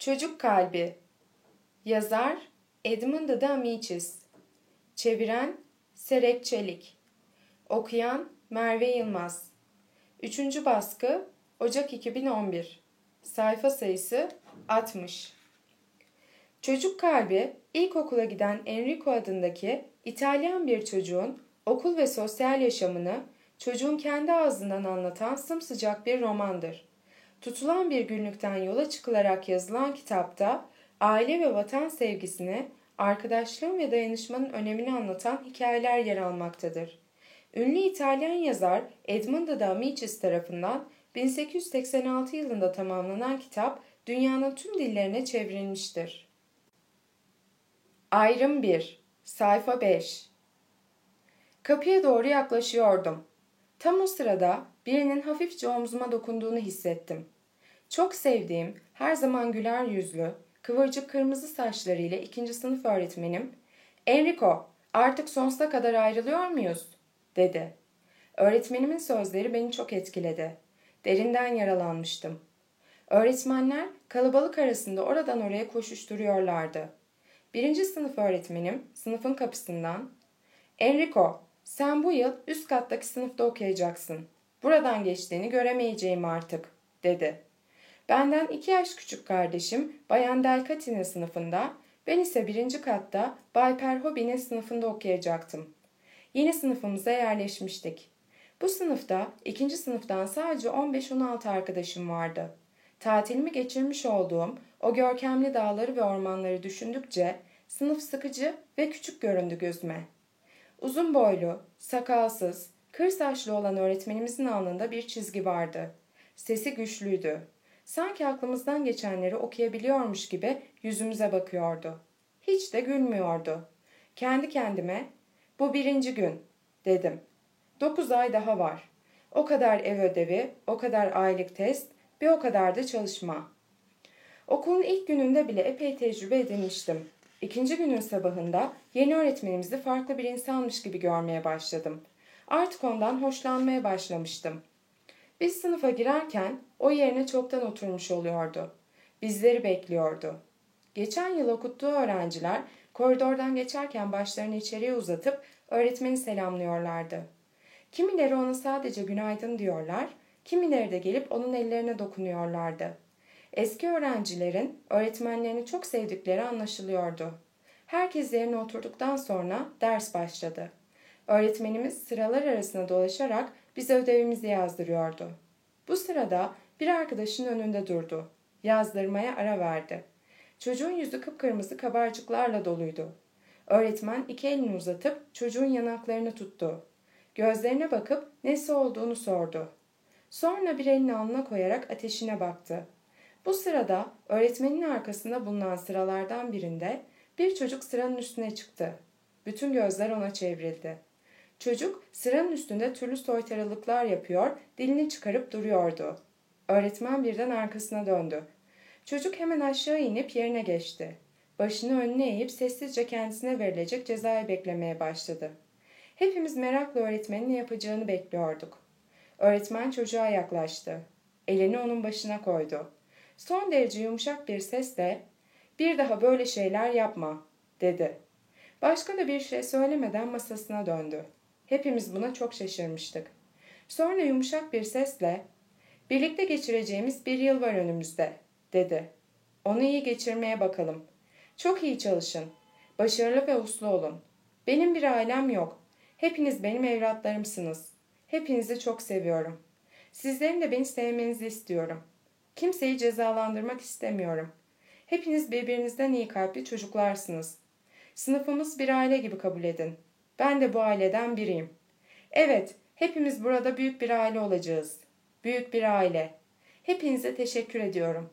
Çocuk Kalbi Yazar Edmund de Amicis Çeviren Serek Çelik. Okuyan Merve Yılmaz. Üçüncü baskı Ocak 2011 Sayfa sayısı 60 Çocuk Kalbi ilkokula giden Enrico adındaki İtalyan bir çocuğun okul ve sosyal yaşamını çocuğun kendi ağzından anlatan sımsıcak bir romandır. Tutulan bir günlükten yola çıkılarak yazılan kitapta aile ve vatan sevgisini, arkadaşlığın ve dayanışmanın önemini anlatan hikayeler yer almaktadır. Ünlü İtalyan yazar Edmondo da Amicis tarafından 1886 yılında tamamlanan kitap dünyanın tüm dillerine çevrilmiştir. Ayrım 1 Sayfa 5 Kapıya doğru yaklaşıyordum. Tam o sırada birinin hafifçe omzuma dokunduğunu hissettim. Çok sevdiğim, her zaman güler yüzlü, kıvırcık kırmızı saçlarıyla ikinci sınıf öğretmenim, ''Enrico, artık sonsuza kadar ayrılıyor muyuz?'' dedi. Öğretmenimin sözleri beni çok etkiledi. Derinden yaralanmıştım. Öğretmenler kalabalık arasında oradan oraya koşuşturuyorlardı. Birinci sınıf öğretmenim sınıfın kapısından ''Enrico, sen bu yıl üst kattaki sınıfta okuyacaksın. Buradan geçtiğini göremeyeceğim artık, dedi. Benden iki yaş küçük kardeşim Bayan Delcati'nin sınıfında, ben ise birinci katta Bay Perhobi'nin sınıfında okuyacaktım. Yeni sınıfımıza yerleşmiştik. Bu sınıfta ikinci sınıftan sadece 15-16 arkadaşım vardı. Tatilimi geçirmiş olduğum o görkemli dağları ve ormanları düşündükçe sınıf sıkıcı ve küçük göründü gözüme.'' Uzun boylu, sakalsız, kır saçlı olan öğretmenimizin alnında bir çizgi vardı. Sesi güçlüydü. Sanki aklımızdan geçenleri okuyabiliyormuş gibi yüzümüze bakıyordu. Hiç de gülmüyordu. Kendi kendime, bu birinci gün, dedim. Dokuz ay daha var. O kadar ev ödevi, o kadar aylık test, bir o kadar da çalışma. Okulun ilk gününde bile epey tecrübe edinmiştim. İkinci günün sabahında yeni öğretmenimizi farklı bir insanmış gibi görmeye başladım. Artık ondan hoşlanmaya başlamıştım. Biz sınıfa girerken o yerine çoktan oturmuş oluyordu. Bizleri bekliyordu. Geçen yıl okuttuğu öğrenciler koridordan geçerken başlarını içeriye uzatıp öğretmeni selamlıyorlardı. Kimileri ona sadece günaydın diyorlar, kimileri de gelip onun ellerine dokunuyorlardı.'' Eski öğrencilerin öğretmenlerini çok sevdikleri anlaşılıyordu. Herkes yerine oturduktan sonra ders başladı. Öğretmenimiz sıralar arasında dolaşarak bize ödevimizi yazdırıyordu. Bu sırada bir arkadaşın önünde durdu. Yazdırmaya ara verdi. Çocuğun yüzü kıpkırmızı kabarcıklarla doluydu. Öğretmen iki elini uzatıp çocuğun yanaklarını tuttu. Gözlerine bakıp nesi olduğunu sordu. Sonra bir elini alnına koyarak ateşine baktı. Bu sırada öğretmenin arkasında bulunan sıralardan birinde bir çocuk sıranın üstüne çıktı. Bütün gözler ona çevrildi. Çocuk sıranın üstünde türlü soytarılıklar yapıyor, dilini çıkarıp duruyordu. Öğretmen birden arkasına döndü. Çocuk hemen aşağı inip yerine geçti. Başını önüne eğip sessizce kendisine verilecek cezayı beklemeye başladı. Hepimiz merakla öğretmenin ne yapacağını bekliyorduk. Öğretmen çocuğa yaklaştı. Elini onun başına koydu. Son derece yumuşak bir sesle bir daha böyle şeyler yapma dedi. Başka da bir şey söylemeden masasına döndü. Hepimiz buna çok şaşırmıştık. Sonra yumuşak bir sesle birlikte geçireceğimiz bir yıl var önümüzde dedi. Onu iyi geçirmeye bakalım. Çok iyi çalışın. Başarılı ve uslu olun. Benim bir ailem yok. Hepiniz benim evlatlarımsınız. Hepinizi çok seviyorum. Sizlerin de beni sevmenizi istiyorum. Kimseyi cezalandırmak istemiyorum. Hepiniz birbirinizden iyi kalpli çocuklarsınız. Sınıfımız bir aile gibi kabul edin. Ben de bu aileden biriyim. Evet, hepimiz burada büyük bir aile olacağız. Büyük bir aile. Hepinize teşekkür ediyorum.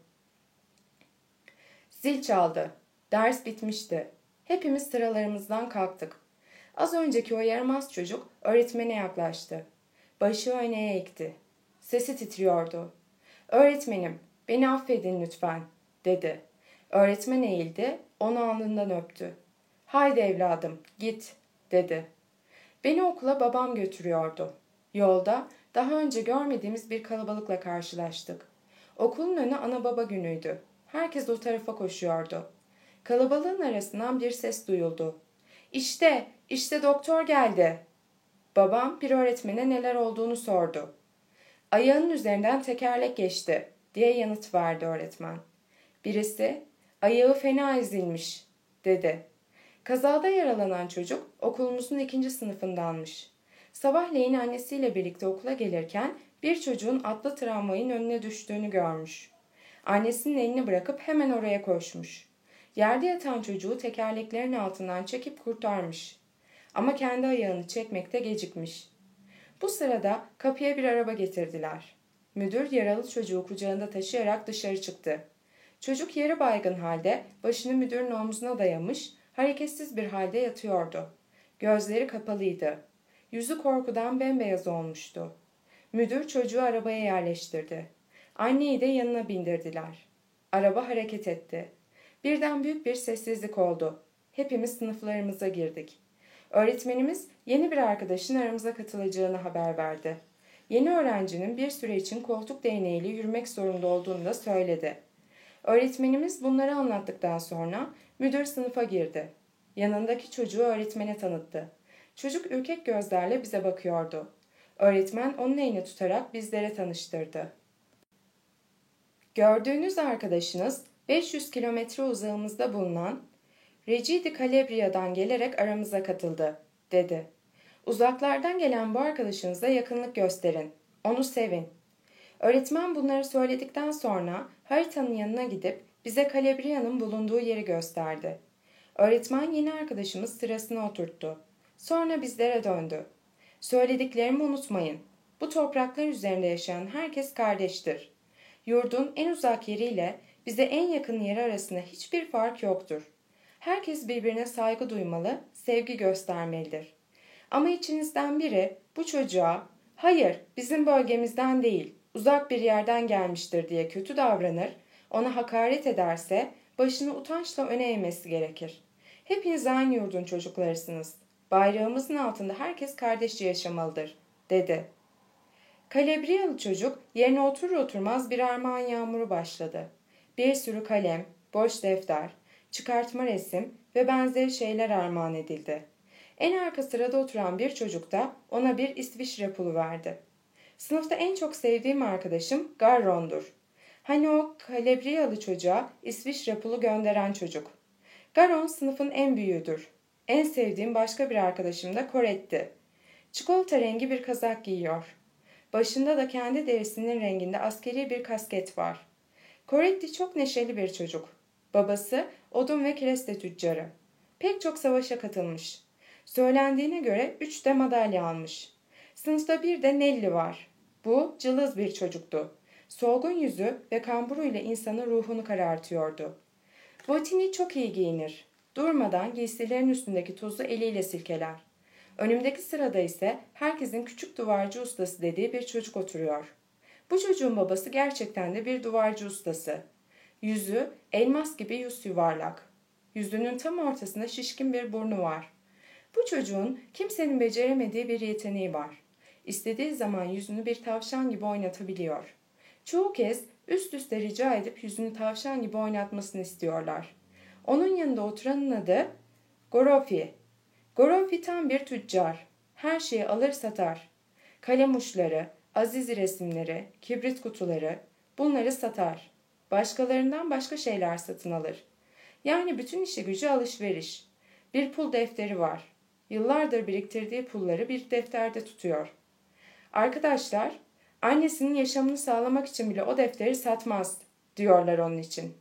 Zil çaldı. Ders bitmişti. Hepimiz sıralarımızdan kalktık. Az önceki o yaramaz çocuk öğretmene yaklaştı. Başı öne eğikti. Sesi titriyordu. Öğretmenim, beni affedin lütfen, dedi. Öğretmen eğildi, onu alnından öptü. Haydi evladım, git, dedi. Beni okula babam götürüyordu. Yolda daha önce görmediğimiz bir kalabalıkla karşılaştık. Okulun önü ana baba günüydü. Herkes o tarafa koşuyordu. Kalabalığın arasından bir ses duyuldu. İşte, işte doktor geldi. Babam bir öğretmene neler olduğunu sordu. Ayağının üzerinden tekerlek geçti diye yanıt verdi öğretmen. Birisi ayağı fena ezilmiş dedi. Kazada yaralanan çocuk okulumuzun ikinci sınıfındanmış. Sabahleyin annesiyle birlikte okula gelirken bir çocuğun atlı tramvayın önüne düştüğünü görmüş. Annesinin elini bırakıp hemen oraya koşmuş. Yerde yatan çocuğu tekerleklerin altından çekip kurtarmış. Ama kendi ayağını çekmekte gecikmiş. Bu sırada kapıya bir araba getirdiler. Müdür yaralı çocuğu kucağında taşıyarak dışarı çıktı. Çocuk yarı baygın halde başını müdürün omzuna dayamış, hareketsiz bir halde yatıyordu. Gözleri kapalıydı. Yüzü korkudan bembeyaz olmuştu. Müdür çocuğu arabaya yerleştirdi. Anneyi de yanına bindirdiler. Araba hareket etti. Birden büyük bir sessizlik oldu. Hepimiz sınıflarımıza girdik. Öğretmenimiz yeni bir arkadaşın aramıza katılacağını haber verdi. Yeni öğrencinin bir süre için koltuk değneğiyle yürümek zorunda olduğunu da söyledi. Öğretmenimiz bunları anlattıktan sonra müdür sınıfa girdi. Yanındaki çocuğu öğretmene tanıttı. Çocuk ürkek gözlerle bize bakıyordu. Öğretmen onun elini tutarak bizlere tanıştırdı. Gördüğünüz arkadaşınız 500 kilometre uzağımızda bulunan Regidi Calabria'dan gelerek aramıza katıldı, dedi. Uzaklardan gelen bu arkadaşınıza yakınlık gösterin. Onu sevin. Öğretmen bunları söyledikten sonra haritanın yanına gidip bize Calabria'nın bulunduğu yeri gösterdi. Öğretmen yeni arkadaşımız sırasına oturttu. Sonra bizlere döndü. Söylediklerimi unutmayın. Bu topraklar üzerinde yaşayan herkes kardeştir. Yurdun en uzak yeriyle bize en yakın yeri arasında hiçbir fark yoktur. Herkes birbirine saygı duymalı, sevgi göstermelidir. Ama içinizden biri bu çocuğa hayır bizim bölgemizden değil uzak bir yerden gelmiştir diye kötü davranır, ona hakaret ederse başını utançla öne eğmesi gerekir. Hepiniz aynı yurdun çocuklarısınız. Bayrağımızın altında herkes kardeşçe yaşamalıdır, dedi. Kalebriyalı çocuk yerine oturur oturmaz bir armağan yağmuru başladı. Bir sürü kalem, boş defter, çıkartma resim ve benzeri şeyler armağan edildi. En arka sırada oturan bir çocuk da ona bir İsviçre pulu verdi. Sınıfta en çok sevdiğim arkadaşım Garron'dur. Hani o Kalebriyalı çocuğa İsviçre pulu gönderen çocuk. Garon sınıfın en büyüğüdür. En sevdiğim başka bir arkadaşım da Corette'ti. Çikolata rengi bir kazak giyiyor. Başında da kendi derisinin renginde askeri bir kasket var. Coretti çok neşeli bir çocuk. Babası odun ve kereste tüccarı. Pek çok savaşa katılmış. Söylendiğine göre üç de madalya almış. Sınıfta bir de Nelly var. Bu cılız bir çocuktu. Solgun yüzü ve kamburu ile insanın ruhunu karartıyordu. Botini çok iyi giyinir. Durmadan giysilerin üstündeki tozu eliyle silkeler. Önümdeki sırada ise herkesin küçük duvarcı ustası dediği bir çocuk oturuyor. Bu çocuğun babası gerçekten de bir duvarcı ustası. Yüzü elmas gibi yüz yuvarlak. Yüzünün tam ortasında şişkin bir burnu var. Bu çocuğun kimsenin beceremediği bir yeteneği var. İstediği zaman yüzünü bir tavşan gibi oynatabiliyor. Çoğu kez üst üste rica edip yüzünü tavşan gibi oynatmasını istiyorlar. Onun yanında oturanın adı Gorofi. Gorofi tam bir tüccar. Her şeyi alır satar. Kalem uçları, aziz resimleri, kibrit kutuları bunları satar. Başkalarından başka şeyler satın alır. Yani bütün işi gücü alışveriş. Bir pul defteri var. Yıllardır biriktirdiği pulları bir defterde tutuyor. Arkadaşlar, annesinin yaşamını sağlamak için bile o defteri satmaz diyorlar onun için.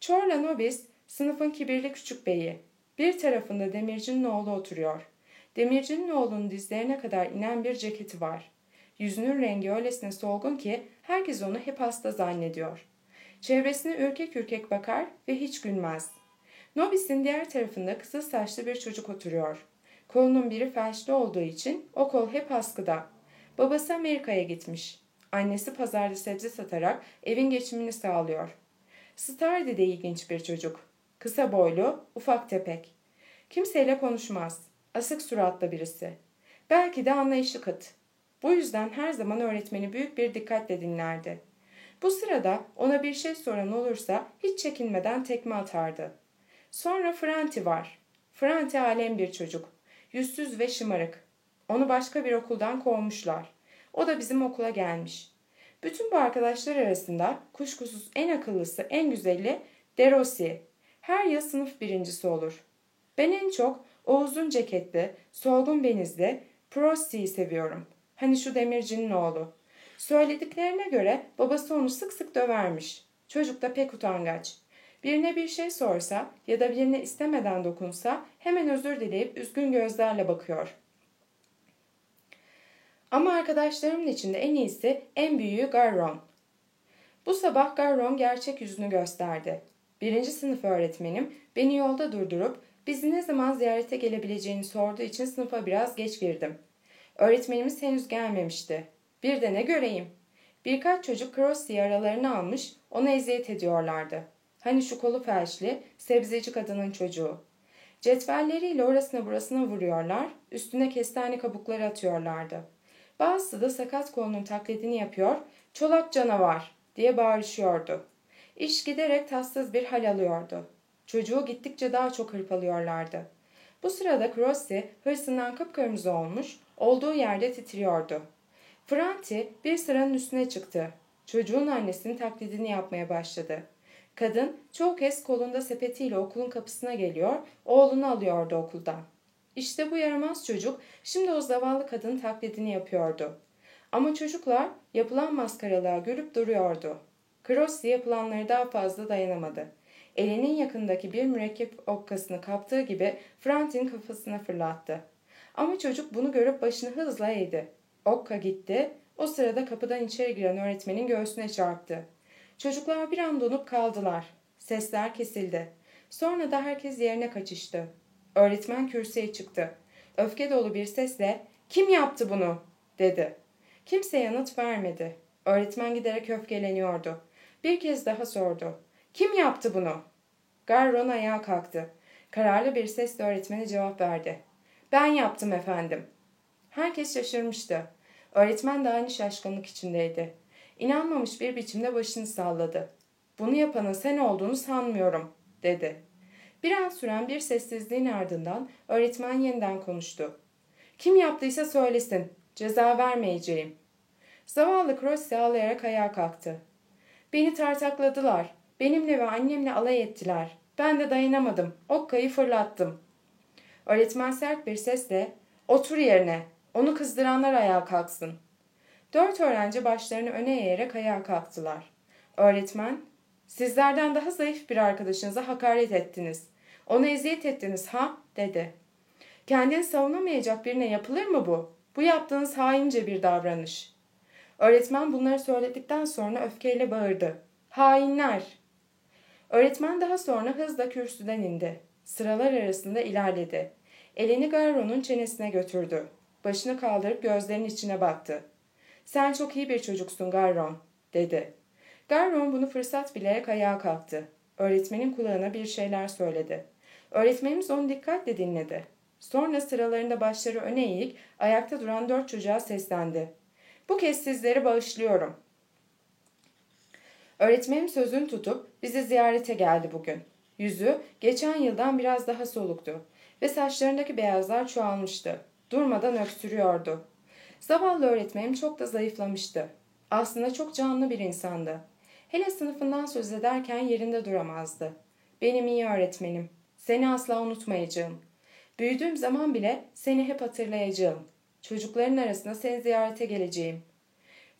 Çorla Nobis sınıfın kibirli küçük beyi. Bir tarafında demircinin oğlu oturuyor. Demircinin oğlunun dizlerine kadar inen bir ceketi var. Yüzünün rengi öylesine solgun ki herkes onu hep hasta zannediyor. Çevresine ürkek ürkek bakar ve hiç gülmez. Nobis'in diğer tarafında kısa saçlı bir çocuk oturuyor. Kolunun biri felçli olduğu için o kol hep askıda. Babası Amerika'ya gitmiş. Annesi pazarda sebze satarak evin geçimini sağlıyor. Stardi de ilginç bir çocuk. Kısa boylu, ufak tepek. Kimseyle konuşmaz. Asık suratlı birisi. Belki de anlayışlı kıt. Bu yüzden her zaman öğretmeni büyük bir dikkatle dinlerdi. Bu sırada ona bir şey soran olursa hiç çekinmeden tekme atardı. Sonra Franti var. Franti alem bir çocuk. Yüzsüz ve şımarık. Onu başka bir okuldan kovmuşlar. O da bizim okula gelmiş. Bütün bu arkadaşlar arasında kuşkusuz en akıllısı, en güzeli Derossi. Her yıl sınıf birincisi olur. Ben en çok o uzun ceketli, solgun benizli Prosti'yi seviyorum. Hani şu demircinin oğlu. Söylediklerine göre babası onu sık sık dövermiş. Çocuk da pek utangaç. Birine bir şey sorsa ya da birine istemeden dokunsa hemen özür dileyip üzgün gözlerle bakıyor. Ama arkadaşlarımın içinde en iyisi, en büyüğü Garron. Bu sabah Garron gerçek yüzünü gösterdi. Birinci sınıf öğretmenim beni yolda durdurup bizi ne zaman ziyarete gelebileceğini sorduğu için sınıfa biraz geç girdim. Öğretmenimiz henüz gelmemişti. Bir de ne göreyim. Birkaç çocuk Crossy aralarını almış, ona eziyet ediyorlardı. Hani şu kolu felçli, sebzeci kadının çocuğu. Cetvelleriyle orasına burasına vuruyorlar, üstüne kestane kabukları atıyorlardı. Bazısı da sakat kolunun taklidini yapıyor, çolak canavar diye bağırışıyordu. İş giderek tatsız bir hal alıyordu. Çocuğu gittikçe daha çok hırpalıyorlardı. Bu sırada Crossi hırsından kıpkırmızı olmuş, olduğu yerde titriyordu. Franti bir sıranın üstüne çıktı. Çocuğun annesinin taklidini yapmaya başladı. Kadın çok kez kolunda sepetiyle okulun kapısına geliyor, oğlunu alıyordu okuldan. İşte bu yaramaz çocuk şimdi o zavallı kadının taklidini yapıyordu. Ama çocuklar yapılan maskaralığa gülüp duruyordu. Crossi yapılanları daha fazla dayanamadı. Elinin yakındaki bir mürekkep okkasını kaptığı gibi Frantin kafasına fırlattı. Ama çocuk bunu görüp başını hızla eğdi. Okka gitti. O sırada kapıdan içeri giren öğretmenin göğsüne çarptı. Çocuklar bir an donup kaldılar. Sesler kesildi. Sonra da herkes yerine kaçıştı. Öğretmen kürsüye çıktı. Öfke dolu bir sesle ''Kim yaptı bunu?'' dedi. Kimse yanıt vermedi. Öğretmen giderek öfkeleniyordu. Bir kez daha sordu. ''Kim yaptı bunu?'' Garron ayağa kalktı. Kararlı bir sesle öğretmene cevap verdi. ''Ben yaptım efendim.'' Herkes şaşırmıştı. Öğretmen de aynı şaşkınlık içindeydi. İnanmamış bir biçimde başını salladı. Bunu yapanın sen olduğunu sanmıyorum, dedi. Bir an süren bir sessizliğin ardından öğretmen yeniden konuştu. Kim yaptıysa söylesin, ceza vermeyeceğim. Zavallı Crossi ağlayarak ayağa kalktı. Beni tartakladılar, benimle ve annemle alay ettiler. Ben de dayanamadım, okkayı fırlattım. Öğretmen sert bir sesle, otur yerine, onu kızdıranlar ayağa kalksın. Dört öğrenci başlarını öne eğerek ayağa kalktılar. Öğretmen, sizlerden daha zayıf bir arkadaşınıza hakaret ettiniz. Ona eziyet ettiniz ha, dedi. Kendini savunamayacak birine yapılır mı bu? Bu yaptığınız haince bir davranış. Öğretmen bunları söyledikten sonra öfkeyle bağırdı. Hainler! Öğretmen daha sonra hızla kürsüden indi. Sıralar arasında ilerledi. Elini Garro'nun çenesine götürdü. Başını kaldırıp gözlerinin içine baktı. Sen çok iyi bir çocuksun Garron, dedi. Garron bunu fırsat bilerek ayağa kalktı. Öğretmenin kulağına bir şeyler söyledi. Öğretmenimiz onu dikkatle dinledi. Sonra sıralarında başları öne eğik, ayakta duran dört çocuğa seslendi. Bu kez sizleri bağışlıyorum. Öğretmenim sözünü tutup bizi ziyarete geldi bugün. Yüzü geçen yıldan biraz daha soluktu ve saçlarındaki beyazlar çoğalmıştı. Durmadan öksürüyordu. Zavallı öğretmenim çok da zayıflamıştı. Aslında çok canlı bir insandı. Hele sınıfından söz ederken yerinde duramazdı. Benim iyi öğretmenim. Seni asla unutmayacağım. Büyüdüğüm zaman bile seni hep hatırlayacağım. Çocukların arasında seni ziyarete geleceğim.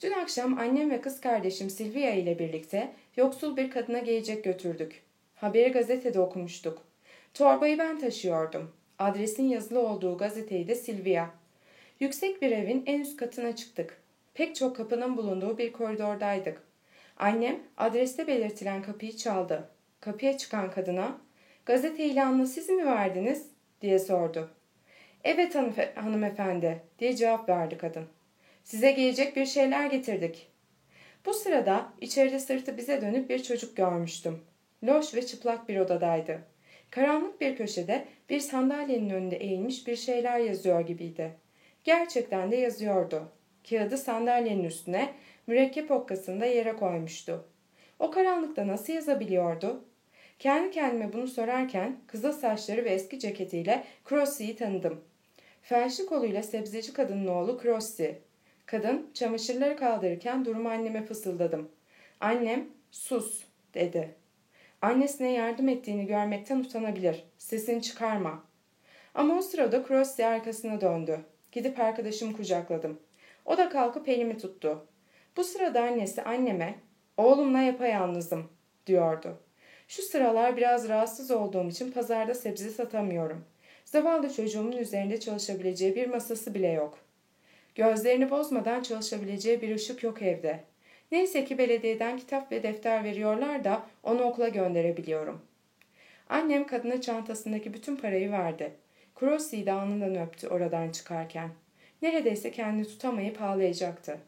Dün akşam annem ve kız kardeşim Silvia ile birlikte yoksul bir kadına gelecek götürdük. Haberi gazetede okumuştuk. Torbayı ben taşıyordum. Adresin yazılı olduğu gazeteyi de Silvia. Yüksek bir evin en üst katına çıktık. Pek çok kapının bulunduğu bir koridordaydık. Annem adreste belirtilen kapıyı çaldı. Kapıya çıkan kadına gazete ilanını siz mi verdiniz diye sordu. Evet hanımefendi diye cevap verdi kadın. Size gelecek bir şeyler getirdik. Bu sırada içeride sırtı bize dönüp bir çocuk görmüştüm. Loş ve çıplak bir odadaydı. Karanlık bir köşede bir sandalyenin önünde eğilmiş bir şeyler yazıyor gibiydi. Gerçekten de yazıyordu. Kağıdı sandalyenin üstüne, mürekkep okkasını da yere koymuştu. O karanlıkta nasıl yazabiliyordu? Kendi kendime bunu sorarken kızıl saçları ve eski ceketiyle Crossi'yi tanıdım. Felçli koluyla sebzeci kadının oğlu Crossi. Kadın çamaşırları kaldırırken durumu anneme fısıldadım. Annem sus dedi. Annesine yardım ettiğini görmekten utanabilir. Sesini çıkarma. Ama o sırada Crossi arkasına döndü. Gidip arkadaşımı kucakladım. O da kalkıp elimi tuttu. Bu sırada annesi anneme oğlumla yapayalnızım diyordu. Şu sıralar biraz rahatsız olduğum için pazarda sebze satamıyorum. Zavallı çocuğumun üzerinde çalışabileceği bir masası bile yok. Gözlerini bozmadan çalışabileceği bir ışık yok evde. Neyse ki belediyeden kitap ve defter veriyorlar da onu okula gönderebiliyorum. Annem kadına çantasındaki bütün parayı verdi. Crossi'yi de alnından öptü oradan çıkarken. Neredeyse kendini tutamayıp ağlayacaktı.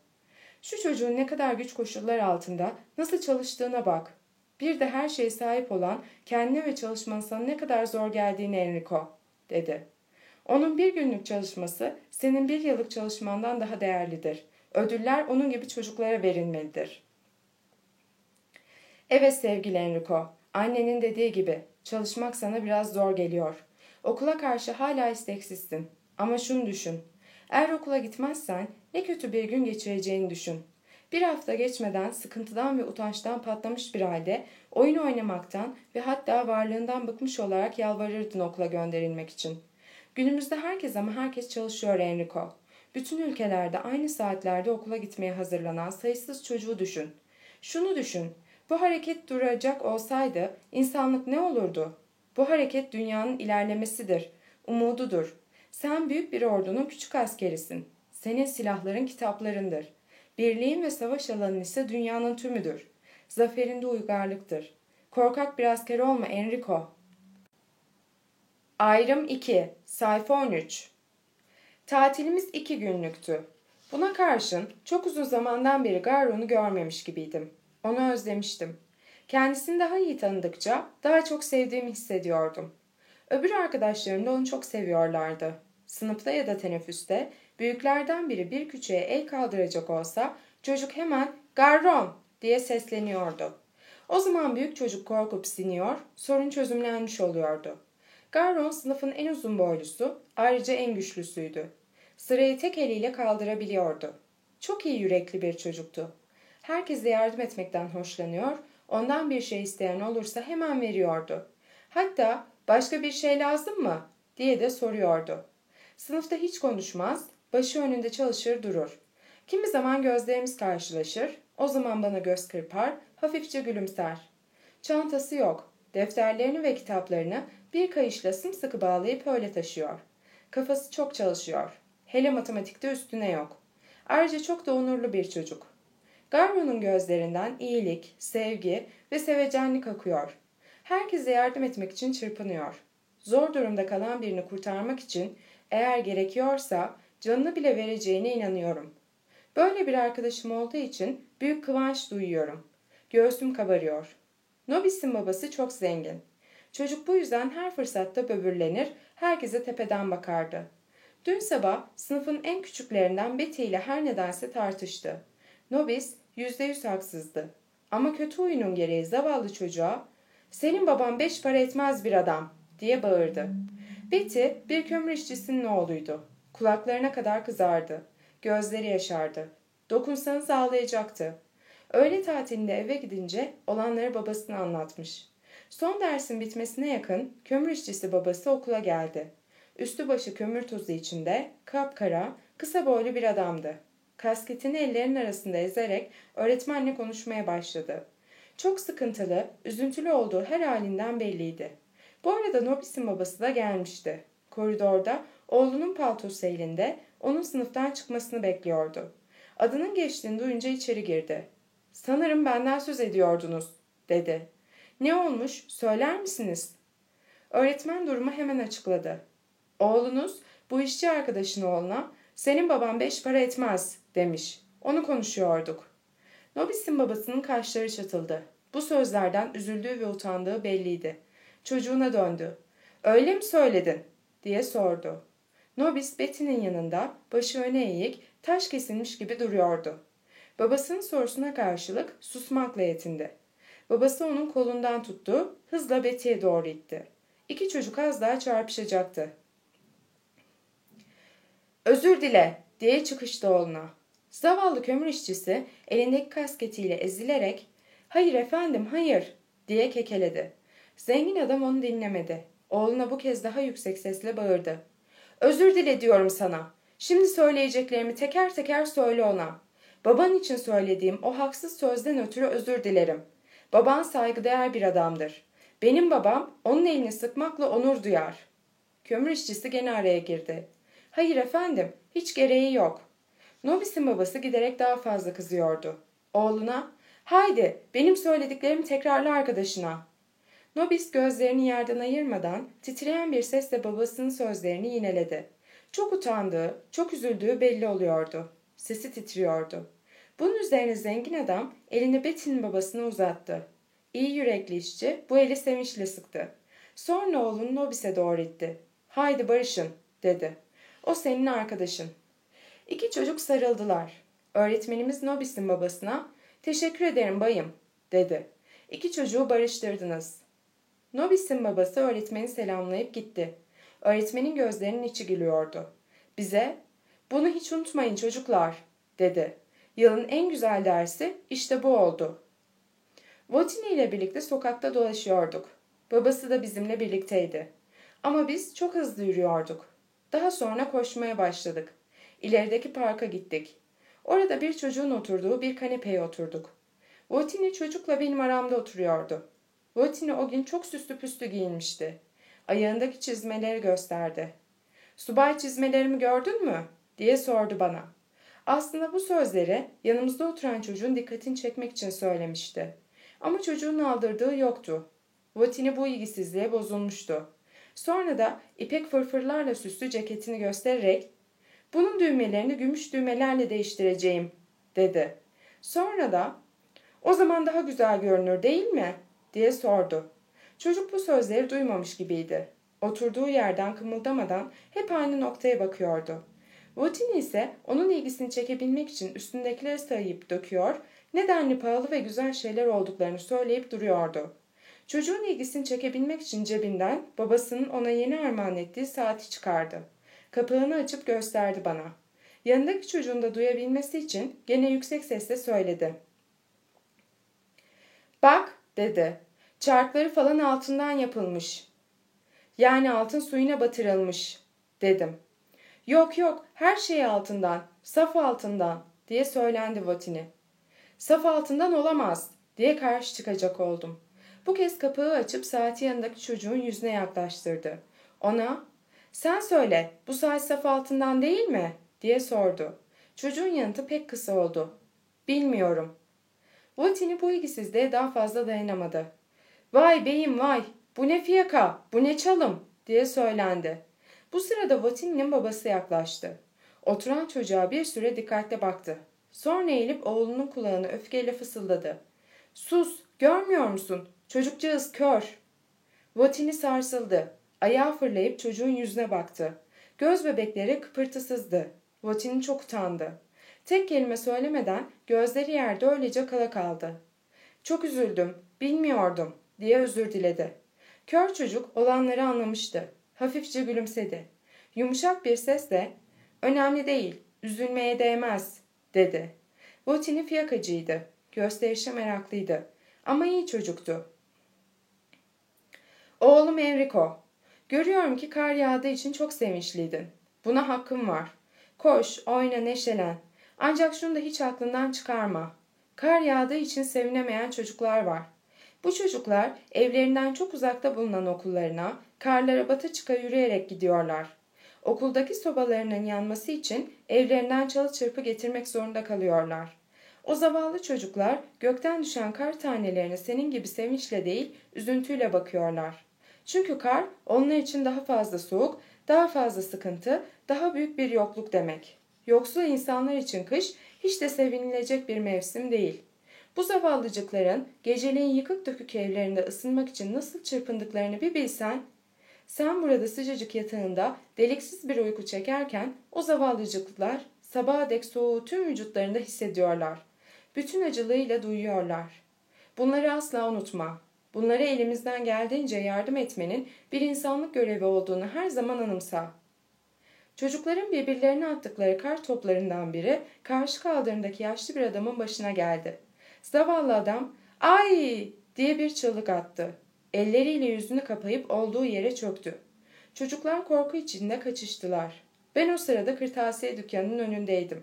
Şu çocuğun ne kadar güç koşullar altında nasıl çalıştığına bak. Bir de her şeye sahip olan kendine ve çalışmasına ne kadar zor geldiğini Enrico, dedi. Onun bir günlük çalışması senin bir yıllık çalışmandan daha değerlidir. Ödüller onun gibi çocuklara verilmelidir. Evet sevgili Enrico, annenin dediği gibi çalışmak sana biraz zor geliyor. Okula karşı hala isteksizsin. Ama şunu düşün. Eğer okula gitmezsen ne kötü bir gün geçireceğini düşün. Bir hafta geçmeden sıkıntıdan ve utançtan patlamış bir halde oyun oynamaktan ve hatta varlığından bıkmış olarak yalvarırdın okula gönderilmek için. Günümüzde herkes ama herkes çalışıyor Enrico. Bütün ülkelerde aynı saatlerde okula gitmeye hazırlanan sayısız çocuğu düşün. Şunu düşün. Bu hareket duracak olsaydı insanlık ne olurdu? Bu hareket dünyanın ilerlemesidir, umududur. Sen büyük bir ordunun küçük askerisin. Senin silahların kitaplarındır. Birliğin ve savaş alanın ise dünyanın tümüdür. Zaferinde uygarlıktır. Korkak bir asker olma Enrico. Ayrım 2, sayfa 13 Tatilimiz iki günlüktü. Buna karşın çok uzun zamandan beri Garron'u görmemiş gibiydim. Onu özlemiştim. Kendisini daha iyi tanıdıkça daha çok sevdiğimi hissediyordum. Öbür arkadaşlarım da onu çok seviyorlardı. Sınıfta ya da teneffüste büyüklerden biri bir küçüğe el kaldıracak olsa çocuk hemen garron diye sesleniyordu. O zaman büyük çocuk korkup siniyor, sorun çözümlenmiş oluyordu. Garron sınıfın en uzun boylusu, ayrıca en güçlüsüydü. Sırayı tek eliyle kaldırabiliyordu. Çok iyi yürekli bir çocuktu. Herkese yardım etmekten hoşlanıyor, ondan bir şey isteyen olursa hemen veriyordu. Hatta başka bir şey lazım mı diye de soruyordu. Sınıfta hiç konuşmaz, başı önünde çalışır durur. Kimi zaman gözlerimiz karşılaşır, o zaman bana göz kırpar, hafifçe gülümser. Çantası yok, defterlerini ve kitaplarını bir kayışla sımsıkı bağlayıp öyle taşıyor. Kafası çok çalışıyor. Hele matematikte üstüne yok. Ayrıca çok da onurlu bir çocuk. Garro'nun gözlerinden iyilik, sevgi ve sevecenlik akıyor. Herkese yardım etmek için çırpınıyor. Zor durumda kalan birini kurtarmak için eğer gerekiyorsa canını bile vereceğine inanıyorum. Böyle bir arkadaşım olduğu için büyük kıvanç duyuyorum. Göğsüm kabarıyor. Nobis'in babası çok zengin. Çocuk bu yüzden her fırsatta böbürlenir, herkese tepeden bakardı. Dün sabah sınıfın en küçüklerinden Betty ile her nedense tartıştı. Nobis yüzde yüz haksızdı. Ama kötü oyunun gereği zavallı çocuğa ''Senin baban beş para etmez bir adam'' diye bağırdı. Betty bir kömür işçisinin oğluydu. Kulaklarına kadar kızardı. Gözleri yaşardı. Dokunsanız ağlayacaktı. Öğle tatilinde eve gidince olanları babasına anlatmış. Son dersin bitmesine yakın kömür işçisi babası okula geldi. Üstü başı kömür tozu içinde, kapkara, kısa boylu bir adamdı. Kasketini ellerinin arasında ezerek öğretmenle konuşmaya başladı. Çok sıkıntılı, üzüntülü olduğu her halinden belliydi. Bu arada Nobis'in babası da gelmişti. Koridorda oğlunun paltosu elinde onun sınıftan çıkmasını bekliyordu. Adının geçtiğini duyunca içeri girdi. Sanırım benden söz ediyordunuz, dedi. Ne olmuş, söyler misiniz? Öğretmen durumu hemen açıkladı. Oğlunuz bu işçi arkadaşın oğluna senin baban beş para etmez demiş. Onu konuşuyorduk. Nobis'in babasının kaşları çatıldı. Bu sözlerden üzüldüğü ve utandığı belliydi. Çocuğuna döndü. Öyle mi söyledin? diye sordu. Nobis Betty'nin yanında başı öne eğik, taş kesilmiş gibi duruyordu. Babasının sorusuna karşılık susmakla yetindi. Babası onun kolundan tuttu, hızla Betty'ye doğru itti. İki çocuk az daha çarpışacaktı. Özür dile diye çıkıştı oğluna. Zavallı kömür işçisi elindeki kasketiyle ezilerek hayır efendim hayır diye kekeledi. Zengin adam onu dinlemedi. Oğluna bu kez daha yüksek sesle bağırdı. Özür dile diyorum sana. Şimdi söyleyeceklerimi teker teker söyle ona. Baban için söylediğim o haksız sözden ötürü özür dilerim. Baban saygıdeğer bir adamdır. Benim babam onun elini sıkmakla onur duyar. Kömür işçisi gene araya girdi. Hayır efendim, hiç gereği yok. Nobis'in babası giderek daha fazla kızıyordu. Oğluna, haydi benim söylediklerimi tekrarla arkadaşına. Nobis gözlerini yerden ayırmadan titreyen bir sesle babasının sözlerini yineledi. Çok utandığı, çok üzüldüğü belli oluyordu. Sesi titriyordu. Bunun üzerine zengin adam elini Betty'nin babasına uzattı. İyi yürekli işçi bu eli sevinçle sıktı. Sonra oğlunu Nobis'e doğru itti. Haydi barışın dedi. O senin arkadaşın. İki çocuk sarıldılar. Öğretmenimiz Nobis'in babasına teşekkür ederim bayım dedi. İki çocuğu barıştırdınız. Nobis'in babası öğretmeni selamlayıp gitti. Öğretmenin gözlerinin içi gülüyordu. Bize bunu hiç unutmayın çocuklar dedi. Yılın en güzel dersi işte bu oldu. Votini ile birlikte sokakta dolaşıyorduk. Babası da bizimle birlikteydi. Ama biz çok hızlı yürüyorduk. Daha sonra koşmaya başladık. İlerideki parka gittik. Orada bir çocuğun oturduğu bir kanepeye oturduk. Votini çocukla benim aramda oturuyordu. Votini o gün çok süslü püslü giyinmişti. Ayağındaki çizmeleri gösterdi. Subay çizmelerimi gördün mü? diye sordu bana. Aslında bu sözleri yanımızda oturan çocuğun dikkatini çekmek için söylemişti. Ama çocuğun aldırdığı yoktu. Votini bu ilgisizliğe bozulmuştu. Sonra da ipek fırfırlarla süslü ceketini göstererek bunun düğmelerini gümüş düğmelerle değiştireceğim dedi. Sonra da o zaman daha güzel görünür değil mi? Diye sordu. Çocuk bu sözleri duymamış gibiydi. Oturduğu yerden kımıldamadan hep aynı noktaya bakıyordu. Votini ise onun ilgisini çekebilmek için üstündekileri sayıp döküyor, nedenli pahalı ve güzel şeyler olduklarını söyleyip duruyordu. Çocuğun ilgisini çekebilmek için cebinden babasının ona yeni armağan ettiği saati çıkardı. Kapağını açıp gösterdi bana. Yanındaki çocuğun da duyabilmesi için gene yüksek sesle söyledi. Bak dedi. Çarkları falan altından yapılmış. Yani altın suyuna batırılmış dedim. Yok yok her şey altından, saf altından diye söylendi Votini. Saf altından olamaz diye karşı çıkacak oldum. Bu kez kapağı açıp saati yanındaki çocuğun yüzüne yaklaştırdı. Ona sen söyle bu saat saf altından değil mi diye sordu. Çocuğun yanıtı pek kısa oldu. Bilmiyorum. Votini bu ilgisizliğe daha fazla dayanamadı. Vay beyim vay bu ne fiyaka bu ne çalım diye söylendi. Bu sırada Votini'nin babası yaklaştı. Oturan çocuğa bir süre dikkatle baktı. Sonra eğilip oğlunun kulağına öfkeyle fısıldadı. Sus, görmüyor musun? Çocukcağız kör. Votini sarsıldı. Ayağa fırlayıp çocuğun yüzüne baktı. Göz bebekleri kıpırtısızdı. Votini çok utandı. Tek kelime söylemeden gözleri yerde öylece kala kaldı. Çok üzüldüm, bilmiyordum diye özür diledi. Kör çocuk olanları anlamıştı. Hafifçe gülümsedi. Yumuşak bir sesle önemli değil, üzülmeye değmez dedi. Votini fiyakacıydı. Gösterişe meraklıydı. Ama iyi çocuktu. Oğlum Enrico, görüyorum ki kar yağdığı için çok sevinçliydin. Buna hakkım var. Koş, oyna, neşelen. Ancak şunu da hiç aklından çıkarma. Kar yağdığı için sevinemeyen çocuklar var. Bu çocuklar evlerinden çok uzakta bulunan okullarına, karlara batı çıka yürüyerek gidiyorlar. Okuldaki sobalarının yanması için evlerinden çalı çırpı getirmek zorunda kalıyorlar. O zavallı çocuklar gökten düşen kar tanelerine senin gibi sevinçle değil, üzüntüyle bakıyorlar. Çünkü kar onlar için daha fazla soğuk, daha fazla sıkıntı, daha büyük bir yokluk demek. Yoksul insanlar için kış hiç de sevinilecek bir mevsim değil. Bu zavallıcıkların geceleyin yıkık dökük evlerinde ısınmak için nasıl çırpındıklarını bir bilsen, sen burada sıcacık yatağında deliksiz bir uyku çekerken o zavallıcıklar sabaha dek soğuğu tüm vücutlarında hissediyorlar. Bütün acılığıyla duyuyorlar. Bunları asla unutma. Bunlara elimizden geldiğince yardım etmenin bir insanlık görevi olduğunu her zaman anımsa. Çocukların birbirlerine attıkları kar toplarından biri karşı kaldırımdaki yaşlı bir adamın başına geldi. Zavallı adam ay diye bir çığlık attı. Elleriyle yüzünü kapayıp olduğu yere çöktü. Çocuklar korku içinde kaçıştılar. Ben o sırada kırtasiye dükkanının önündeydim.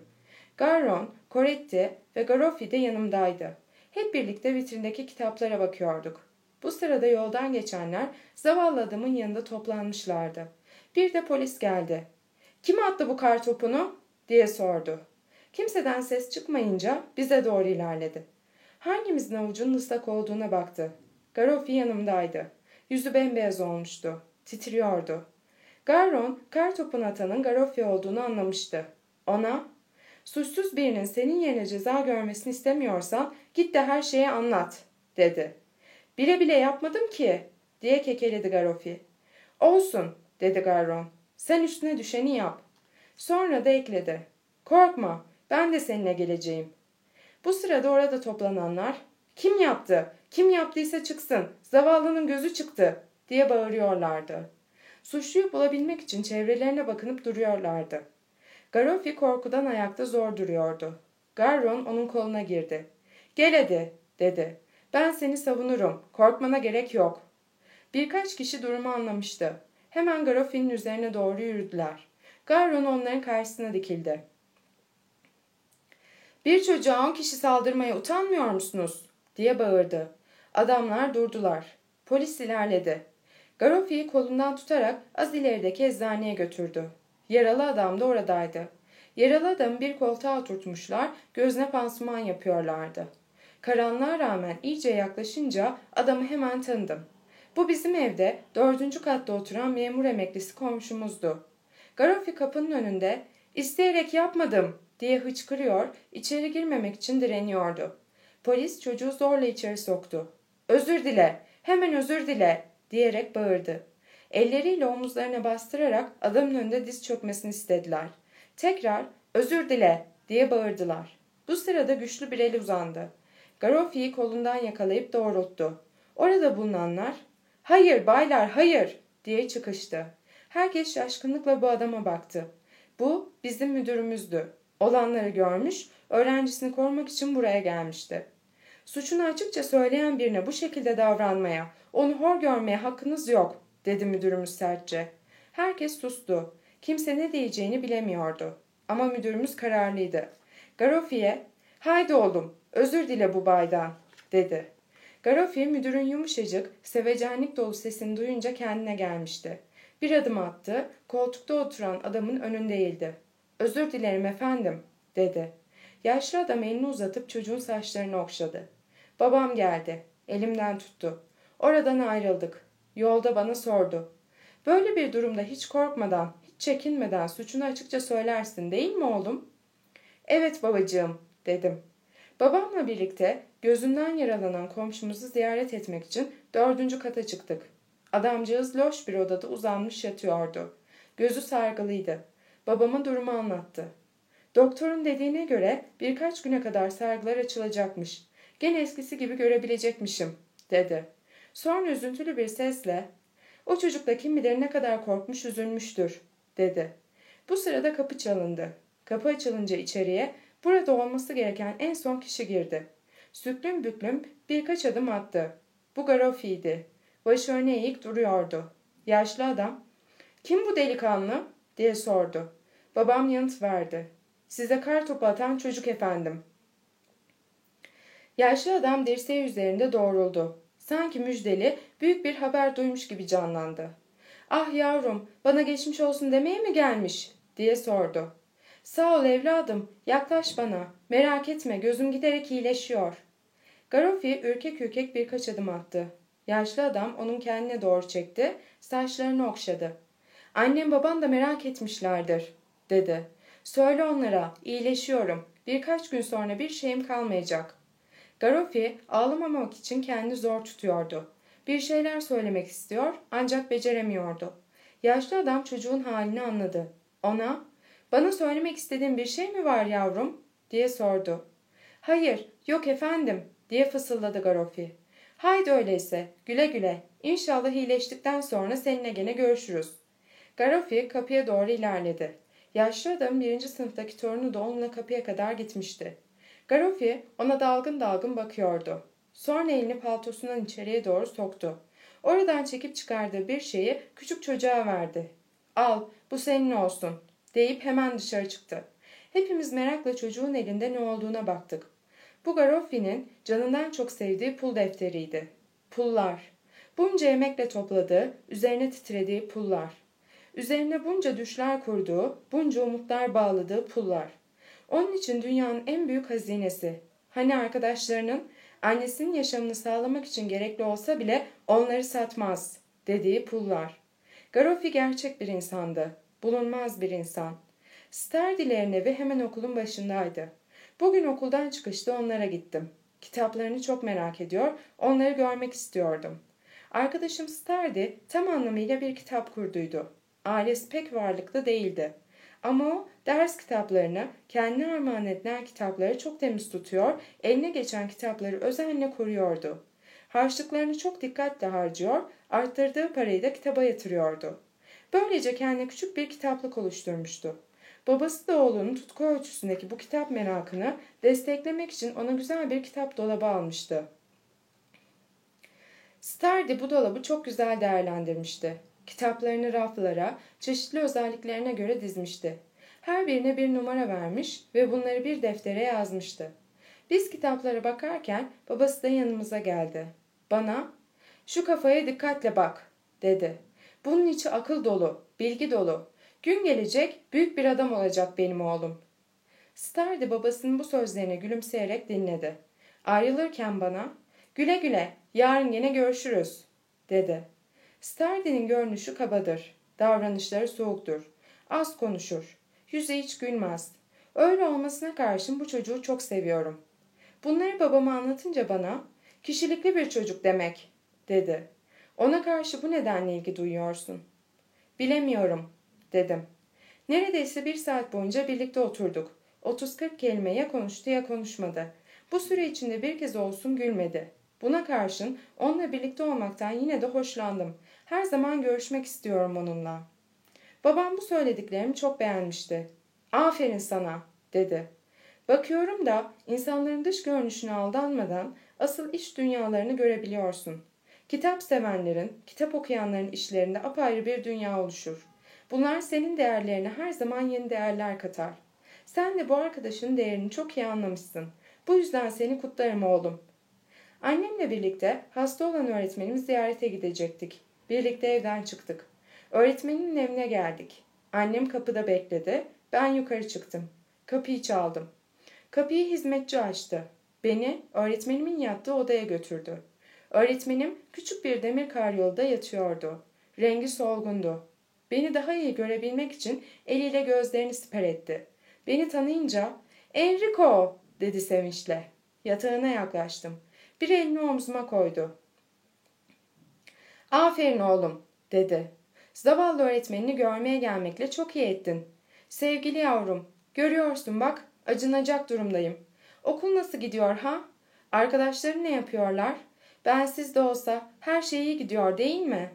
Garron, Coretti ve Garoffi de yanımdaydı. Hep birlikte vitrindeki kitaplara bakıyorduk. Bu sırada yoldan geçenler zavallı adamın yanında toplanmışlardı. Bir de polis geldi. Kim attı bu kar topunu? diye sordu. Kimseden ses çıkmayınca bize doğru ilerledi. Hangimizin avucunun ıslak olduğuna baktı. Garoffi yanımdaydı. Yüzü bembeyaz olmuştu. Titriyordu. Garron, kar topunu atanın Garoffi olduğunu anlamıştı. Ona, suçsuz birinin senin yerine ceza görmesini istemiyorsan git de her şeyi anlat, dedi. Bile bile yapmadım ki, diye kekeledi Garoffi. Olsun, dedi Garron. Sen üstüne düşeni yap. Sonra da ekledi. Korkma, ben de seninle geleceğim. Bu sırada orada toplananlar, kim yaptı, kim yaptıysa çıksın, zavallının gözü çıktı, diye bağırıyorlardı. Suçluyu bulabilmek için çevrelerine bakınıp duruyorlardı. Garoffi korkudan ayakta zor duruyordu. Garron onun koluna girdi. Gel hadi, dedi. Ben seni savunurum, korkmana gerek yok. Birkaç kişi durumu anlamıştı. Hemen Garoffi'nin üzerine doğru yürüdüler. Garron onların karşısına dikildi. Bir çocuğa on kişi saldırmaya utanmıyor musunuz? diye bağırdı. Adamlar durdular. Polis ilerledi. Garoffi'yi kolundan tutarak az ilerideki eczaneye götürdü. Yaralı adam da oradaydı. Yaralı adamı bir koltuğa oturtmuşlar, gözüne pansuman yapıyorlardı. Karanlığa rağmen iyice yaklaşınca adamı hemen tanıdım. Bu bizim evde dördüncü katta oturan memur emeklisi komşumuzdu. Garoffi kapının önünde isteyerek yapmadım diye hıçkırıyor, içeri girmemek için direniyordu. Polis çocuğu zorla içeri soktu. Özür dile, hemen özür dile diyerek bağırdı. Elleriyle omuzlarına bastırarak adamın önünde diz çökmesini istediler. Tekrar özür dile diye bağırdılar. Bu sırada güçlü bir el uzandı. Garoffi'yi kolundan yakalayıp doğrulttu. Orada bulunanlar hayır baylar hayır diye çıkıştı. Herkes şaşkınlıkla bu adama baktı. Bu bizim müdürümüzdü. Olanları görmüş, öğrencisini korumak için buraya gelmişti. Suçunu açıkça söyleyen birine bu şekilde davranmaya, onu hor görmeye hakkınız yok, dedi müdürümüz sertçe. Herkes sustu. Kimse ne diyeceğini bilemiyordu. Ama müdürümüz kararlıydı. Garoffi'ye, haydi oğlum, özür dile bu baydan, dedi. Garoffi müdürün yumuşacık, sevecenlik dolu sesini duyunca kendine gelmişti. Bir adım attı, koltukta oturan adamın önünde eğildi. Özür dilerim efendim, dedi. Yaşlı adam elini uzatıp çocuğun saçlarını okşadı. Babam geldi. Elimden tuttu. Oradan ayrıldık. Yolda bana sordu. Böyle bir durumda hiç korkmadan, hiç çekinmeden suçunu açıkça söylersin değil mi oğlum? Evet babacığım, dedim. Babamla birlikte gözünden yaralanan komşumuzu ziyaret etmek için dördüncü kata çıktık. Adamcağız loş bir odada uzanmış yatıyordu. Gözü sargılıydı. Babama durumu anlattı. Doktorun dediğine göre birkaç güne kadar sargılar açılacakmış. Gene eskisi gibi görebilecekmişim, dedi. Sonra üzüntülü bir sesle, o çocuk da kim bilir ne kadar korkmuş üzülmüştür, dedi. Bu sırada kapı çalındı. Kapı açılınca içeriye burada olması gereken en son kişi girdi. Süklüm büklüm birkaç adım attı. Bu Garoffi'ydi. Başı öne eğik duruyordu. Yaşlı adam, kim bu delikanlı? diye sordu. Babam yanıt verdi. Size kar topu atan çocuk efendim. Yaşlı adam dirseği üzerinde doğruldu. Sanki müjdeli, büyük bir haber duymuş gibi canlandı. Ah yavrum, bana geçmiş olsun demeye mi gelmiş? diye sordu. Sağ ol evladım, yaklaş bana. Merak etme, gözüm giderek iyileşiyor. Garoffi ürkek ürkek birkaç adım attı. Yaşlı adam onun kendine doğru çekti, saçlarını okşadı. Annem baban da merak etmişlerdir, dedi. Söyle onlara, iyileşiyorum. Birkaç gün sonra bir şeyim kalmayacak. Garoffi ağlamamak için kendini zor tutuyordu. Bir şeyler söylemek istiyor ancak beceremiyordu. Yaşlı adam çocuğun halini anladı. Ona, bana söylemek istediğin bir şey mi var yavrum? diye sordu. Hayır, Yok efendim diye fısıldadı Garofi. Haydi öyleyse güle güle İnşallah iyileştikten sonra seninle gene görüşürüz. Garofi kapıya doğru ilerledi. Yaşlı adam birinci sınıftaki torunu da onunla kapıya kadar gitmişti. Garofi ona dalgın dalgın bakıyordu. Sonra elini paltosundan içeriye doğru soktu. Oradan çekip çıkardığı bir şeyi küçük çocuğa verdi. Al bu senin olsun deyip hemen dışarı çıktı. Hepimiz merakla çocuğun elinde ne olduğuna baktık. Bu Garofi'nin canından çok sevdiği pul defteriydi. Pullar. Bunca emekle topladığı, üzerine titrediği pullar. Üzerine bunca düşler kurduğu, bunca umutlar bağladığı pullar. Onun için dünyanın en büyük hazinesi. Hani arkadaşlarının annesinin yaşamını sağlamak için gerekli olsa bile onları satmaz dediği pullar. Garofi gerçek bir insandı. Bulunmaz bir insan. Stardilerin evi hemen okulun başındaydı. Bugün okuldan çıkışta onlara gittim. Kitaplarını çok merak ediyor, onları görmek istiyordum. Arkadaşım Stardi tam anlamıyla bir kitap kurduydu. Ailesi pek varlıklı değildi. Ama o ders kitaplarını, kendine armağan edilen kitapları çok temiz tutuyor, eline geçen kitapları özenle koruyordu. Harçlıklarını çok dikkatle harcıyor, arttırdığı parayı da kitaba yatırıyordu. Böylece kendine küçük bir kitaplık oluşturmuştu. Babası da oğlunun tutku ölçüsündeki bu kitap merakını desteklemek için ona güzel bir kitap dolabı almıştı. Stardi bu dolabı çok güzel değerlendirmişti. Kitaplarını raflara, çeşitli özelliklerine göre dizmişti. Her birine bir numara vermiş ve bunları bir deftere yazmıştı. Biz kitaplara bakarken babası da yanımıza geldi. Bana, şu kafaya dikkatle bak, dedi. Bunun içi akıl dolu, bilgi dolu. Gün gelecek büyük bir adam olacak benim oğlum. Stardi babasının bu sözlerine gülümseyerek dinledi. Ayrılırken bana, güle güle yarın yine görüşürüz, dedi. Stardi'nin görünüşü kabadır. Davranışları soğuktur. Az konuşur. Yüzü hiç gülmez. Öyle olmasına karşın bu çocuğu çok seviyorum. Bunları babama anlatınca bana, kişilikli bir çocuk demek, dedi. Ona karşı bu nedenle ilgi duyuyorsun. Bilemiyorum, dedim. Neredeyse bir saat boyunca birlikte oturduk. 30-40 kelime ya konuştu ya konuşmadı. Bu süre içinde bir kez olsun gülmedi. Buna karşın onunla birlikte olmaktan yine de hoşlandım. Her zaman görüşmek istiyorum onunla. Babam bu söylediklerimi çok beğenmişti. Aferin sana, dedi. Bakıyorum da insanların dış görünüşüne aldanmadan asıl iç dünyalarını görebiliyorsun. Kitap sevenlerin, kitap okuyanların işlerinde apayrı bir dünya oluşur. Bunlar senin değerlerine her zaman yeni değerler katar. Sen de bu arkadaşın değerini çok iyi anlamışsın. Bu yüzden seni kutlarım oğlum. Annemle birlikte hasta olan öğretmenimi ziyarete gidecektik. Birlikte evden çıktık. Öğretmenin evine geldik. Annem kapıda bekledi. Ben yukarı çıktım. Kapıyı çaldım. Kapıyı hizmetçi açtı. Beni öğretmenimin yattığı odaya götürdü. Öğretmenim küçük bir demir karyolda yatıyordu. Rengi solgundu. Beni daha iyi görebilmek için eliyle gözlerini siper etti. Beni tanıyınca ''Enrico!'' dedi sevinçle. Yatağına yaklaştım. Bir elini omzuma koydu. ''Aferin oğlum'' dedi. Zavallı öğretmenini görmeye gelmekle çok iyi ettin. Sevgili yavrum, görüyorsun bak, acınacak durumdayım. Okul nasıl gidiyor ha? Arkadaşların ne yapıyorlar? Ben siz de olsa her şey iyi gidiyor değil mi?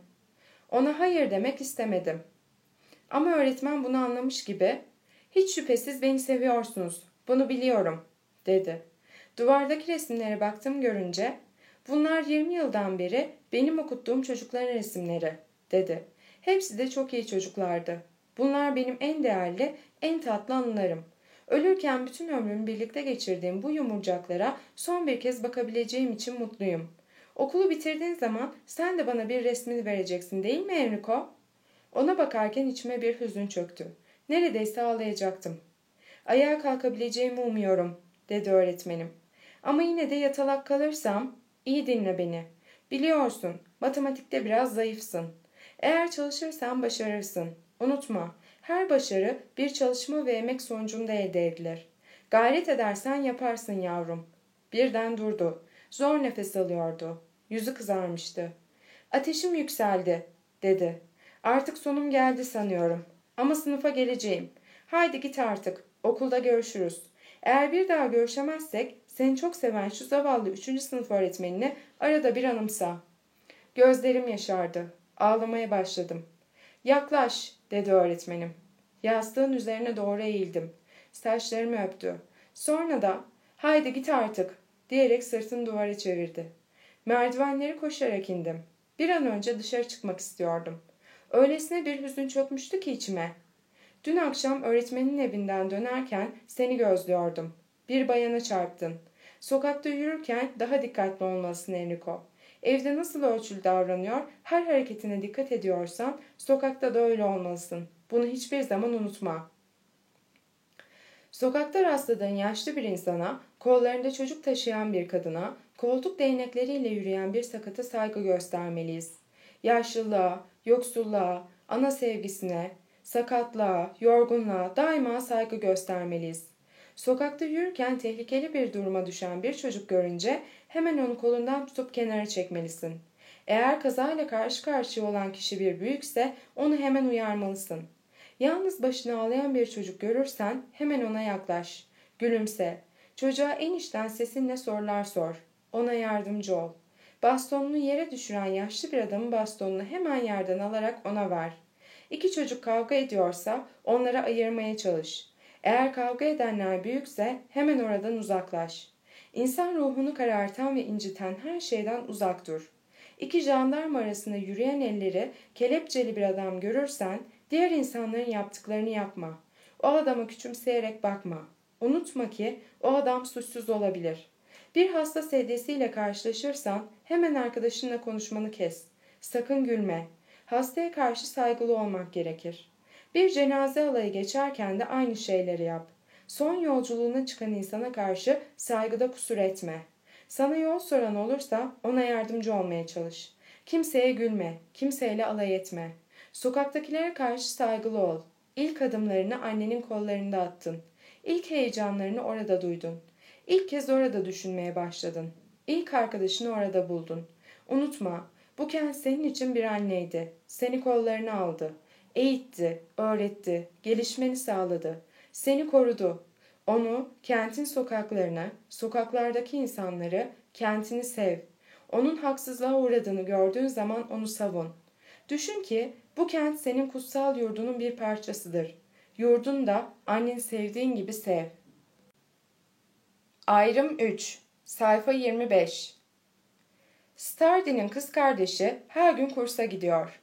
Ona hayır demek istemedim. Ama öğretmen bunu anlamış gibi, hiç şüphesiz beni seviyorsunuz, bunu biliyorum, dedi. Duvardaki resimlere baktım görünce, bunlar 20 yıldan beri benim okuttuğum çocukların resimleri, dedi. Hepsi de çok iyi çocuklardı. Bunlar benim en değerli, en tatlı anılarım. Ölürken bütün ömrümü birlikte geçirdiğim bu yumurcaklara son bir kez bakabileceğim için mutluyum. Okulu bitirdiğin zaman sen de bana bir resmini vereceksin değil mi Enrico? Ona bakarken içime bir hüzün çöktü. Neredeyse ağlayacaktım. Ayağa kalkabileceğimi umuyorum, dedi öğretmenim. Ama yine de yatalak kalırsam, iyi dinle beni. Biliyorsun, matematikte biraz zayıfsın. Eğer çalışırsan başarırsın. Unutma, her başarı bir çalışma ve emek sonucunda elde edilir. Gayret edersen yaparsın yavrum. Birden durdu. Zor nefes alıyordu. Yüzü kızarmıştı. Ateşim yükseldi, dedi. Artık sonum geldi sanıyorum. Ama sınıfa geleceğim. Haydi git artık. Okulda görüşürüz. Eğer bir daha görüşemezsek seni çok seven şu zavallı üçüncü sınıf öğretmenini arada bir anımsa. Gözlerim yaşardı. Ağlamaya başladım. Yaklaş dedi öğretmenim. Yastığın üzerine doğru eğildim. Saçlarımı öptü. Sonra da haydi git artık diyerek sırtını duvara çevirdi. Merdivenleri koşarak indim. Bir an önce dışarı çıkmak istiyordum. Öylesine bir hüzün çökmüştü ki içime. Dün akşam öğretmenin evinden dönerken seni gözlüyordum. Bir bayana çarptın. Sokakta yürürken daha dikkatli olmalısın Enrico. Evde nasıl ölçülü davranıyor, her hareketine dikkat ediyorsan sokakta da öyle olmalısın. Bunu hiçbir zaman unutma. Sokakta rastladığın yaşlı bir insana, kollarında çocuk taşıyan bir kadına, koltuk değnekleriyle yürüyen bir sakata saygı göstermeliyiz. Yaşlılığa, yoksulluğa, ana sevgisine, sakatlığa, yorgunluğa daima saygı göstermeliyiz. Sokakta yürürken tehlikeli bir duruma düşen bir çocuk görünce hemen onu kolundan tutup kenara çekmelisin. Eğer kazayla karşı karşıya olan kişi bir büyükse onu hemen uyarmalısın. Yalnız başına ağlayan bir çocuk görürsen hemen ona yaklaş. Gülümse. Çocuğa en içten sesinle sorular sor. Ona yardımcı ol. Bastonunu yere düşüren yaşlı bir adamın bastonunu hemen yerden alarak ona ver. İki çocuk kavga ediyorsa onlara ayırmaya çalış. Eğer kavga edenler büyükse hemen oradan uzaklaş. İnsan ruhunu karartan ve inciten her şeyden uzak dur. İki jandarma arasında yürüyen elleri kelepçeli bir adam görürsen diğer insanların yaptıklarını yapma. O adama küçümseyerek bakma. Unutma ki o adam suçsuz olabilir. Bir hasta sedyesiyle karşılaşırsan hemen arkadaşınla konuşmanı kes. Sakın gülme. Hastaya karşı saygılı olmak gerekir. Bir cenaze alayı geçerken de aynı şeyleri yap. Son yolculuğuna çıkan insana karşı saygıda kusur etme. Sana yol soran olursa ona yardımcı olmaya çalış. Kimseye gülme, kimseyle alay etme. Sokaktakilere karşı saygılı ol. İlk adımlarını annenin kollarında attın. İlk heyecanlarını orada duydun. İlk kez orada düşünmeye başladın. İlk arkadaşını orada buldun. Unutma, bu kent senin için bir anneydi. Seni kollarına aldı. Eğitti, öğretti, gelişmeni sağladı. Seni korudu. Onu, kentin sokaklarına, sokaklardaki insanları, kentini sev. Onun haksızlığa uğradığını gördüğün zaman onu savun. Düşün ki bu kent senin kutsal yurdunun bir parçasıdır. Yurdun da annen sevdiğin gibi sev. Ayrım 3 Sayfa 25 Stardy'nin kız kardeşi her gün kursa gidiyor.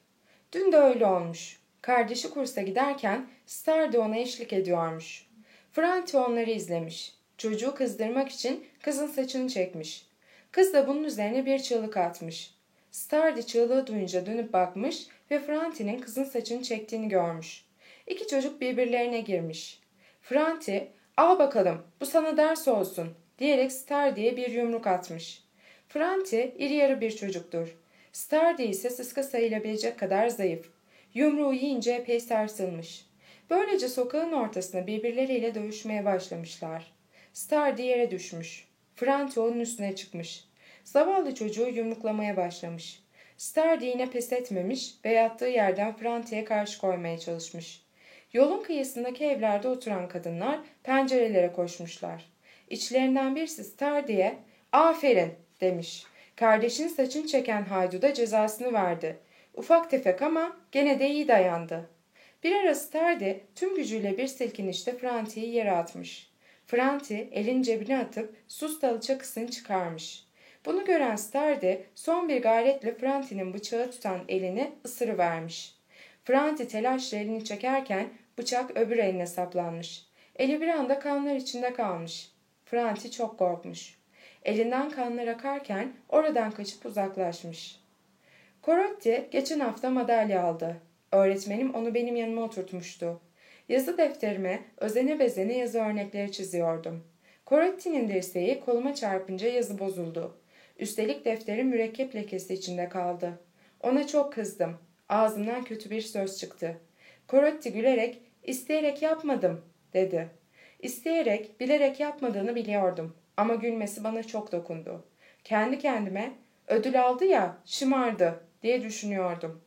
Dün de öyle olmuş. Kardeşi kursa giderken Stardy ona eşlik ediyormuş. Franti onları izlemiş. Çocuğu kızdırmak için kızın saçını çekmiş. Kız da bunun üzerine bir çığlık atmış. Stardy çığlığı duyunca dönüp bakmış ve Franti'nin kızın saçını çektiğini görmüş. İki çocuk birbirlerine girmiş. Franti, al bakalım bu sana ders olsun diyerek Stardy'ye bir yumruk atmış. Franti iri yarı bir çocuktur. Stardy ise sıska sayılabilecek kadar zayıf. Yumruğu yiyince epey sarsılmış. Böylece sokağın ortasında birbirleriyle dövüşmeye başlamışlar. Stardy yere düşmüş. Franti onun üstüne çıkmış. Zavallı çocuğu yumruklamaya başlamış. Stardy yine pes etmemiş ve yattığı yerden Franti'ye karşı koymaya çalışmış. Yolun kıyısındaki evlerde oturan kadınlar pencerelere koşmuşlar. İçlerinden birisi Stardy'ye ''Aferin'' demiş. Kardeşinin saçını çeken haydu da cezasını verdi. Ufak tefek ama gene de iyi dayandı. Bir ara Stardy tüm gücüyle bir silkinişte Franti'yi yere atmış. Franti elin cebine atıp sus dalı çakısını çıkarmış. Bunu gören Stardy son bir gayretle Franti'nin bıçağı tutan elini ısırıvermiş. Franti telaşla elini çekerken bıçak öbür eline saplanmış. Eli bir anda kanlar içinde kalmış. Franti çok korkmuş. Elinden kanlar akarken oradan kaçıp uzaklaşmış. Korotti geçen hafta madalya aldı. Öğretmenim onu benim yanıma oturtmuştu. Yazı defterime özene bezene yazı örnekleri çiziyordum. Korotti'nin dirseği koluma çarpınca yazı bozuldu. Üstelik defterin mürekkep lekesi içinde kaldı. Ona çok kızdım. Ağzımdan kötü bir söz çıktı. Korotti gülerek isteyerek yapmadım dedi. İsteyerek, bilerek yapmadığını biliyordum. Ama gülmesi bana çok dokundu. Kendi kendime ödül aldı ya şımardı diye düşünüyordum.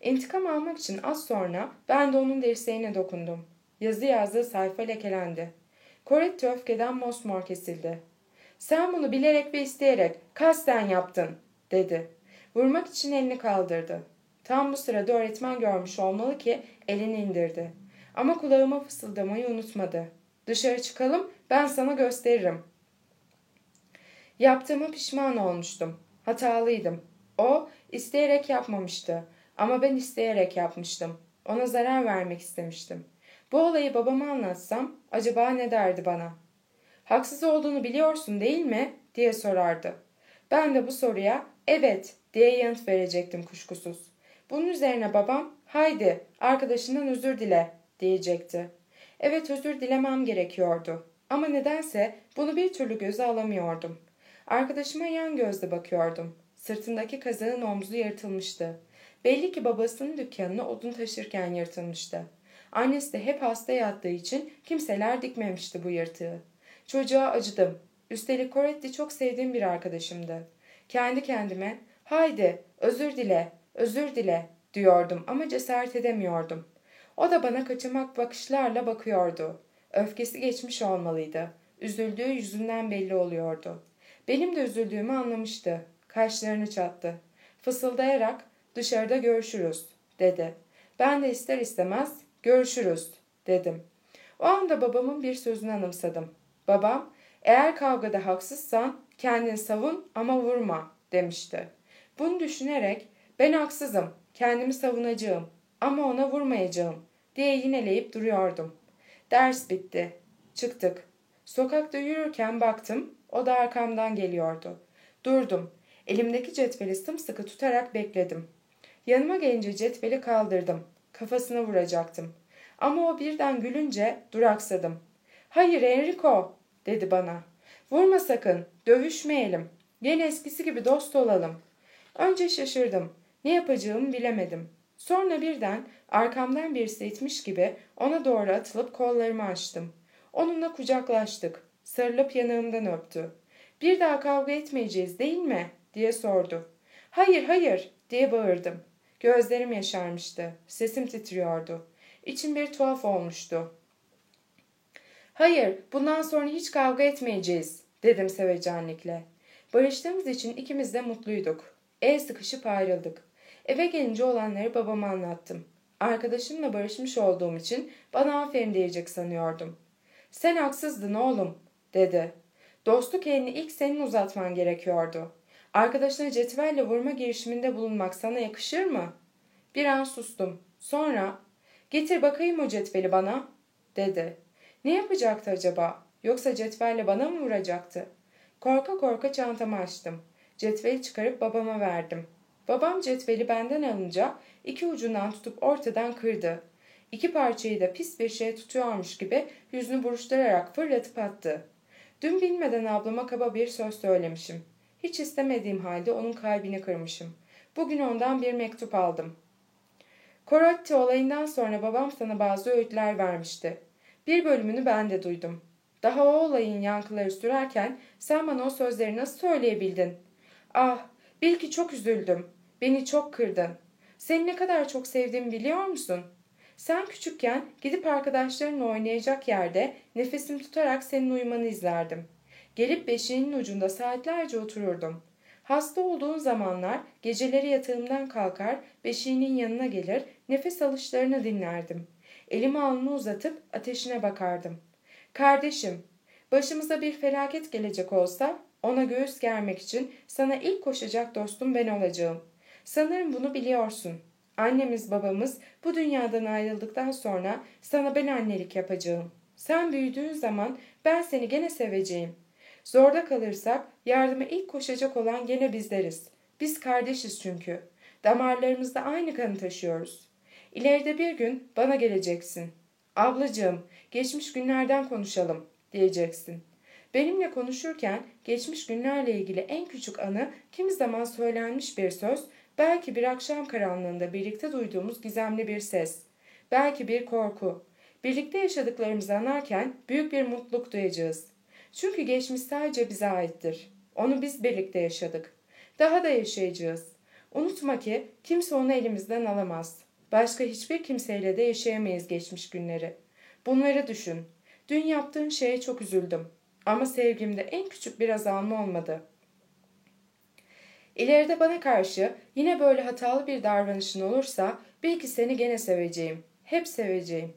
İntikam almak için az sonra ben de onun dirseğine dokundum. Yazı yazdığı sayfa lekelendi. Coretti öfkeden mosmor kesildi. Sen bunu bilerek ve isteyerek kasten yaptın dedi. Vurmak için elini kaldırdı. Tam bu sırada öğretmen görmüş olmalı ki elini indirdi. Ama kulağıma fısıldamayı unutmadı. Dışarı çıkalım ben sana gösteririm. Yaptığıma pişman olmuştum. Hatalıydım. O isteyerek yapmamıştı. Ama ben isteyerek yapmıştım. Ona zarar vermek istemiştim. Bu olayı babama anlatsam acaba ne derdi bana? Haksız olduğunu biliyorsun değil mi? diye sorardı. Ben de bu soruya evet diye yanıt verecektim kuşkusuz. Bunun üzerine babam haydi arkadaşından özür dile diyecekti. Evet özür dilemem gerekiyordu. Ama nedense bunu bir türlü göze alamıyordum. Arkadaşıma yan gözle bakıyordum. Sırtındaki kazağın omzu yırtılmıştı. Belli ki babasının dükkanını odun taşırken yırtılmıştı. Annesi de hep hasta yattığı için kimseler dikmemişti bu yırtığı. Çocuğa acıdım. Üstelik Coretti çok sevdiğim bir arkadaşımdı. Kendi kendime haydi özür dile, özür dile diyordum ama cesaret edemiyordum. O da bana kaçamak bakışlarla bakıyordu. Öfkesi geçmiş olmalıydı. Üzüldüğü yüzünden belli oluyordu. Benim de üzüldüğümü anlamıştı. Kaşlarını çattı. Fısıldayarak dışarıda görüşürüz dedi. Ben de ister istemez görüşürüz dedim. O anda babamın bir sözünü anımsadım. Babam eğer kavgada haksızsan kendini savun ama vurma demişti. Bunu düşünerek ben haksızım kendimi savunacağım ama ona vurmayacağım diye yineleyip duruyordum. Ders bitti. Çıktık. Sokakta yürürken baktım o da arkamdan geliyordu. Durdum. Elimdeki cetveli sımsıkı tutarak bekledim. Yanıma gelince cetveli kaldırdım. Kafasına vuracaktım. Ama o birden gülünce duraksadım. Hayır Enrico dedi bana. Vurma sakın, dövüşmeyelim. Yine eskisi gibi dost olalım. Önce şaşırdım. Ne yapacağımı bilemedim. Sonra birden arkamdan birisi itmiş gibi ona doğru atılıp kollarımı açtım. Onunla kucaklaştık. Sarılıp yanağımdan öptü. Bir daha kavga etmeyeceğiz değil mi? diye sordu. Hayır hayır diye bağırdım. Gözlerim yaşarmıştı. Sesim titriyordu. İçim bir tuhaf olmuştu. Hayır, bundan sonra hiç kavga etmeyeceğiz, dedim sevecenlikle. Barıştığımız için ikimiz de mutluyduk. El sıkışıp ayrıldık. Eve gelince olanları babama anlattım. Arkadaşımla barışmış olduğum için bana aferin diyecek sanıyordum. Sen haksızdın oğlum, dedi. Dostluk elini ilk senin uzatman gerekiyordu. Arkadaşına cetvelle vurma girişiminde bulunmak sana yakışır mı? Bir an sustum. Sonra, getir bakayım o cetveli bana, dedi. Ne yapacaktı acaba? Yoksa cetvelle bana mı vuracaktı? Korka korka çantamı açtım. Cetveli çıkarıp babama verdim. Babam cetveli benden alınca iki ucundan tutup ortadan kırdı. İki parçayı da pis bir şey tutuyormuş gibi yüzünü buruşturarak fırlatıp attı. Dün bilmeden ablama kaba bir söz söylemişim. Hiç istemediğim halde onun kalbini kırmışım. Bugün ondan bir mektup aldım. Korotti olayından sonra babam sana bazı öğütler vermişti. Bir bölümünü ben de duydum. Daha o olayın yankıları sürerken sen bana o sözleri nasıl söyleyebildin? Ah, bil ki çok üzüldüm. Beni çok kırdın. Seni ne kadar çok sevdiğimi biliyor musun? Sen küçükken gidip arkadaşlarınla oynayacak yerde nefesim tutarak senin uyumanı izlerdim. Gelip beşiğinin ucunda saatlerce otururdum. Hasta olduğun zamanlar geceleri yatağımdan kalkar, beşiğinin yanına gelir, nefes alışlarını dinlerdim. Elimi alnına uzatıp ateşine bakardım. Kardeşim, başımıza bir felaket gelecek olsa ona göğüs germek için sana ilk koşacak dostum ben olacağım. Sanırım bunu biliyorsun. Annemiz babamız bu dünyadan ayrıldıktan sonra sana ben annelik yapacağım. Sen büyüdüğün zaman ben seni gene seveceğim. Zorda kalırsak yardıma ilk koşacak olan gene bizleriz. Biz kardeşiz çünkü. Damarlarımızda aynı kanı taşıyoruz. İleride bir gün bana geleceksin. Ablacığım, geçmiş günlerden konuşalım diyeceksin. Benimle konuşurken geçmiş günlerle ilgili en küçük anı kimi zaman söylenmiş bir söz, belki bir akşam karanlığında birlikte duyduğumuz gizemli bir ses, belki bir korku. Birlikte yaşadıklarımızı anarken büyük bir mutluluk duyacağız. Çünkü geçmiş sadece bize aittir. Onu biz birlikte yaşadık. Daha da yaşayacağız. Unutma ki kimse onu elimizden alamaz. Başka hiçbir kimseyle de yaşayamayız geçmiş günleri. Bunları düşün. Dün yaptığın şeye çok üzüldüm. Ama sevgimde en küçük bir azalma olmadı. İleride bana karşı yine böyle hatalı bir davranışın olursa belki seni gene seveceğim. Hep seveceğim.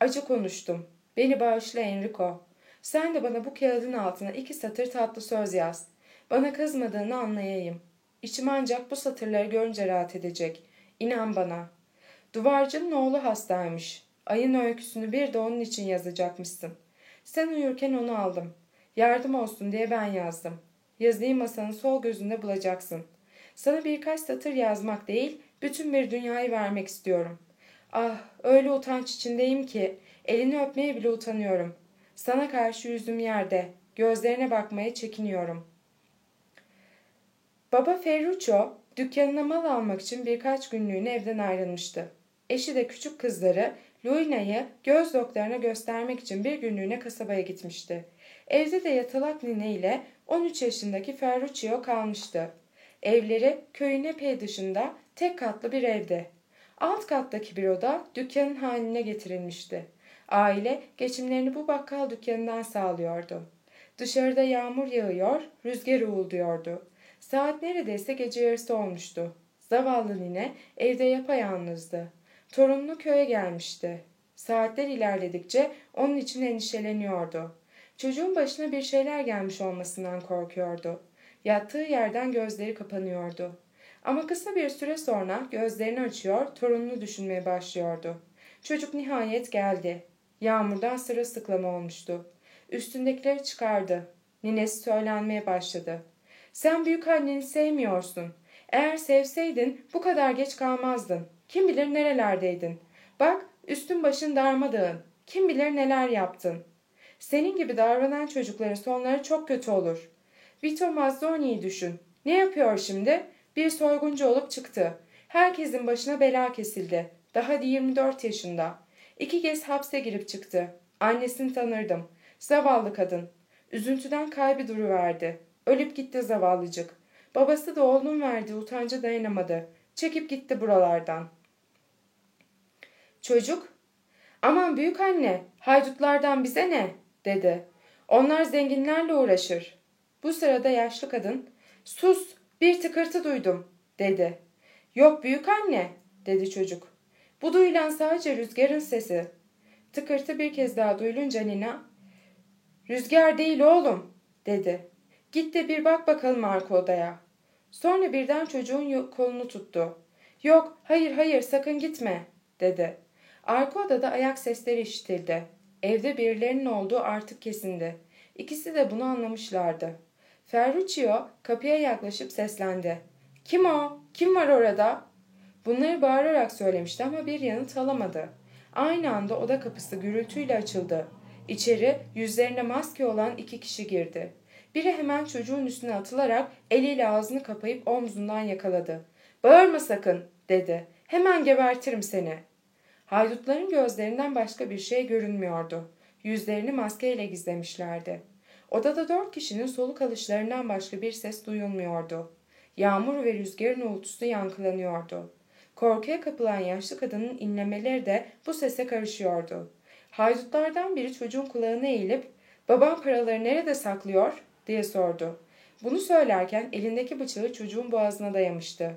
Acı konuştum. Beni bağışla Enrico. Sen de bana bu kağıdın altına iki satır tatlı söz yaz. Bana kızmadığını anlayayım. İçim ancak bu satırları görünce rahat edecek. İnan bana. Duvarcının oğlu hastaymış. Ayın öyküsünü bir de onun için yazacakmışsın. Sen uyurken onu aldım. Yardım olsun diye ben yazdım. Yazıyı masanın sol gözünde bulacaksın. Sana birkaç satır yazmak değil, bütün bir dünyayı vermek istiyorum. Ah, öyle utanç içindeyim ki elini öpmeye bile utanıyorum. Sana karşı yüzüm yerde, gözlerine bakmaya çekiniyorum. Baba Ferruccio dükkanına mal almak için birkaç günlüğüne evden ayrılmıştı. Eşi de küçük kızları Luina'yı göz doktoruna göstermek için bir günlüğüne kasabaya gitmişti. Evde de yatalak nine ile 13 yaşındaki Ferruccio kalmıştı. Evleri köyün epey dışında tek katlı bir evde. Alt kattaki bir oda dükkanın haline getirilmişti. Aile geçimlerini bu bakkal dükkanından sağlıyordu. Dışarıda yağmur yağıyor, rüzgar uğulduyordu. Saat neredeyse gece yarısı olmuştu. Zavallı nine evde yapayalnızdı. Torununu köye gelmişti. Saatler ilerledikçe onun için endişeleniyordu. Çocuğun başına bir şeyler gelmiş olmasından korkuyordu. Yattığı yerden gözleri kapanıyordu. Ama kısa bir süre sonra gözlerini açıyor, torununu düşünmeye başlıyordu. Çocuk nihayet geldi. Yağmurdan sırılsıklam olmuştu. Üstündekileri çıkardı. Ninesi söylenmeye başladı. Sen büyük anneni sevmiyorsun. Eğer sevseydin bu kadar geç kalmazdın. Kim bilir nerelerdeydin. Bak üstün başın darmadağın. Kim bilir neler yaptın. Senin gibi davranan çocukların sonları çok kötü olur. Vito Mazzoni'yi düşün. Ne yapıyor şimdi? Bir soyguncu olup çıktı. Herkesin başına bela kesildi. Daha 24 yaşında. İki kez hapse girip çıktı. Annesini tanırdım. Zavallı kadın. Üzüntüden kalbi duruverdi. Ölüp gitti zavallıcık. Babası da oğlunun verdiği utanca dayanamadı. Çekip gitti buralardan. Çocuk, aman büyük anne, haydutlardan bize ne? dedi. Onlar zenginlerle uğraşır. Bu sırada yaşlı kadın, sus, bir tıkırtı duydum, dedi. Yok büyük anne, dedi çocuk. Bu duyulan sadece rüzgarın sesi. Tıkırtı bir kez daha duyulunca Nina, rüzgar değil oğlum, dedi. Git de bir bak bakalım arka odaya. Sonra birden çocuğun kolunu tuttu. Yok, hayır hayır sakın gitme, dedi. Arka odada ayak sesleri işitildi. Evde birilerinin olduğu artık kesindi. İkisi de bunu anlamışlardı. Ferruccio kapıya yaklaşıp seslendi. Kim o? Kim var orada? Bunları bağırarak söylemişti ama bir yanıt alamadı. Aynı anda oda kapısı gürültüyle açıldı. İçeri yüzlerine maske olan iki kişi girdi. Biri hemen çocuğun üstüne atılarak eliyle ağzını kapayıp omzundan yakaladı. Bağırma sakın dedi. Hemen gebertirim seni. Haydutların gözlerinden başka bir şey görünmüyordu. Yüzlerini maskeyle gizlemişlerdi. Odada dört kişinin soluk alışlarından başka bir ses duyulmuyordu. Yağmur ve rüzgarın uğultusu yankılanıyordu. Korkuya kapılan yaşlı kadının inlemeleri de bu sese karışıyordu. Haydutlardan biri çocuğun kulağına eğilip ''Babam paraları nerede saklıyor?'' diye sordu. Bunu söylerken elindeki bıçağı çocuğun boğazına dayamıştı.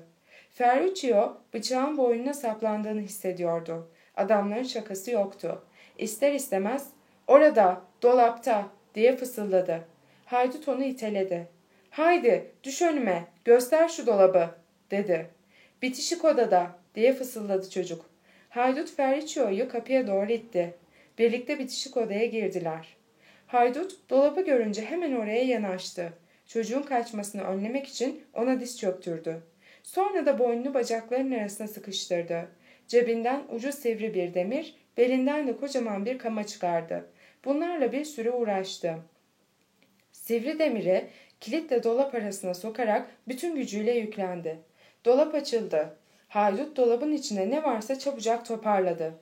Ferruccio bıçağın boynuna saplandığını hissediyordu. Adamların şakası yoktu. İster istemez orada, dolapta diye fısıldadı. Haydut onu iteledi. Haydi düş önüme göster şu dolabı dedi. Bitişik odada diye fısıldadı çocuk. Haydut Ferruccio'yu kapıya doğru itti. Birlikte bitişik odaya girdiler. Haydut dolabı görünce hemen oraya yanaştı. Çocuğun kaçmasını önlemek için ona diz çöktürdü. Sonra da boynunu bacaklarının arasına sıkıştırdı. Cebinden ucu sivri bir demir, belinden de kocaman bir kama çıkardı. Bunlarla bir süre uğraştı. Sivri demiri kilitle dolap arasına sokarak bütün gücüyle yüklendi. Dolap açıldı. Haydut dolabın içinde ne varsa çabucak toparladı.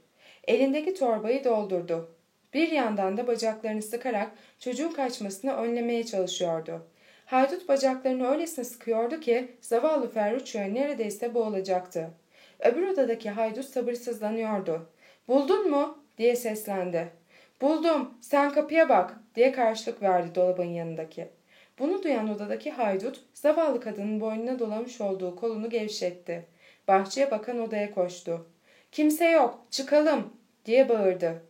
Elindeki torbayı doldurdu. Bir yandan da bacaklarını sıkarak çocuğun kaçmasını önlemeye çalışıyordu. Haydut bacaklarını öylesine sıkıyordu ki zavallı Ferruccio neredeyse boğulacaktı. Öbür odadaki haydut sabırsızlanıyordu. Buldun mu? diye seslendi. Buldum, sen kapıya bak diye karşılık verdi dolabın yanındaki. Bunu duyan odadaki haydut zavallı kadının boynuna dolamış olduğu kolunu gevşetti. Bahçeye bakan odaya koştu. Kimse yok, çıkalım diye bağırdı.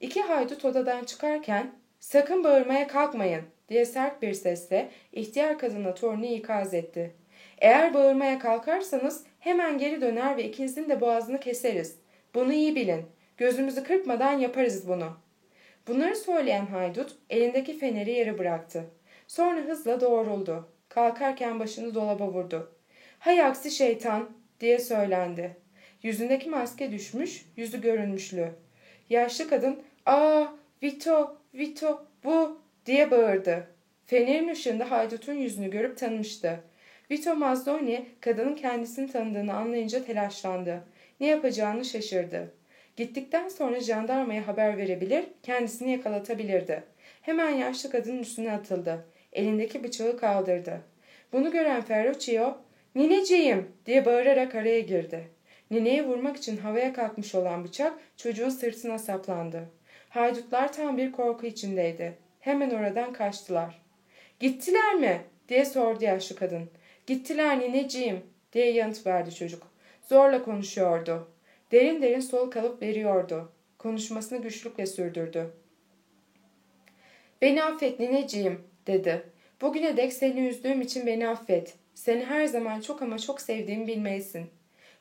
İki haydut odadan çıkarken sakın bağırmaya kalkmayın diye sert bir sesle ihtiyar kadına torunu ikaz etti. Eğer bağırmaya kalkarsanız hemen geri döner ve ikinizin de boğazını keseriz. Bunu iyi bilin. Gözümüzü kırpmadan yaparız bunu. Bunları söyleyen haydut elindeki feneri yere bıraktı. Sonra hızla doğruldu. Kalkarken başını dolaba vurdu. Hay aksi şeytan diye söylendi. Yüzündeki maske düşmüş, yüzü görünmüşlü. Yaşlı kadın ''Aa Vito, Vito bu'' diye bağırdı. Fenerin ışığında haydutun yüzünü görüp tanımıştı. Vito Mazdoni kadının kendisini tanıdığını anlayınca telaşlandı. Ne yapacağını şaşırdı. Gittikten sonra jandarmaya haber verebilir, kendisini yakalatabilirdi. Hemen yaşlı kadının üstüne atıldı. Elindeki bıçağı kaldırdı. Bunu gören Ferruccio, ''Nineciğim!'' diye bağırarak araya girdi. Nineyi vurmak için havaya kalkmış olan bıçak çocuğun sırtına saplandı. Haydutlar tam bir korku içindeydi. Hemen oradan kaçtılar. ''Gittiler mi?'' diye sordu yaşlı kadın. ''Gittiler nineciğim'' diye yanıt verdi çocuk. Zorla konuşuyordu. Derin derin sol kalıp veriyordu. Konuşmasını güçlükle sürdürdü. ''Beni affet nineciğim'' dedi. ''Bugüne dek seni üzdüğüm için beni affet. Seni her zaman çok ama çok sevdiğimi bilmelisin.''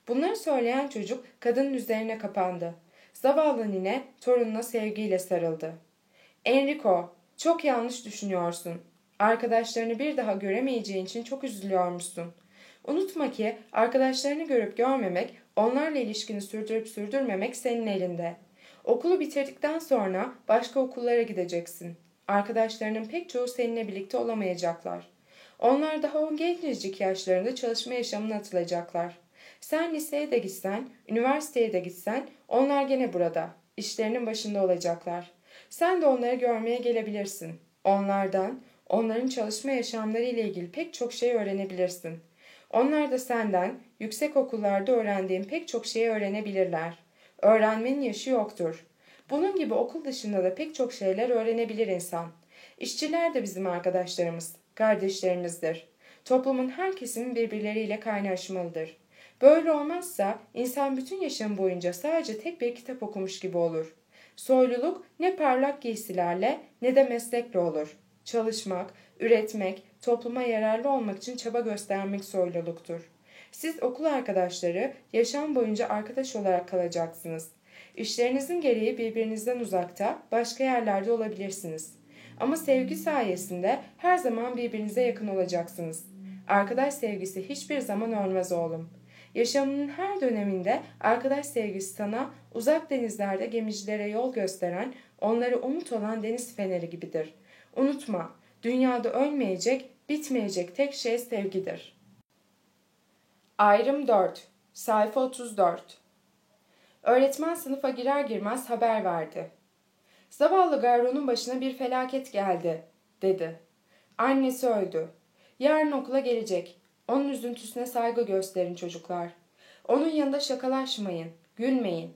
Bunları söyleyen çocuk kadının üzerine kapandı. Zavallı nine torununa sevgiyle sarıldı. Enrico, çok yanlış düşünüyorsun. Arkadaşlarını bir daha göremeyeceğin için çok üzülüyormuşsun. Unutma ki arkadaşlarını görüp görmemek, onlarla ilişkini sürdürüp sürdürmemek senin elinde. Okulu bitirdikten sonra başka okullara gideceksin. Arkadaşlarının pek çoğu seninle birlikte olamayacaklar. Onlar daha o gencecik yaşlarında çalışma yaşamına atılacaklar. Sen liseye de gitsen, üniversiteye de gitsen onlar gene burada. İşlerinin başında olacaklar. Sen de onları görmeye gelebilirsin. Onlardan, onların çalışma yaşamları ile ilgili pek çok şey öğrenebilirsin. Onlar da senden yüksek okullarda öğrendiğin pek çok şeyi öğrenebilirler. Öğrenmenin yaşı yoktur. Bunun gibi okul dışında da pek çok şeyler öğrenebilir insan. İşçiler de bizim arkadaşlarımız, kardeşlerimizdir. Toplumun her kesimi birbirleriyle kaynaşmalıdır. Böyle olmazsa insan bütün yaşam boyunca sadece tek bir kitap okumuş gibi olur. Soyluluk ne parlak giysilerle ne de meslekle olur. Çalışmak, üretmek, topluma yararlı olmak için çaba göstermek soyluluktur. Siz okul arkadaşları yaşam boyunca arkadaş olarak kalacaksınız. İşlerinizin gereği birbirinizden uzakta, başka yerlerde olabilirsiniz. Ama sevgi sayesinde her zaman birbirinize yakın olacaksınız. Arkadaş sevgisi hiçbir zaman ölmez oğlum. Yaşamının her döneminde arkadaş sevgisi sana uzak denizlerde gemicilere yol gösteren, onları umut olan deniz feneri gibidir. Unutma, dünyada ölmeyecek, bitmeyecek tek şey sevgidir. Ayrım 4 Sayfa 34 Öğretmen sınıfa girer girmez haber verdi. Zavallı Garro'nun başına bir felaket geldi, dedi. Annesi öldü. Yarın okula gelecek. Onun üzüntüsüne saygı gösterin çocuklar. Onun yanında şakalaşmayın, gülmeyin.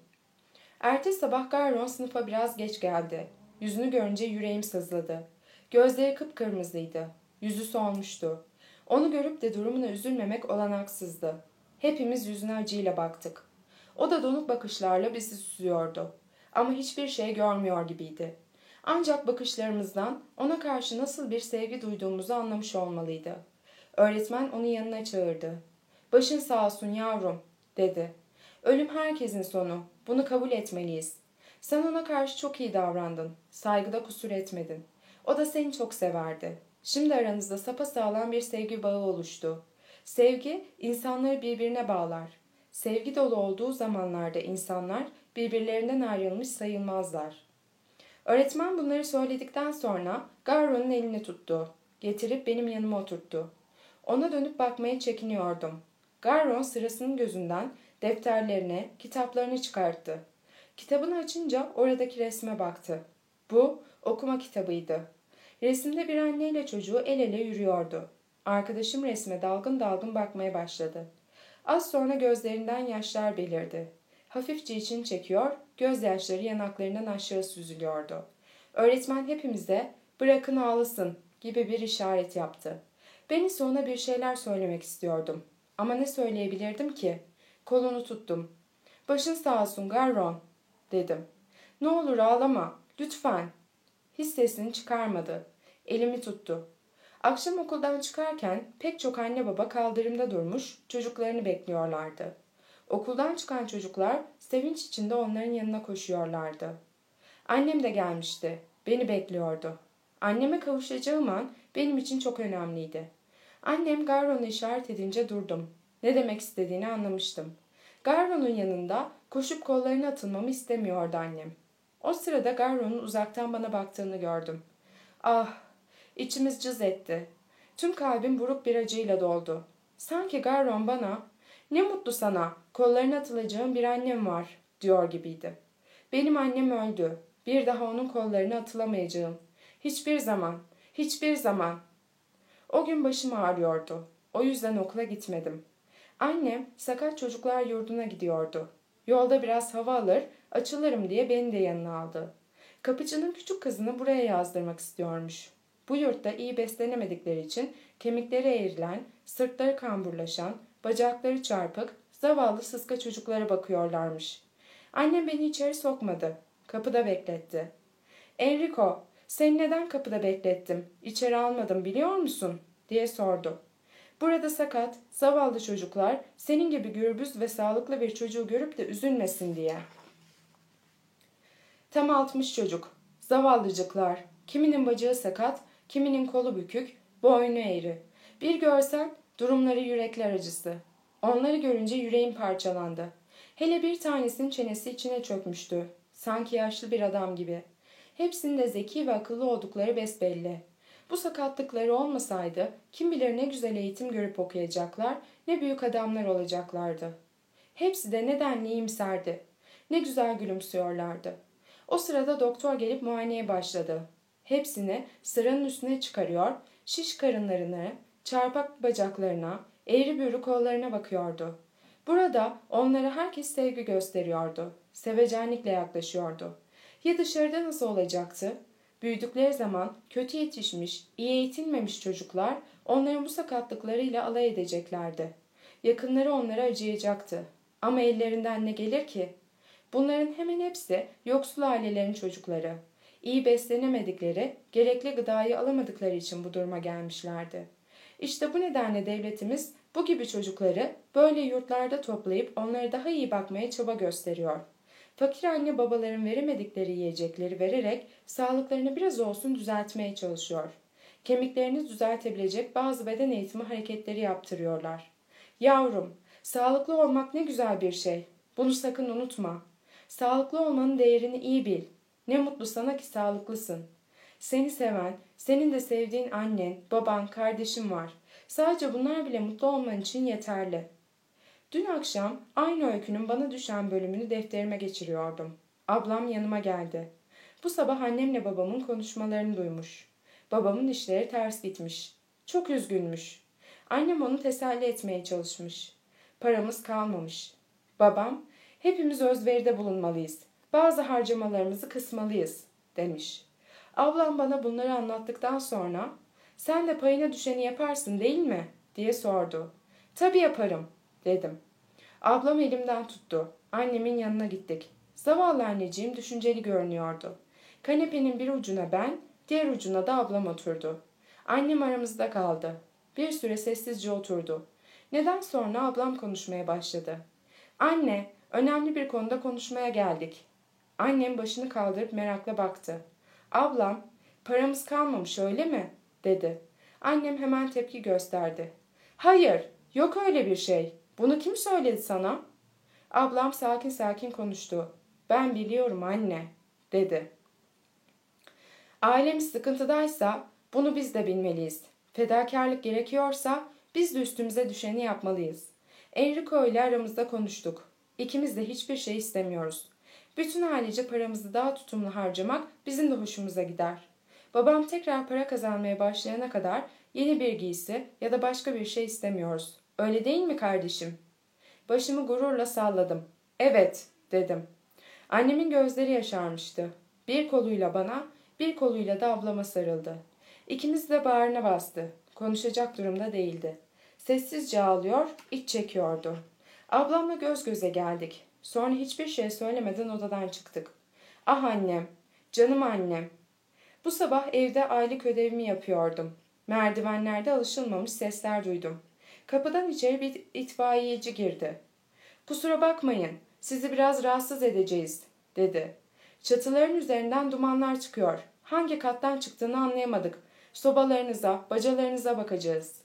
Ertesi sabah Garron sınıfa biraz geç geldi. Yüzünü görünce yüreğim sızladı. Gözleri kıpkırmızıydı. Yüzü solmuştu. Onu görüp de durumuna üzülmemek olanaksızdı. Hepimiz yüzüne acıyla baktık. O da donuk bakışlarla bizi süzüyordu. Ama hiçbir şey görmüyor gibiydi. Ancak bakışlarımızdan ona karşı nasıl bir sevgi duyduğumuzu anlamış olmalıydı. Öğretmen onu yanına çağırdı. Başın sağ olsun yavrum, dedi. Ölüm herkesin sonu. Bunu kabul etmeliyiz. Sen ona karşı çok iyi davrandın. Saygıda kusur etmedin. O da seni çok severdi. Şimdi aranızda sapasağlam bir sevgi bağı oluştu. Sevgi insanları birbirine bağlar. Sevgi dolu olduğu zamanlarda insanlar birbirlerinden ayrılmış sayılmazlar. Öğretmen bunları söyledikten sonra Garro'nun elini tuttu. Getirip benim yanıma oturttu. Ona dönüp bakmaya çekiniyordum. Garron sırasının gözünden defterlerini, kitaplarını çıkarttı. Kitabını açınca oradaki resme baktı. Bu okuma kitabıydı. Resimde bir anneyle çocuğu el ele yürüyordu. Arkadaşım resme dalgın dalgın bakmaya başladı. Az sonra gözlerinden yaşlar belirdi. Hafifçe için çekiyor, gözyaşları yanaklarından aşağı süzülüyordu. Öğretmen hepimize bırakın ağlasın gibi bir işaret yaptı. Ben ise ona bir şeyler söylemek istiyordum. Ama ne söyleyebilirdim ki? Kolunu tuttum. Başın sağ olsun Garron dedim. Ne olur ağlama lütfen. Hiç sesini çıkarmadı. Elimi tuttu. Akşam okuldan çıkarken pek çok anne baba kaldırımda durmuş çocuklarını bekliyorlardı. Okuldan çıkan çocuklar sevinç içinde onların yanına koşuyorlardı. Annem de gelmişti. Beni bekliyordu. Anneme kavuşacağım an benim için çok önemliydi. Annem Garron'u işaret edince durdum. Ne demek istediğini anlamıştım. Garron'un yanında koşup kollarına atılmamı istemiyordu annem. O sırada Garron'un uzaktan bana baktığını gördüm. Ah, içimiz cız etti. Tüm kalbim buruk bir acıyla doldu. Sanki Garron bana, ne mutlu sana, kollarına atılacağım bir annem var, diyor gibiydi. Benim annem öldü. Bir daha onun kollarına atılamayacağım. Hiçbir zaman, hiçbir zaman. O gün başım ağrıyordu. O yüzden okula gitmedim. Annem sakat çocuklar yurduna gidiyordu. Yolda biraz hava alır, açılırım diye beni de yanına aldı. Kapıcının küçük kızını buraya yazdırmak istiyormuş. Bu yurtta iyi beslenemedikleri için kemikleri eğrilen, sırtları kamburlaşan, bacakları çarpık, zavallı sıska çocuklara bakıyorlarmış. Annem beni içeri sokmadı. Kapıda bekletti. Enrico, seni neden kapıda beklettim? İçeri almadım biliyor musun? diye sordu. Burada sakat, zavallı çocuklar senin gibi gürbüz ve sağlıklı bir çocuğu görüp de üzülmesin diye. Tam altmış çocuk. Zavallıcıklar. Kiminin bacağı sakat, kiminin kolu bükük, boynu eğri. Bir görsen durumları yürekler acısı. Onları görünce yüreğim parçalandı. Hele bir tanesinin çenesi içine çökmüştü. Sanki yaşlı bir adam gibi. Hepsinde zeki ve akıllı oldukları besbelli. Bu sakatlıkları olmasaydı kim bilir ne güzel eğitim görüp okuyacaklar, ne büyük adamlar olacaklardı. Hepsi de nedenli iyimserdi. Ne güzel gülümsüyorlardı. O sırada doktor gelip muayeneye başladı. Hepsini sıranın üstüne çıkarıyor, şiş karınlarını, çarpak bacaklarına, eğri büğrü kollarına bakıyordu. Burada onlara herkes sevgi gösteriyordu. Sevecenlikle yaklaşıyordu. Ya dışarıda nasıl olacaktı? Büyüdükleri zaman kötü yetişmiş, iyi eğitilmemiş çocuklar onların bu sakatlıklarıyla alay edeceklerdi. Yakınları onlara acıyacaktı. Ama ellerinden ne gelir ki? Bunların hemen hepsi yoksul ailelerin çocukları. İyi beslenemedikleri, gerekli gıdayı alamadıkları için bu duruma gelmişlerdi. İşte bu nedenle devletimiz bu gibi çocukları böyle yurtlarda toplayıp onlara daha iyi bakmaya çaba gösteriyor. Fakir anne babaların veremedikleri yiyecekleri vererek sağlıklarını biraz olsun düzeltmeye çalışıyor. Kemiklerini düzeltebilecek bazı beden eğitimi hareketleri yaptırıyorlar. Yavrum, sağlıklı olmak ne güzel bir şey. Bunu sakın unutma. Sağlıklı olmanın değerini iyi bil. Ne mutlu sana ki sağlıklısın. Seni seven, senin de sevdiğin annen, baban, kardeşin var. Sadece bunlar bile mutlu olman için yeterli. Dün akşam aynı öykünün bana düşen bölümünü defterime geçiriyordum. Ablam yanıma geldi. Bu sabah annemle babamın konuşmalarını duymuş. Babamın işleri ters gitmiş. Çok üzgünmüş. Annem onu teselli etmeye çalışmış. Paramız kalmamış. Babam, hepimiz özveride bulunmalıyız. Bazı harcamalarımızı kısmalıyız, demiş. Ablam bana bunları anlattıktan sonra, sen de payına düşeni yaparsın değil mi? diye sordu. Tabii yaparım, dedim. Ablam elimden tuttu. Annemin yanına gittik. Zavallı anneciğim düşünceli görünüyordu. Kanepenin bir ucuna ben, diğer ucuna da ablam oturdu. Annem aramızda kaldı. Bir süre sessizce oturdu. Neden sonra ablam konuşmaya başladı. Anne, önemli bir konuda konuşmaya geldik. Annem başını kaldırıp merakla baktı. Ablam, paramız kalmamış öyle mi? dedi. Annem hemen tepki gösterdi. Hayır, yok öyle bir şey. Bunu kim söyledi sana? Ablam sakin sakin konuştu. Ben biliyorum anne, dedi. Ailemiz sıkıntıdaysa bunu biz de bilmeliyiz. Fedakarlık gerekiyorsa biz de üstümüze düşeni yapmalıyız. Enrico ile aramızda konuştuk. İkimiz de hiçbir şey istemiyoruz. Bütün ailece paramızı daha tutumlu harcamak bizim de hoşumuza gider. Babam tekrar para kazanmaya başlayana kadar yeni bir giysi ya da başka bir şey istemiyoruz. Öyle değil mi kardeşim? Başımı gururla salladım. Evet, dedim. Annemin gözleri yaşarmıştı. Bir koluyla bana, Bir koluyla da ablama sarıldı. İkimiz de bağrına bastı. Konuşacak durumda değildi. Sessizce ağlıyor, iç çekiyordu. Ablamla göz göze geldik. Sonra hiçbir şey söylemeden odadan çıktık. Ah annem, canım annem. Bu sabah evde aylık ödevimi yapıyordum. Merdivenlerde alışılmamış sesler duydum. Kapıdan içeri bir itfaiyeci girdi. Kusura bakmayın, sizi biraz rahatsız edeceğiz, dedi. Çatıların üzerinden dumanlar çıkıyor. Hangi kattan çıktığını anlayamadık. Sobalarınıza, bacalarınıza bakacağız.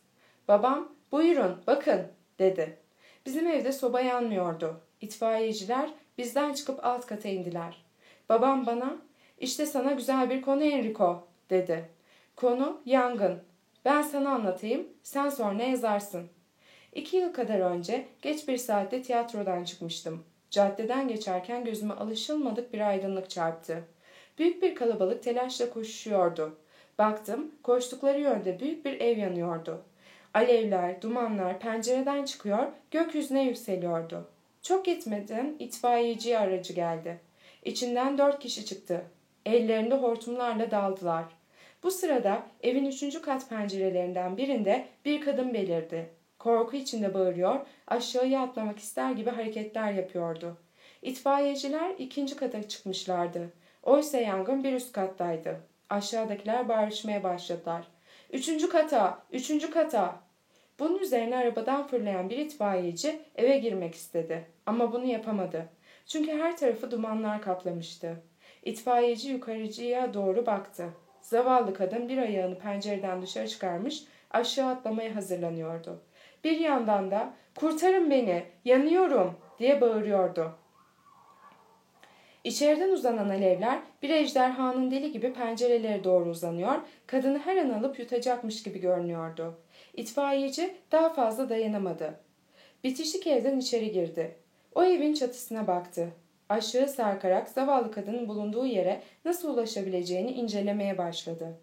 Babam, buyurun, bakın, dedi. Bizim evde soba yanmıyordu. İtfaiyeciler bizden çıkıp alt kata indiler. Babam bana, işte sana güzel bir konu Enrico, dedi. Konu yangın. Ben sana anlatayım, sen sonra yazarsın. İki yıl kadar önce geç bir saatte tiyatrodan çıkmıştım. Caddeden geçerken gözüme alışılmadık bir aydınlık çarptı. Büyük bir kalabalık telaşla koşuyordu. Baktım, koştukları yönde büyük bir ev yanıyordu. Alevler, dumanlar pencereden çıkıyor, gökyüzüne yükseliyordu. Çok gitmeden itfaiyeci aracı geldi. İçinden dört kişi çıktı. Ellerinde hortumlarla daldılar. Bu sırada evin üçüncü kat pencerelerinden birinde bir kadın belirdi. Korku içinde bağırıyor, aşağıya atlamak ister gibi hareketler yapıyordu. İtfaiyeciler ikinci kata çıkmışlardı. Oysa yangın bir üst kattaydı. Aşağıdakiler bağırışmaya başladılar. Üçüncü kata, üçüncü kata. Bunun üzerine arabadan fırlayan bir itfaiyeci eve girmek istedi. Ama bunu yapamadı. Çünkü her tarafı dumanlar kaplamıştı. İtfaiyeci yukarıcıya doğru baktı. Zavallı kadın bir ayağını pencereden dışarı çıkarmış, aşağı atlamaya hazırlanıyordu. Bir yandan da kurtarın beni, yanıyorum diye bağırıyordu. İçeriden uzanan alevler bir ejderhanın deli gibi pencerelere doğru uzanıyor, kadını her an alıp yutacakmış gibi görünüyordu. İtfaiyeci daha fazla dayanamadı. Bitişik evden içeri girdi. O evin çatısına baktı. Aşağı sarkarak zavallı kadının bulunduğu yere nasıl ulaşabileceğini incelemeye başladı.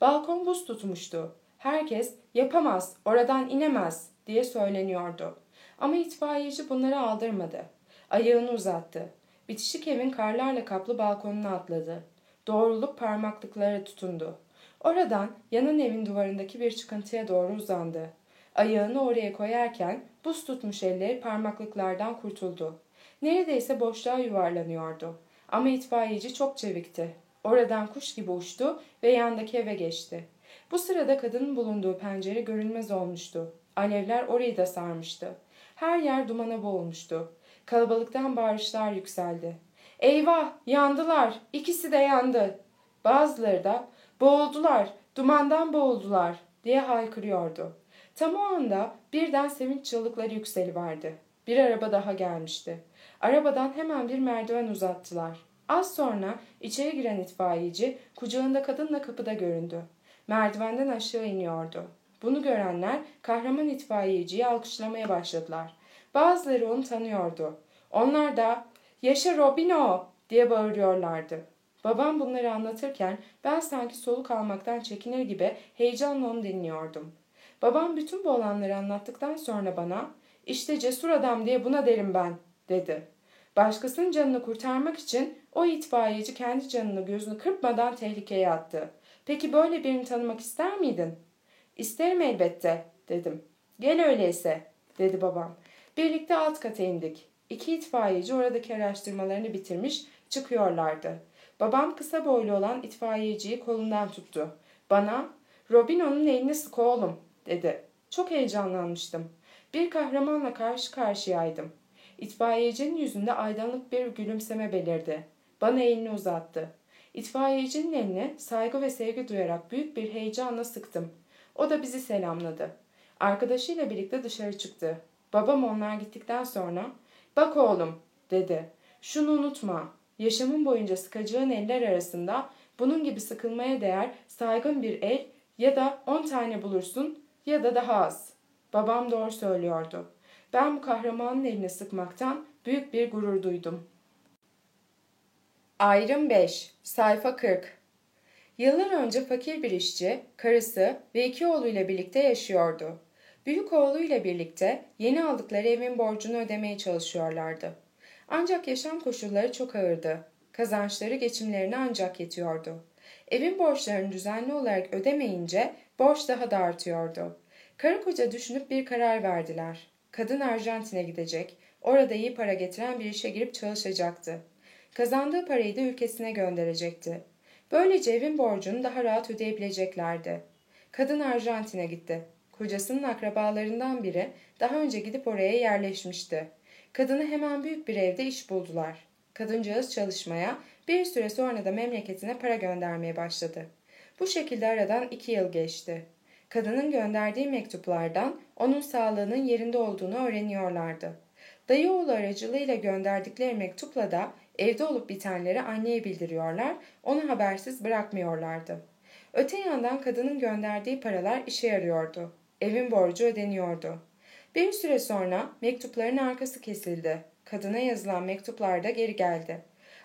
Balkon buz tutmuştu. Herkes yapamaz, oradan inemez diye söyleniyordu. Ama itfaiyeci bunları aldırmadı. Ayağını uzattı. Bitişik evin karlarla kaplı balkonuna atladı. Doğrulup parmaklıklara tutundu. Oradan yanın evin duvarındaki bir çıkıntıya doğru uzandı. Ayağını oraya koyarken buz tutmuş elleri parmaklıklardan kurtuldu. Neredeyse boşluğa yuvarlanıyordu. Ama itfaiyeci çok çevikti. Oradan kuş gibi uçtu ve yandaki eve geçti. Bu sırada kadının bulunduğu pencere görünmez olmuştu. Alevler orayı da sarmıştı. Her yer dumana boğulmuştu. Kalabalıktan bağırışlar yükseldi. Eyvah! Yandılar! İkisi de yandı! Bazıları da boğuldular, dumandan boğuldular diye haykırıyordu. Tam o anda birden sevinç çığlıkları yükseliverdi. Bir araba daha gelmişti. Arabadan hemen bir merdiven uzattılar. Az sonra içeri giren itfaiyeci kucağında kadınla kapıda göründü. Merdivenden aşağı iniyordu. Bunu görenler kahraman itfaiyeciyi alkışlamaya başladılar. Bazıları onu tanıyordu. Onlar da ''Yaşa Robino!'' diye bağırıyorlardı. Babam bunları anlatırken ben sanki soluk almaktan çekinir gibi heyecanla onu dinliyordum. Babam bütün bu olanları anlattıktan sonra bana ''İşte cesur adam diye buna derim ben'' dedi. Başkasının canını kurtarmak için o itfaiyeci kendi canını gözünü kırpmadan tehlikeye attı. Peki böyle birini tanımak ister miydin? İsterim elbette dedim. Gel öyleyse dedi babam. Birlikte alt kata indik. İki itfaiyeci oradaki araştırmalarını bitirmiş çıkıyorlardı. Babam kısa boylu olan itfaiyeciyi kolundan tuttu. Bana Robino'nun elini sık oğlum dedi. Çok heyecanlanmıştım. Bir kahramanla karşı karşıyaydım. İtfaiyecinin yüzünde aydınlık bir gülümseme belirdi. Bana elini uzattı. İtfaiyecinin elini saygı ve sevgi duyarak büyük bir heyecanla sıktım. O da bizi selamladı. Arkadaşıyla birlikte dışarı çıktı. Babam onlar gittikten sonra ''Bak oğlum'' dedi. ''Şunu unutma. Yaşamın boyunca sıkacağın eller arasında bunun gibi sıkılmaya değer saygın bir el ya da on tane bulursun ya da daha az.'' Babam doğru söylüyordu. Ben bu kahramanın elini sıkmaktan büyük bir gurur duydum. Ayrım 5 Sayfa 40 Yıllar önce fakir bir işçi, karısı ve iki oğluyla birlikte yaşıyordu. Büyük oğluyla birlikte yeni aldıkları evin borcunu ödemeye çalışıyorlardı. Ancak yaşam koşulları çok ağırdı. Kazançları geçimlerine ancak yetiyordu. Evin borçlarını düzenli olarak ödemeyince borç daha da artıyordu. Karı koca düşünüp bir karar verdiler. Kadın Arjantin'e gidecek, orada iyi para getiren bir işe girip çalışacaktı. Kazandığı parayı da ülkesine gönderecekti. Böylece evin borcunu daha rahat ödeyebileceklerdi. Kadın Arjantin'e gitti. Kocasının akrabalarından biri daha önce gidip oraya yerleşmişti. Kadını hemen büyük bir evde iş buldular. Kadıncağız çalışmaya, bir süre sonra da memleketine para göndermeye başladı. Bu şekilde aradan iki yıl geçti. Kadının gönderdiği mektuplardan onun sağlığının yerinde olduğunu öğreniyorlardı. Dayı oğlu aracılığıyla gönderdikleri mektupla da evde olup bitenleri anneye bildiriyorlar, onu habersiz bırakmıyorlardı. Öte yandan kadının gönderdiği paralar işe yarıyordu. Evin borcu ödeniyordu. Bir süre sonra mektupların arkası kesildi. Kadına yazılan mektuplar da geri geldi.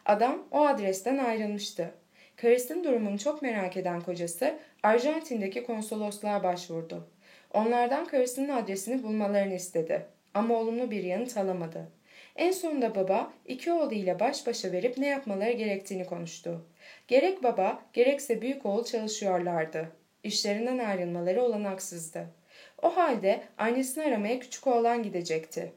Adam o adresten ayrılmıştı. Karısının durumunu çok merak eden kocası Arjantin'deki konsolosluğa başvurdu. Onlardan karısının adresini bulmalarını istedi. Ama olumlu bir yanıt alamadı. En sonunda baba iki oğluyla baş başa verip ne yapmaları gerektiğini konuştu. Gerek baba gerekse büyük oğul çalışıyorlardı. İşlerinden ayrılmaları olanaksızdı. O halde annesini aramaya küçük oğlan gidecekti.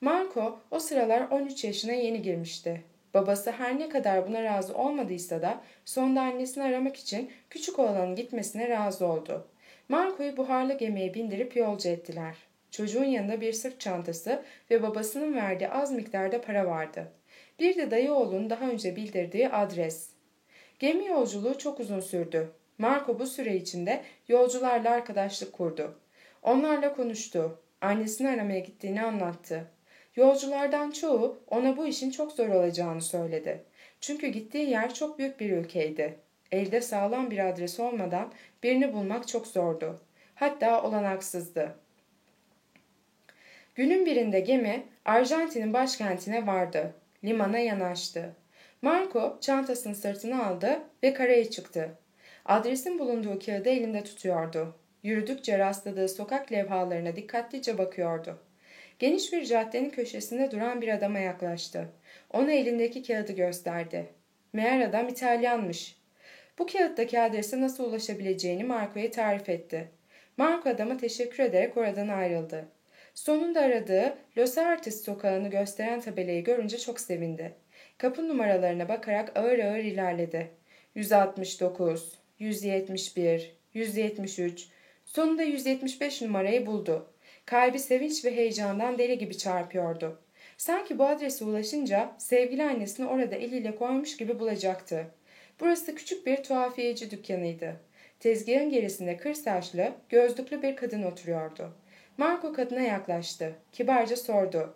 Marco o sıralar 13 yaşına yeni girmişti. Babası her ne kadar buna razı olmadıysa da sonunda annesini aramak için küçük oğlanın gitmesine razı oldu. Marco'yu buharlı gemiye bindirip yolcu ettiler. Çocuğun yanında bir sırt çantası ve babasının verdiği az miktarda para vardı. Bir de dayı oğlunun daha önce bildirdiği adres. Gemi yolculuğu çok uzun sürdü. Marco bu süre içinde yolcularla arkadaşlık kurdu. Onlarla konuştu. Annesini aramaya gittiğini anlattı. Yolculardan çoğu ona bu işin çok zor olacağını söyledi. Çünkü gittiği yer çok büyük bir ülkeydi. Elde sağlam bir adres olmadan birini bulmak çok zordu. Hatta olanaksızdı. Günün birinde gemi Arjantin'in başkentine vardı. Limana yanaştı. Marco çantasını sırtına aldı ve karaya çıktı. Adresin bulunduğu kağıdı elinde tutuyordu. Yürüdükçe rastladığı sokak levhalarına dikkatlice bakıyordu. Geniş bir caddenin köşesinde duran bir adama yaklaştı. Ona elindeki kağıdı gösterdi. Meğer adam İtalyanmış. Bu kağıttaki adrese nasıl ulaşabileceğini Marco'ya tarif etti. Marco adama teşekkür ederek oradan ayrıldı. Sonunda aradığı Los Artes sokağını gösteren tabelayı görünce çok sevindi. Kapı numaralarına bakarak ağır ağır ilerledi. 169, 171, 173, sonunda 175 numarayı buldu. Kalbi sevinç ve heyecandan deli gibi çarpıyordu. Sanki bu adrese ulaşınca sevgili annesini orada eliyle koymuş gibi bulacaktı. Burası küçük bir tuhafiyeci dükkanıydı. Tezgahın gerisinde kır saçlı, gözlüklü bir kadın oturuyordu. Marco kadına yaklaştı. Kibarca sordu.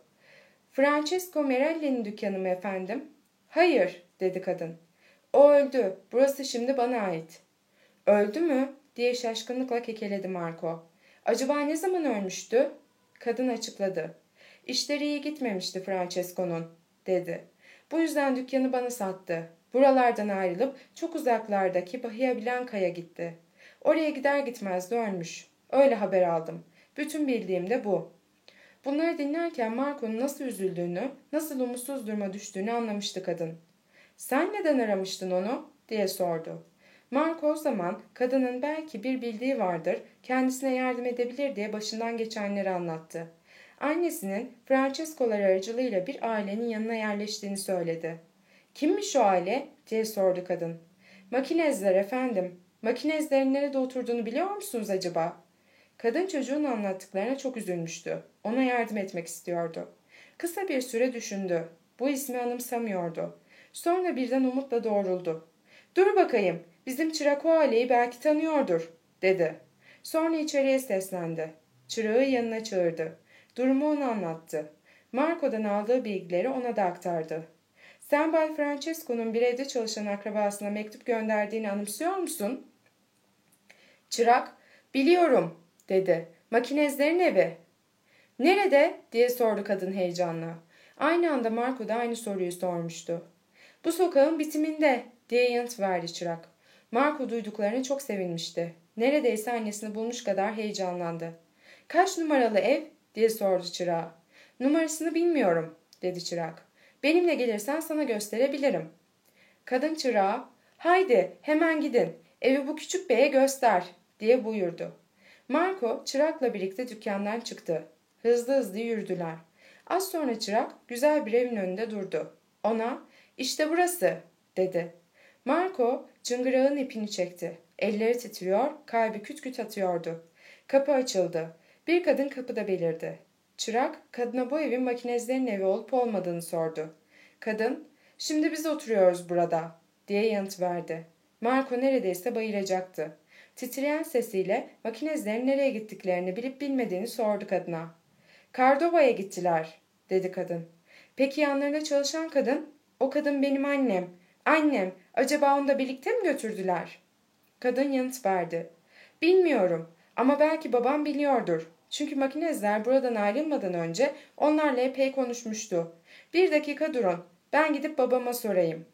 Francesco Merelli'nin dükkanı mı efendim? Hayır, dedi kadın. O öldü. Burası şimdi bana ait. Öldü mü? Diye şaşkınlıkla kekeledi Marco. Acaba ne zaman ölmüştü? Kadın açıkladı. İşleri iyi gitmemişti Francesco'nun, dedi. Bu yüzden dükkanı bana sattı. Buralardan ayrılıp çok uzaklardaki Bahia Blanca'ya gitti. Oraya gider gitmez de ölmüş. Öyle haber aldım. Bütün bildiğim de bu. Bunları dinlerken Marco'nun nasıl üzüldüğünü, nasıl umutsuz duruma düştüğünü anlamıştı kadın. Sen neden aramıştın onu? diye sordu. Marco o zaman kadının belki bir bildiği vardır, kendisine yardım edebilir diye başından geçenleri anlattı. Annesinin Francesco'lar aracılığıyla bir ailenin yanına yerleştiğini söyledi. Kimmiş o aile? diye sordu kadın. Makinezler efendim. Makinezlerin nerede oturduğunu biliyor musunuz acaba? Kadın çocuğun anlattıklarına çok üzülmüştü. Ona yardım etmek istiyordu. Kısa bir süre düşündü. Bu ismi anımsamıyordu. Sonra birden umutla doğruldu. Dur bakayım, bizim çırak aileyi belki tanıyordur, dedi. Sonra içeriye seslendi. Çırağı yanına çağırdı. Durumu ona anlattı. Marco'dan aldığı bilgileri ona da aktardı. Sen Bay Francesco'nun bir evde çalışan akrabasına mektup gönderdiğini anımsıyor musun? Çırak, biliyorum, dedi. Makinezlerin evi. Nerede? diye sordu kadın heyecanla. Aynı anda Marco da aynı soruyu sormuştu. Bu sokağın bitiminde diye yanıt verdi çırak. Marco duyduklarını çok sevinmişti. Neredeyse annesini bulmuş kadar heyecanlandı. Kaç numaralı ev? diye sordu çırağa. Numarasını bilmiyorum dedi çırak. Benimle gelirsen sana gösterebilirim. Kadın çırağa Haydi hemen gidin, evi bu küçük beye göster diye buyurdu. Marco çırakla birlikte dükkandan çıktı. Hızlı hızlı yürüdüler. Az sonra çırak güzel bir evin önünde durdu. Ona işte burası dedi. Marco çıngırağın ipini çekti. Elleri titriyor, kalbi küt küt atıyordu. Kapı açıldı. Bir kadın kapıda belirdi. Çırak kadına bu evin makinezlerin evi olup olmadığını sordu. Kadın, şimdi biz oturuyoruz burada diye yanıt verdi. Marco neredeyse bayılacaktı. Titreyen sesiyle makinezlerin nereye gittiklerini bilip bilmediğini sordu kadına. Kardova'ya gittiler dedi kadın. Peki yanlarında çalışan kadın? O kadın benim annem. Annem. Acaba onu da birlikte mi götürdüler? Kadın yanıt verdi. Bilmiyorum ama belki babam biliyordur. Çünkü makinezler buradan ayrılmadan önce onlarla epey konuşmuştu. Bir dakika durun. Ben gidip babama sorayım.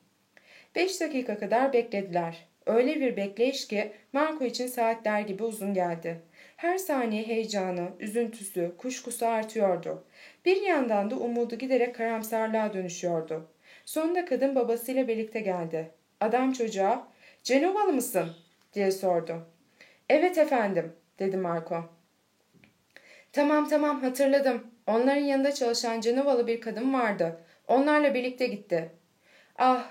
Beş dakika kadar beklediler. Öyle bir bekleyiş ki Marco için saatler gibi uzun geldi. Her saniye heyecanı, üzüntüsü, kuşkusu artıyordu. Bir yandan da umudu giderek karamsarlığa dönüşüyordu. Sonunda kadın babasıyla birlikte geldi. Adam çocuğa, Cenovalı mısın? diye sordu. Evet efendim, dedi Marco. Tamam tamam hatırladım. Onların yanında çalışan Cenovalı bir kadın vardı. Onlarla birlikte gitti. Ah,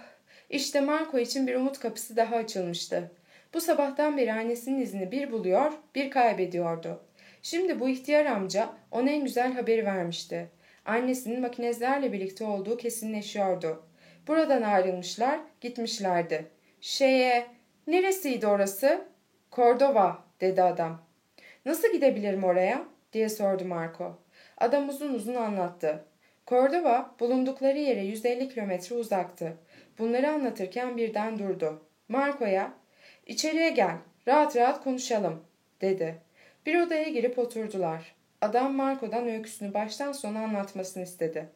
işte Marco için bir umut kapısı daha açılmıştı. Bu sabahtan beri annesinin izini bir buluyor, bir kaybediyordu. Şimdi bu ihtiyar amca ona en güzel haberi vermişti. Annesinin makinezlerle birlikte olduğu kesinleşiyordu. Buradan ayrılmışlar, gitmişlerdi. Şeye, neresiydi orası? Kordova, dedi adam. Nasıl gidebilirim oraya? diye sordu Marco. Adam uzun uzun anlattı. Kordova bulundukları yere 150 kilometre uzaktı. Bunları anlatırken birden durdu. Marco'ya İçeriye gel, rahat rahat konuşalım, dedi. Bir odaya girip oturdular. Adam Marco'dan öyküsünü baştan sona anlatmasını istedi.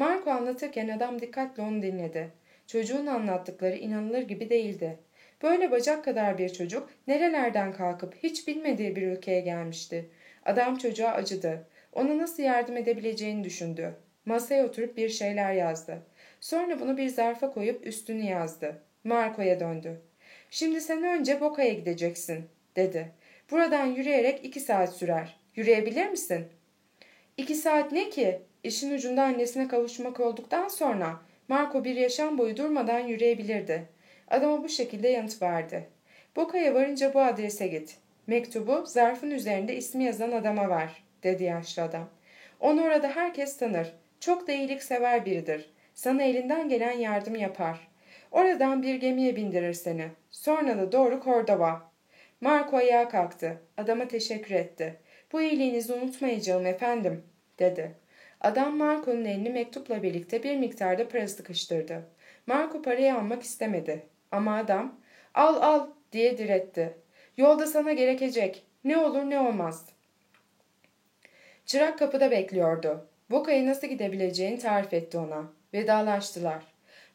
Marco anlatırken adam dikkatle onu dinledi. Çocuğun anlattıkları inanılır gibi değildi. Böyle bacak kadar bir çocuk nerelerden kalkıp hiç bilmediği bir ülkeye gelmişti. Adam çocuğa acıdı. Ona nasıl yardım edebileceğini düşündü. Masaya oturup bir şeyler yazdı. Sonra bunu bir zarfa koyup üstünü yazdı. Marco'ya döndü. Şimdi sen önce Boka'ya gideceksin, dedi. Buradan yürüyerek iki saat sürer. Yürüyebilir misin? İki saat ne ki? İşin ucunda annesine kavuşmak olduktan sonra Marco bir yaşam boyu durmadan yürüyebilirdi. Adama bu şekilde yanıt verdi. Boka'ya varınca bu adrese git. Mektubu zarfın üzerinde ismi yazan adama ver, dedi yaşlı adam. Onu orada herkes tanır. Çok da iyiliksever biridir. Sana elinden gelen yardım yapar. Oradan bir gemiye bindirir seni. Sonra da doğru Kordova. Marco ayağa kalktı. Adama teşekkür etti. Bu iyiliğinizi unutmayacağım efendim, dedi. Adam Marco'nun elini mektupla birlikte bir miktarda para sıkıştırdı. Marco parayı almak istemedi. Ama adam, al al diye diretti. Yolda sana gerekecek. Ne olur ne olmaz. Çırak kapıda bekliyordu. Boka'ya nasıl gidebileceğini tarif etti ona. Vedalaştılar.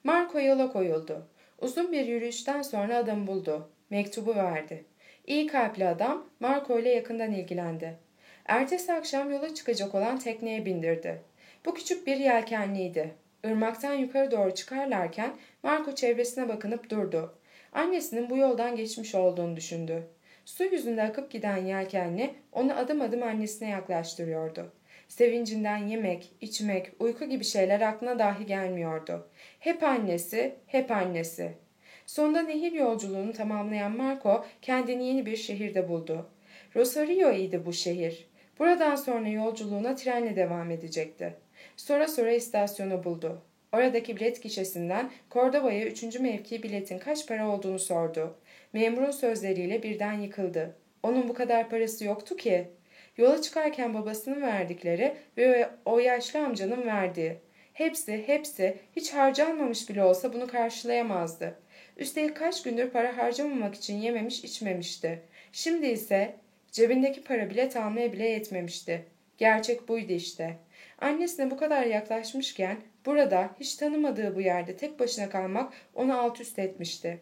Marco yola koyuldu. Uzun bir yürüyüşten sonra adam buldu. Mektubu verdi. İyi kalpli adam Marco ile yakından ilgilendi. Ertesi akşam yola çıkacak olan tekneye bindirdi. Bu küçük bir yelkenliydi. Irmaktan yukarı doğru çıkarlarken Marco çevresine bakınıp durdu. Annesinin bu yoldan geçmiş olduğunu düşündü. Su yüzünde akıp giden yelkenli onu adım adım annesine yaklaştırıyordu. Sevincinden yemek, içmek, uyku gibi şeyler aklına dahi gelmiyordu. Hep annesi, hep annesi. Sonunda nehir yolculuğunu tamamlayan Marco kendini yeni bir şehirde buldu. Rosario idi bu şehir. Buradan sonra yolculuğuna trenle devam edecekti. Sonra sonra istasyonu buldu. Oradaki bilet gişesinden Cordova'ya üçüncü mevki biletin kaç para olduğunu sordu. Memurun sözleriyle birden yıkıldı. Onun bu kadar parası yoktu ki. Yola çıkarken babasının verdikleri ve o yaşlı amcanın verdiği. Hepsi, hepsi hiç harcanmamış bile olsa bunu karşılayamazdı. Üstelik kaç gündür para harcamamak için yememiş içmemişti. Şimdi ise cebindeki para bilet almaya bile yetmemişti. Gerçek buydu işte. Annesine bu kadar yaklaşmışken burada hiç tanımadığı bu yerde tek başına kalmak onu alt üst etmişti.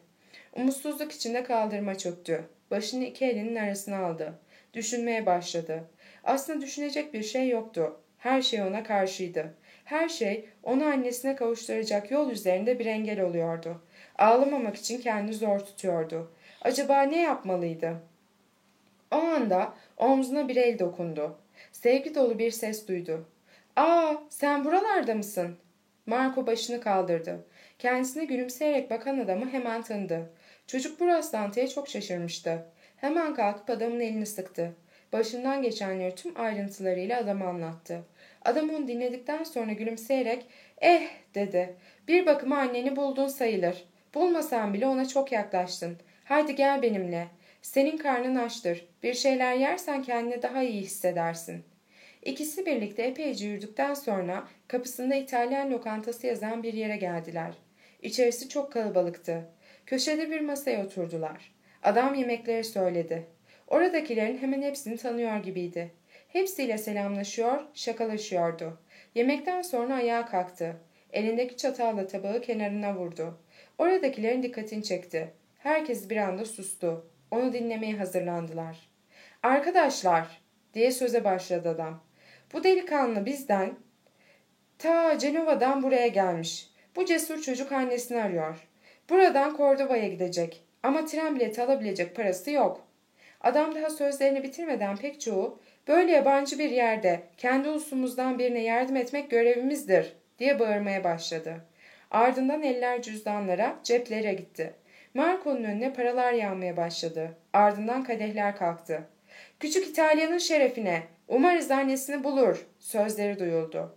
Umutsuzluk içinde kaldırma çöktü. Başını iki elinin arasına aldı. Düşünmeye başladı. Aslında düşünecek bir şey yoktu. Her şey ona karşıydı. Her şey onu annesine kavuşturacak yol üzerinde bir engel oluyordu. Ağlamamak için kendini zor tutuyordu. Acaba ne yapmalıydı? O anda omzuna bir el dokundu. Sevgi dolu bir ses duydu. ''Aa, sen buralarda mısın?'' Marco başını kaldırdı. Kendisine gülümseyerek bakan adamı hemen tanıdı. Çocuk bu rastlantıya çok şaşırmıştı. Hemen kalkıp adamın elini sıktı. Başından geçenleri tüm ayrıntılarıyla adama anlattı. Adam onu dinledikten sonra gülümseyerek ''Eh'' dedi. ''Bir bakıma anneni buldun sayılır. Bulmasan bile ona çok yaklaştın. Haydi gel benimle. Senin karnın açtır. Bir şeyler yersen kendini daha iyi hissedersin.'' İkisi birlikte epeyce yürüdükten sonra kapısında İtalyan lokantası yazan bir yere geldiler. İçerisi çok kalabalıktı. Köşede bir masaya oturdular. Adam yemekleri söyledi. Oradakilerin hemen hepsini tanıyor gibiydi. Hepsiyle selamlaşıyor, şakalaşıyordu. Yemekten sonra ayağa kalktı. Elindeki çatalla tabağı kenarına vurdu. Oradakilerin dikkatini çekti. Herkes bir anda sustu. Onu dinlemeye hazırlandılar. Arkadaşlar, diye söze başladı adam. Bu delikanlı bizden ta Cenova'dan buraya gelmiş. Bu cesur çocuk annesini arıyor. Buradan Kordova'ya gidecek. Ama tren bileti alabilecek parası yok. Adam daha sözlerini bitirmeden pek çoğu böyle yabancı bir yerde kendi ulusumuzdan birine yardım etmek görevimizdir diye bağırmaya başladı. Ardından eller cüzdanlara, ceplere gitti. Marco'nun önüne paralar yağmaya başladı. Ardından kadehler kalktı. Küçük İtalyanın şerefine, umarız annesini bulur, sözleri duyuldu.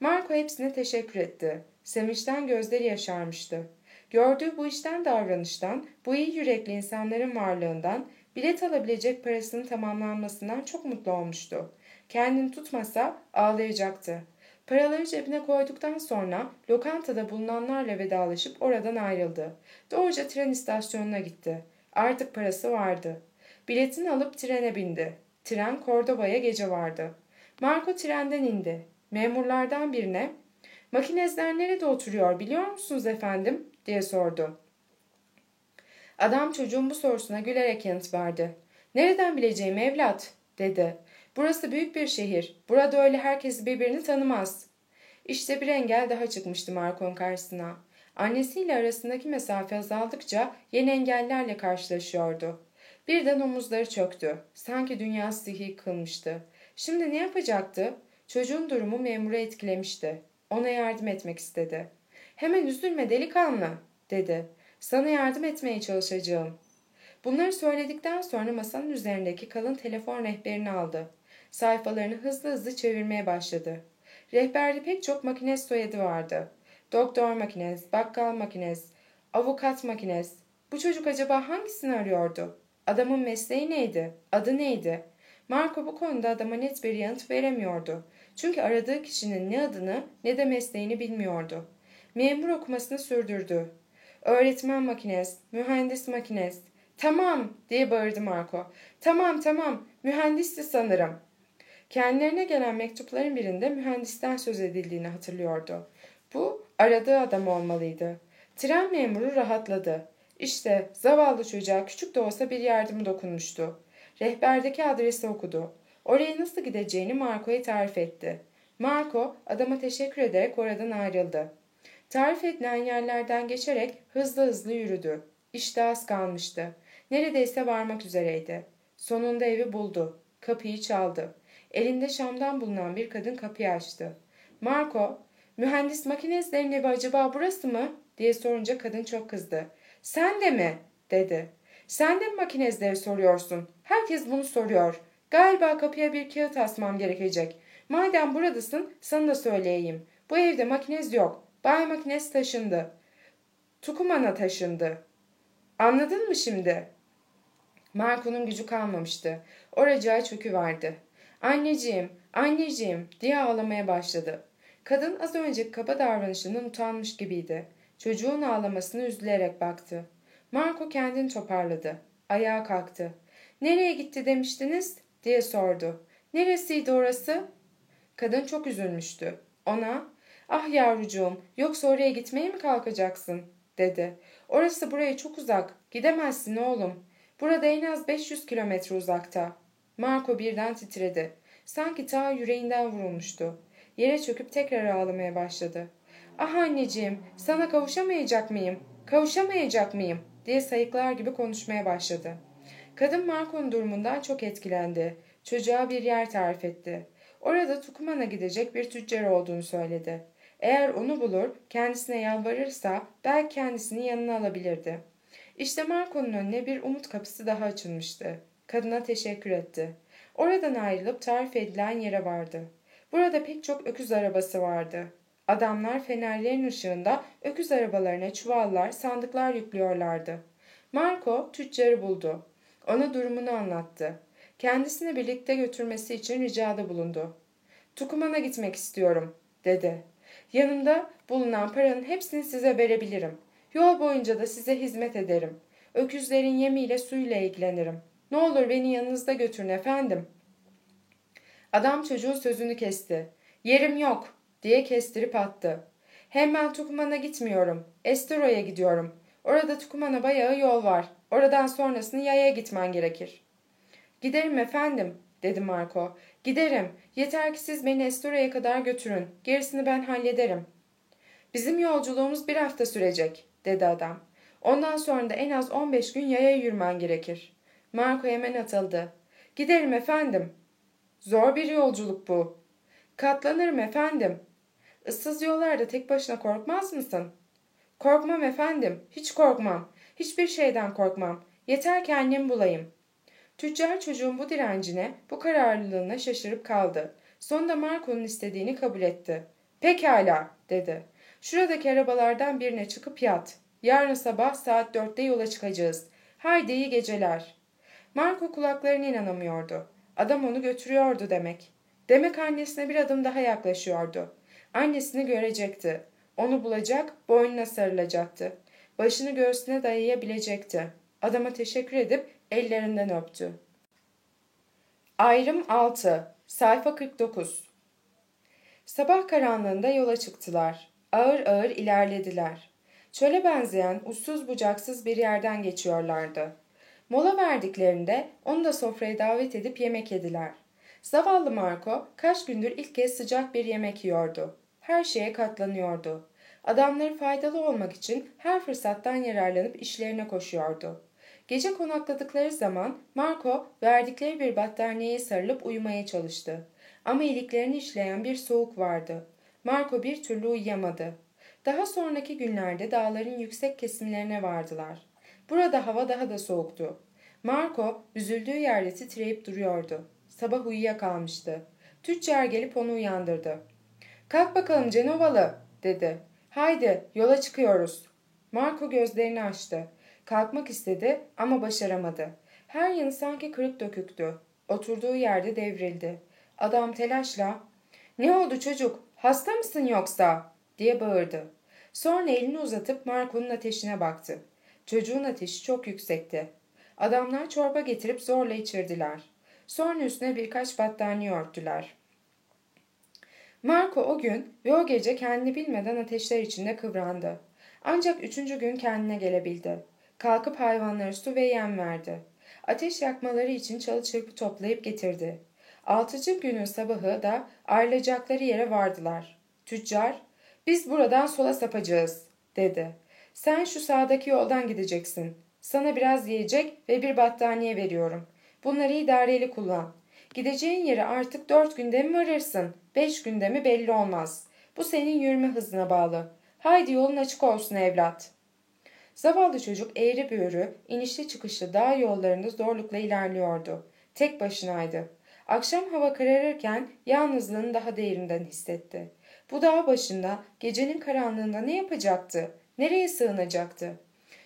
Marco hepsine teşekkür etti. Sevinçten gözleri yaşarmıştı. Gördüğü bu işten davranıştan, bu iyi yürekli insanların varlığından, bilet alabilecek parasının tamamlanmasından çok mutlu olmuştu. Kendini tutmasa ağlayacaktı. Paraları cebine koyduktan sonra lokantada bulunanlarla vedalaşıp oradan ayrıldı. Doğruca tren istasyonuna gitti. Artık parası vardı. Biletini alıp trene bindi. Tren Kordoba'ya gece vardı. Marco trenden indi. Memurlardan birine ''Makinezler nerede oturuyor biliyor musunuz efendim?'' diye sordu. Adam çocuğun bu sorusuna gülerek yanıt verdi. ''Nereden bileceğim evlat?'' dedi. ''Burası büyük bir şehir. Burada öyle herkes birbirini tanımaz.'' İşte bir engel daha çıkmıştı Marco'nun karşısına. Annesiyle arasındaki mesafe azaldıkça yeni engellerle karşılaşıyordu. Birden omuzları çöktü. Sanki dünyası yıkılmıştı. Şimdi ne yapacaktı? Çocuğun durumu memuru etkilemişti. Ona yardım etmek istedi. Hemen üzülme delikanlı dedi. Sana yardım etmeye çalışacağım. Bunları söyledikten sonra masanın üzerindeki kalın telefon rehberini aldı. Sayfalarını hızlı hızlı çevirmeye başladı. Rehberde pek çok makines soyadı vardı. Doktor makines, bakkal makines, avukat makines. Bu çocuk acaba hangisini arıyordu? Adamın mesleği neydi? Adı neydi? Marco bu konuda adama net bir yanıt veremiyordu. Çünkü aradığı kişinin ne adını ne de mesleğini bilmiyordu. Memur okumasını sürdürdü. Öğretmen makines, mühendis makines. Tamam diye bağırdı Marco. Tamam tamam mühendisti sanırım. Kendilerine gelen mektupların birinde mühendisten söz edildiğini hatırlıyordu. Bu aradığı adam olmalıydı. Tren memuru rahatladı. İşte zavallı çocuğa küçük de olsa bir yardımı dokunmuştu. Rehberdeki adresi okudu. Oraya nasıl gideceğini Marco'ya tarif etti. Marco adama teşekkür ederek oradan ayrıldı. Tarif edilen yerlerden geçerek hızlı hızlı yürüdü. İşte az kalmıştı. Neredeyse varmak üzereydi. Sonunda evi buldu. Kapıyı çaldı. Elinde şamdan bulunan bir kadın kapıyı açtı. Marco, mühendis makineslerin evi acaba burası mı? diye sorunca kadın çok kızdı. Sen de mi? dedi. Sen de mi makinezleri soruyorsun? Herkes bunu soruyor. Galiba kapıya bir kağıt asmam gerekecek. Madem buradasın sana da söyleyeyim. Bu evde makinez yok. Bay makinez taşındı. Tukuman'a taşındı. Anladın mı şimdi? Marco'nun gücü kalmamıştı. Oracağı çöküverdi. Anneciğim, anneciğim diye ağlamaya başladı. Kadın az önceki kaba davranışından utanmış gibiydi. Çocuğun ağlamasını üzülerek baktı. Marco kendini toparladı. Ayağa kalktı. Nereye gitti demiştiniz? diye sordu. Neresiydi orası? Kadın çok üzülmüştü. Ona, ah yavrucuğum yoksa oraya gitmeye mi kalkacaksın? dedi. Orası buraya çok uzak. Gidemezsin oğlum. Burada en az 500 kilometre uzakta. Marco birden titredi. Sanki ta yüreğinden vurulmuştu. yere çöküp tekrar ağlamaya başladı. Ah anneciğim, sana kavuşamayacak mıyım? Kavuşamayacak mıyım? diye sayıklar gibi konuşmaya başladı. Kadın Marco'nun durumundan çok etkilendi. Çocuğa bir yer tarif etti. Orada Tukuman'a gidecek bir tüccar olduğunu söyledi. Eğer onu bulur, kendisine yalvarırsa belki kendisini yanına alabilirdi. İşte Marco'nun önüne bir umut kapısı daha açılmıştı. Kadına teşekkür etti. Oradan ayrılıp tarif edilen yere vardı. Burada pek çok öküz arabası vardı. Adamlar fenerlerin ışığında öküz arabalarına çuvallar, sandıklar yüklüyorlardı. Marco tüccarı buldu. Ona durumunu anlattı. Kendisini birlikte götürmesi için ricada bulundu. Tukuman'a gitmek istiyorum, dedi. Yanımda bulunan paranın hepsini size verebilirim. Yol boyunca da size hizmet ederim. Öküzlerin yemiyle suyla ilgilenirim. Ne olur beni yanınızda götürün efendim. Adam çocuğun sözünü kesti. Yerim yok diye kestirip attı. Hem ben Tukuman'a gitmiyorum. Estero'ya gidiyorum. Orada Tukuman'a bayağı yol var. Oradan sonrasını yaya gitmen gerekir. Giderim efendim dedi Marco. Giderim. Yeter ki siz beni Estora'ya kadar götürün. Gerisini ben hallederim. Bizim yolculuğumuz bir hafta sürecek dedi adam. Ondan sonra da en az 15 gün yaya yürümen gerekir. Marco hemen atıldı. Giderim efendim. Zor bir yolculuk bu. Katlanırım efendim. Issız yollarda tek başına korkmaz mısın? Korkmam efendim. Hiç korkmam. Hiçbir şeyden korkmam. Yeter ki annemi bulayım. Tüccar çocuğun bu direncine, bu kararlılığına şaşırıp kaldı. Sonunda Marco'nun istediğini kabul etti. Pekala, dedi. Şuradaki arabalardan birine çıkıp yat. Yarın sabah saat dörtte yola çıkacağız. Haydi iyi geceler. Marco kulaklarına inanamıyordu. Adam onu götürüyordu demek. Demek annesine bir adım daha yaklaşıyordu. Annesini görecekti. Onu bulacak, boynuna sarılacaktı. Başını göğsüne dayayabilecekti. Adama teşekkür edip ellerinden öptü. Ayrım 6 Sayfa 49 Sabah karanlığında yola çıktılar. Ağır ağır ilerlediler. Çöle benzeyen uçsuz bucaksız bir yerden geçiyorlardı. Mola verdiklerinde onu da sofraya davet edip yemek yediler. Zavallı Marco kaç gündür ilk kez sıcak bir yemek yiyordu. Her şeye katlanıyordu. Adamları faydalı olmak için her fırsattan yararlanıp işlerine koşuyordu. Gece konakladıkları zaman Marco verdikleri bir battaniyeye sarılıp uyumaya çalıştı. Ama iliklerini işleyen bir soğuk vardı. Marco bir türlü uyuyamadı. Daha sonraki günlerde dağların yüksek kesimlerine vardılar. Burada hava daha da soğuktu. Marco üzüldüğü yerde titreyip duruyordu. Sabah uyuyakalmıştı. Tüccar gelip onu uyandırdı. Kalk bakalım Cenovalı dedi. Haydi yola çıkıyoruz. Marco gözlerini açtı. Kalkmak istedi ama başaramadı. Her yanı sanki kırık döküktü. Oturduğu yerde devrildi. Adam telaşla ''Ne oldu çocuk? Hasta mısın yoksa?'' diye bağırdı. Sonra elini uzatıp Marco'nun ateşine baktı. Çocuğun ateşi çok yüksekti. Adamlar çorba getirip zorla içirdiler. Sonra üstüne birkaç battaniye örttüler. Marco o gün ve o gece kendini bilmeden ateşler içinde kıvrandı. Ancak üçüncü gün kendine gelebildi. Kalkıp hayvanlara su ve yem verdi. Ateş yakmaları için çalı çırpı toplayıp getirdi. Altıncı günün sabahı da ayrılacakları yere vardılar. Tüccar, biz buradan sola sapacağız, dedi. Sen şu sağdaki yoldan gideceksin. Sana biraz yiyecek ve bir battaniye veriyorum. Bunları idareli kullan. Gideceğin yere artık dört günde mi varırsın, beş günde mi belli olmaz. Bu senin yürüme hızına bağlı. Haydi yolun açık olsun evlat.'' Zavallı çocuk eğri büğrü, inişli çıkışlı dağ yollarında zorlukla ilerliyordu. Tek başınaydı. Akşam hava kararırken yalnızlığını daha derinden hissetti. Bu dağ başında gecenin karanlığında ne yapacaktı? Nereye sığınacaktı?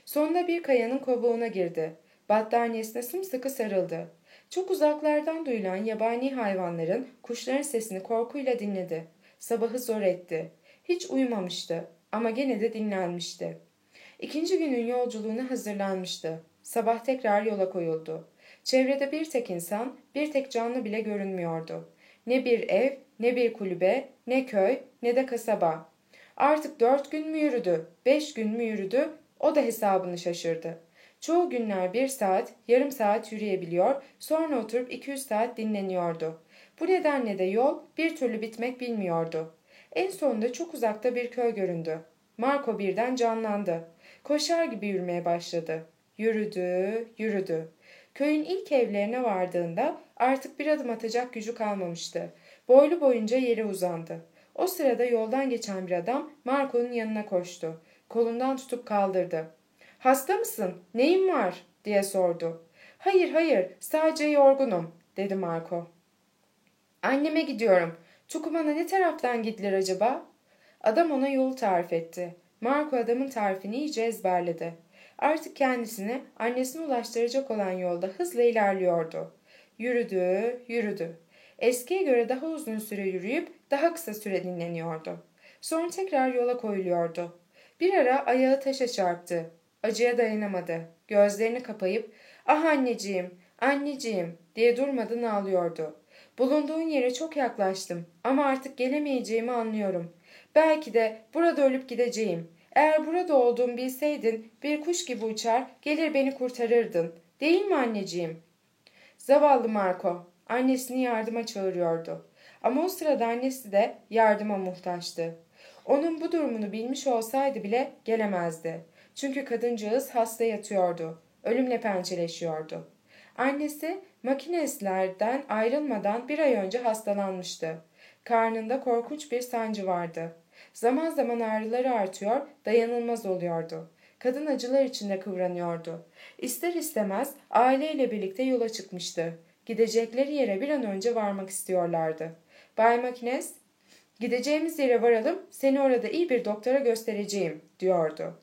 Sonunda bir kayanın kovuğuna girdi. Battaniyesine sımsıkı sarıldı. Çok uzaklardan duyulan yabani hayvanların, kuşların sesini korkuyla dinledi. Sabahı zor etti. Hiç uyumamıştı ama gene de dinlenmişti. İkinci günün yolculuğuna hazırlanmıştı. Sabah tekrar yola koyuldu. Çevrede bir tek insan, bir tek canlı bile görünmüyordu. Ne bir ev, ne bir kulübe, ne köy, ne de kasaba. Artık dört gün mü yürüdü, beş gün mü yürüdü, o da hesabını şaşırdı. Çoğu günler bir saat, yarım saat yürüyebiliyor, sonra oturup iki yüz saat dinleniyordu. Bu nedenle de yol bir türlü bitmek bilmiyordu. En sonunda çok uzakta bir köy göründü. Marco birden canlandı. Koşar gibi yürümeye başladı. Yürüdü, yürüdü. Köyün ilk evlerine vardığında artık bir adım atacak gücü kalmamıştı. Boylu boyunca yere uzandı. O sırada yoldan geçen bir adam Marco'nun yanına koştu. Kolundan tutup kaldırdı. Hasta mısın? Neyin var? diye sordu. Hayır hayır sadece yorgunum dedi Marco. Anneme gidiyorum. Tukuman'a ne taraftan gidilir acaba? Adam ona yolu tarif etti. Marco adamın tarifini iyice ezberledi. Artık kendisini annesine ulaştıracak olan yolda hızla ilerliyordu. Yürüdü, yürüdü. Eskiye göre daha uzun süre yürüyüp daha kısa süre dinleniyordu. Sonra tekrar yola koyuluyordu. Bir ara ayağı taşa çarptı. Acıya dayanamadı. Gözlerini kapayıp ''Ah anneciğim, anneciğim'' diye durmadan ağlıyordu. Bulunduğun yere çok yaklaştım ama artık gelemeyeceğimi anlıyorum. Belki de burada ölüp gideceğim. Eğer burada olduğumu bilseydin bir kuş gibi uçar gelir beni kurtarırdın. Değil mi anneciğim? Zavallı Marco annesini yardıma çağırıyordu. Ama o sırada annesi de yardıma muhtaçtı. Onun bu durumunu bilmiş olsaydı bile gelemezdi. Çünkü kadıncağız hasta yatıyordu. Ölümle pençeleşiyordu. Annesi makineslerden ayrılmadan bir ay önce hastalanmıştı. Karnında korkunç bir sancı vardı. Zaman zaman ağrıları artıyor, dayanılmaz oluyordu. Kadın acılar içinde kıvranıyordu. İster istemez aileyle birlikte yola çıkmıştı. Gidecekleri yere bir an önce varmak istiyorlardı. Bay Makines, gideceğimiz yere varalım, seni orada iyi bir doktora göstereceğim, diyordu.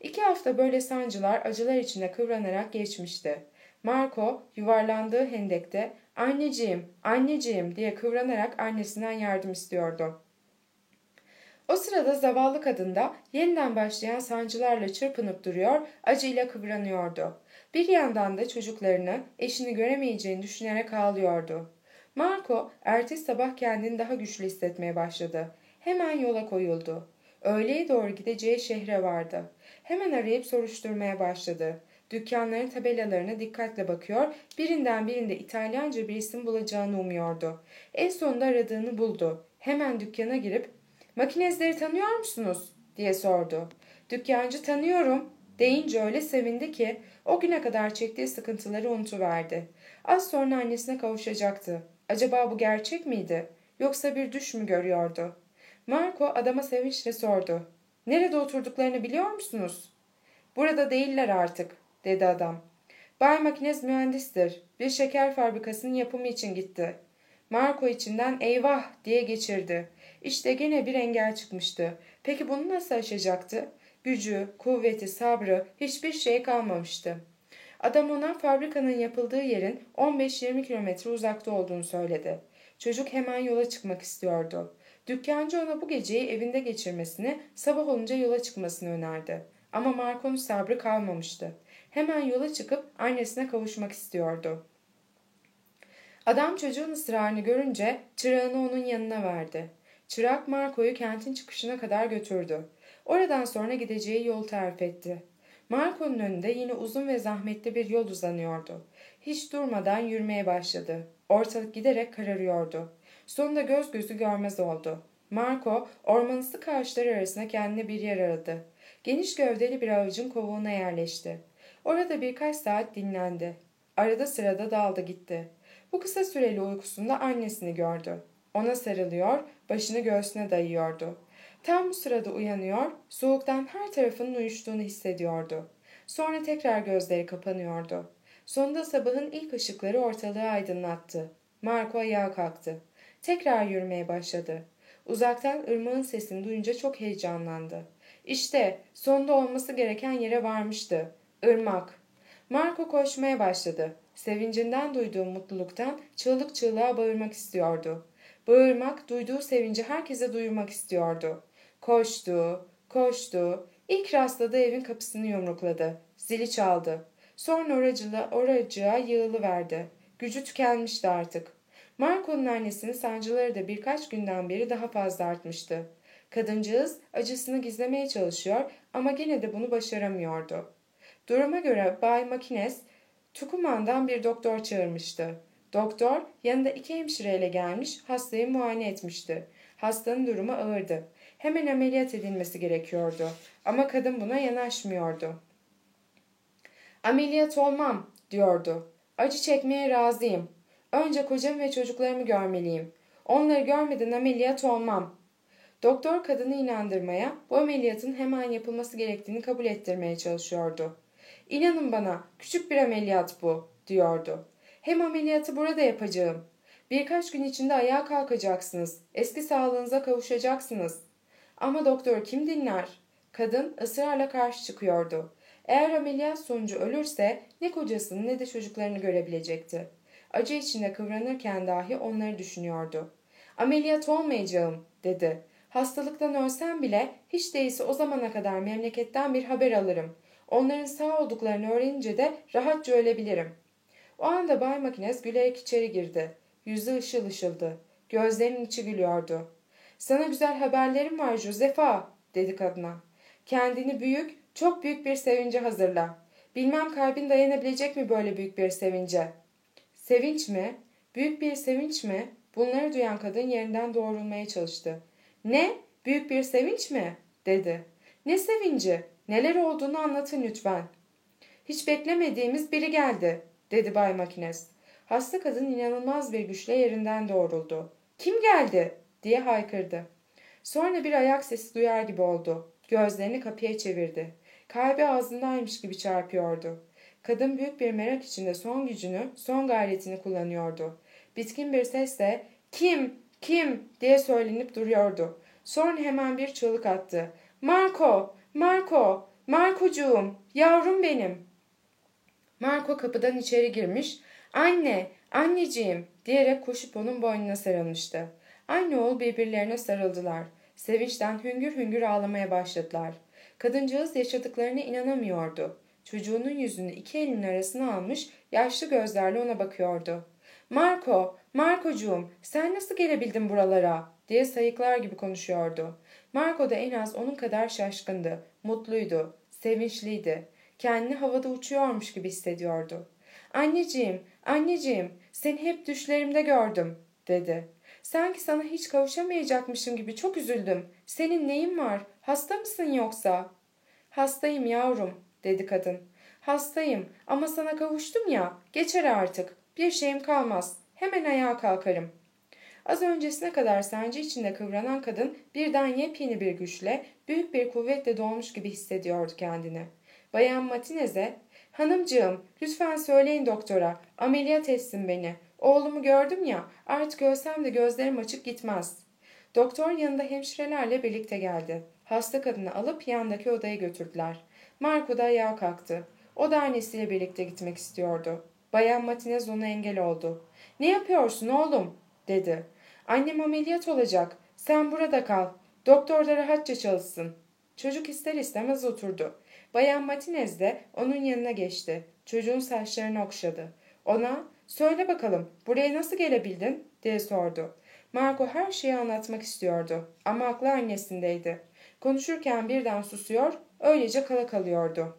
İki hafta böyle sancılar, acılar içinde kıvranarak geçmişti. Marco yuvarlandığı hendekte anneciğim, anneciğim diye kıvranarak annesinden yardım istiyordu. O sırada zavallı kadın da yeniden başlayan sancılarla çırpınıp duruyor, acıyla kıvranıyordu. Bir yandan da çocuklarını, eşini göremeyeceğini düşünerek ağlıyordu. Marco ertesi sabah kendini daha güçlü hissetmeye başladı. Hemen yola koyuldu. Öğleye doğru gideceği şehre vardı. Hemen arayıp soruşturmaya başladı. Dükkanların tabelalarına dikkatle bakıyor, birinden birinde İtalyanca bir isim bulacağını umuyordu. En sonunda aradığını buldu. Hemen dükkana girip ''Makinezleri tanıyor musunuz?'' diye sordu. Dükkancı tanıyorum deyince öyle sevindi ki o güne kadar çektiği sıkıntıları unutuverdi. Az sonra annesine kavuşacaktı. Acaba bu gerçek miydi? Yoksa bir düş mü görüyordu? Marco adama sevinçle sordu. Nerede oturduklarını biliyor musunuz? Burada değiller artık, dedi adam. Bay Makinez mühendistir. Bir şeker fabrikasının yapımı için gitti. Marco içinden eyvah diye geçirdi. İşte gene bir engel çıkmıştı. Peki bunu nasıl aşacaktı? Gücü, kuvveti, sabrı hiçbir şey kalmamıştı. Adam ona fabrikanın yapıldığı yerin 15-20 kilometre uzakta olduğunu söyledi. Çocuk hemen yola çıkmak istiyordu. Dükkancı ona bu geceyi evinde geçirmesini, sabah olunca yola çıkmasını önerdi. Ama Marco'nun sabrı kalmamıştı. Hemen yola çıkıp annesine kavuşmak istiyordu. Adam çocuğun ısrarını görünce çırağını onun yanına verdi. Çırak Marco'yu kentin çıkışına kadar götürdü. Oradan sonra gideceği yol tarif etti. Marco'nun önünde yine uzun ve zahmetli bir yol uzanıyordu. Hiç durmadan yürümeye başladı. Ortalık giderek kararıyordu. Sonunda göz gözü görmez oldu. Marco ormanısı karşılar arasında kendine bir yer aradı. Geniş gövdeli bir ağacın kovuğuna yerleşti. Orada birkaç saat dinlendi. Arada sırada daldı gitti. Bu kısa süreli uykusunda annesini gördü. Ona sarılıyor, başını göğsüne dayıyordu. Tam bu sırada uyanıyor, soğuktan her tarafının uyuştuğunu hissediyordu. Sonra tekrar gözleri kapanıyordu. Sonunda sabahın ilk ışıkları ortalığı aydınlattı. Marco ayağa kalktı. Tekrar yürümeye başladı. Uzaktan ırmağın sesini duyunca çok heyecanlandı. İşte sonunda olması gereken yere varmıştı. Irmak. Marco koşmaya başladı. Sevincinden duyduğu mutluluktan çığlık çığlığa bağırmak istiyordu. Bağırmak, duyduğu sevinci herkese duyurmak istiyordu. Koştu, koştu. İlk rastladığı evin kapısını yumrukladı. Zili çaldı. Sonra oracıla, oracığa yığılıverdi. Gücü tükenmişti artık. Marco'nun annesinin sancıları da birkaç günden beri daha fazla artmıştı. Kadıncağız acısını gizlemeye çalışıyor ama gene de bunu başaramıyordu. Duruma göre Bay Makines Tukuman'dan bir doktor çağırmıştı. Doktor yanında iki hemşireyle gelmiş hastayı muayene etmişti. Hastanın durumu ağırdı. Hemen ameliyat edilmesi gerekiyordu. Ama kadın buna yanaşmıyordu. Ameliyat olmam diyordu. Acı çekmeye razıyım. Önce kocamı ve çocuklarımı görmeliyim. Onları görmeden ameliyat olmam. Doktor kadını inandırmaya, bu ameliyatın hemen yapılması gerektiğini kabul ettirmeye çalışıyordu. İnanın bana, küçük bir ameliyat bu, diyordu. Hem ameliyatı burada yapacağım. Birkaç gün içinde ayağa kalkacaksınız. Eski sağlığınıza kavuşacaksınız. Ama doktor kim dinler? Kadın ısrarla karşı çıkıyordu. Eğer ameliyat sonucu ölürse ne kocasını ne de çocuklarını görebilecekti. Acı içinde kıvranırken dahi onları düşünüyordu. Ameliyat olmayacağım, dedi. Hastalıktan ölsem bile hiç değilse o zamana kadar memleketten bir haber alırım. Onların sağ olduklarını öğrenince de rahatça ölebilirim. O anda Bay Makines gülerek içeri girdi. Yüzü ışıl ışıldı. Gözlerinin içi gülüyordu. Sana güzel haberlerim var Josefa, dedi kadına. Kendini büyük, çok büyük bir sevince hazırla. Bilmem kalbin dayanabilecek mi böyle büyük bir sevince? Sevinç mi? Büyük bir sevinç mi? Bunları duyan kadın yerinden doğrulmaya çalıştı. Ne? Büyük bir sevinç mi? dedi. Ne sevinci? Neler olduğunu anlatın lütfen. Hiç beklemediğimiz biri geldi, dedi Bay Makines. Hasta kadın inanılmaz bir güçle yerinden doğruldu. Kim geldi? diye haykırdı. Sonra bir ayak sesi duyar gibi oldu. Gözlerini kapıya çevirdi. Kalbi ağzındaymış gibi çarpıyordu. Kadın büyük bir merak içinde son gücünü, son gayretini kullanıyordu. Bitkin bir sesle kim, kim diye söylenip duruyordu. Sonra hemen bir çığlık attı. Marco, Marco, Marcocuğum, yavrum benim. Marco kapıdan içeri girmiş. Anne, anneciğim diyerek koşup onun boynuna sarılmıştı. Anne oğul birbirlerine sarıldılar. Sevinçten hüngür hüngür ağlamaya başladılar. Kadıncağız yaşadıklarına inanamıyordu. Çocuğunun yüzünü iki elinin arasına almış, yaşlı gözlerle ona bakıyordu. Marco, Marcocuğum sen nasıl gelebildin buralara? diye sayıklar gibi konuşuyordu. Marco da en az onun kadar şaşkındı, mutluydu, sevinçliydi. Kendini havada uçuyormuş gibi hissediyordu. Anneciğim, anneciğim seni hep düşlerimde gördüm dedi. Sanki sana hiç kavuşamayacakmışım gibi çok üzüldüm. Senin neyin var? Hasta mısın yoksa? Hastayım yavrum, dedi kadın. Hastayım ama sana kavuştum ya. Geçer artık. Bir şeyim kalmaz. Hemen ayağa kalkarım. Az öncesine kadar sancı içinde kıvranan kadın birden yepyeni bir güçle, büyük bir kuvvetle dolmuş gibi hissediyordu kendini. Bayan Matinez'e, hanımcığım lütfen söyleyin doktora, ameliyat etsin beni. Oğlumu gördüm ya, artık ölsem de gözlerim açık gitmez. Doktor yanında hemşirelerle birlikte geldi. Hasta kadını alıp yandaki odaya götürdüler. Marco da ayağa kalktı. O da annesiyle birlikte gitmek istiyordu. Bayan Matinez ona engel oldu. Ne yapıyorsun oğlum? dedi. Annem ameliyat olacak. Sen burada kal. Doktor da rahatça çalışsın. Çocuk ister istemez oturdu. Bayan Matinez de onun yanına geçti. Çocuğun saçlarını okşadı. Ona söyle bakalım buraya nasıl gelebildin diye sordu. Marco her şeyi anlatmak istiyordu ama aklı annesindeydi. Konuşurken birden susuyor, öylece kala kalıyordu.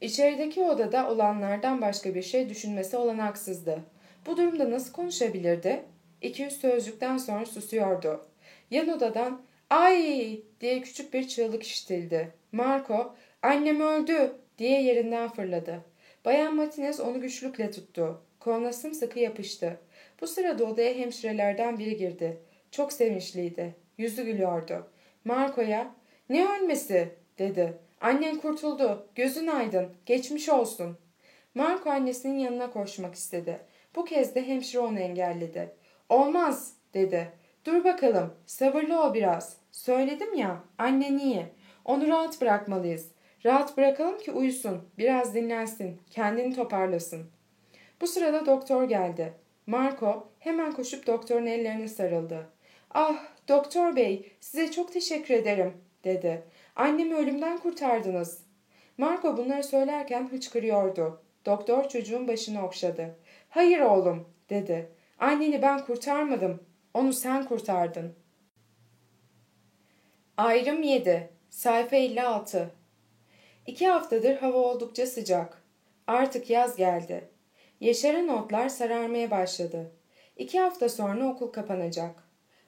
İçerideki odada olanlardan başka bir şey düşünmesi olanaksızdı. Bu durumda nasıl konuşabilirdi? İki üç sözcükten sonra susuyordu. Yan odadan ay diye küçük bir çığlık işitildi. Marco annem öldü diye yerinden fırladı. Bayan Martinez onu güçlükle tuttu. Koluna sımsıkı yapıştı. Bu sırada odaya hemşirelerden biri girdi. Çok sevinçliydi. Yüzü gülüyordu. Marco'ya ne ölmesi dedi. Annen kurtuldu. Gözün aydın. Geçmiş olsun. Marco annesinin yanına koşmak istedi. Bu kez de hemşire onu engelledi. Olmaz dedi. Dur bakalım. Sabırlı ol biraz. Söyledim ya. Annen iyi. Onu rahat bırakmalıyız. Rahat bırakalım ki uyusun. Biraz dinlensin. Kendini toparlasın. Bu sırada doktor geldi. Marco hemen koşup doktorun ellerine sarıldı. Ah doktor bey size çok teşekkür ederim dedi. Annemi ölümden kurtardınız. Marco bunları söylerken hıçkırıyordu. Doktor çocuğun başını okşadı. Hayır oğlum dedi. Anneni ben kurtarmadım. Onu sen kurtardın. Ayrım 7 Sayfa 56 İki haftadır hava oldukça sıcak. Artık yaz geldi. Yeşeren otlar sararmaya başladı. İki hafta sonra okul kapanacak.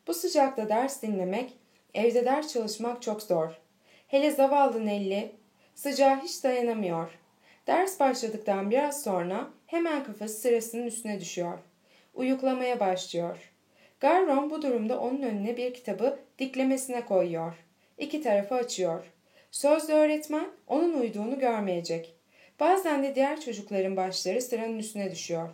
Bu sıcakta ders dinlemek, evde ders çalışmak çok zor. Hele zavallı Nelly sıcağa hiç dayanamıyor. Ders başladıktan biraz sonra hemen kafası sırasının üstüne düşüyor. Uyuklamaya başlıyor. Garron bu durumda onun önüne bir kitabı diklemesine koyuyor. İki tarafı açıyor. Sözlü öğretmen onun uyuduğunu görmeyecek. Bazen de diğer çocukların başları sıranın üstüne düşüyor.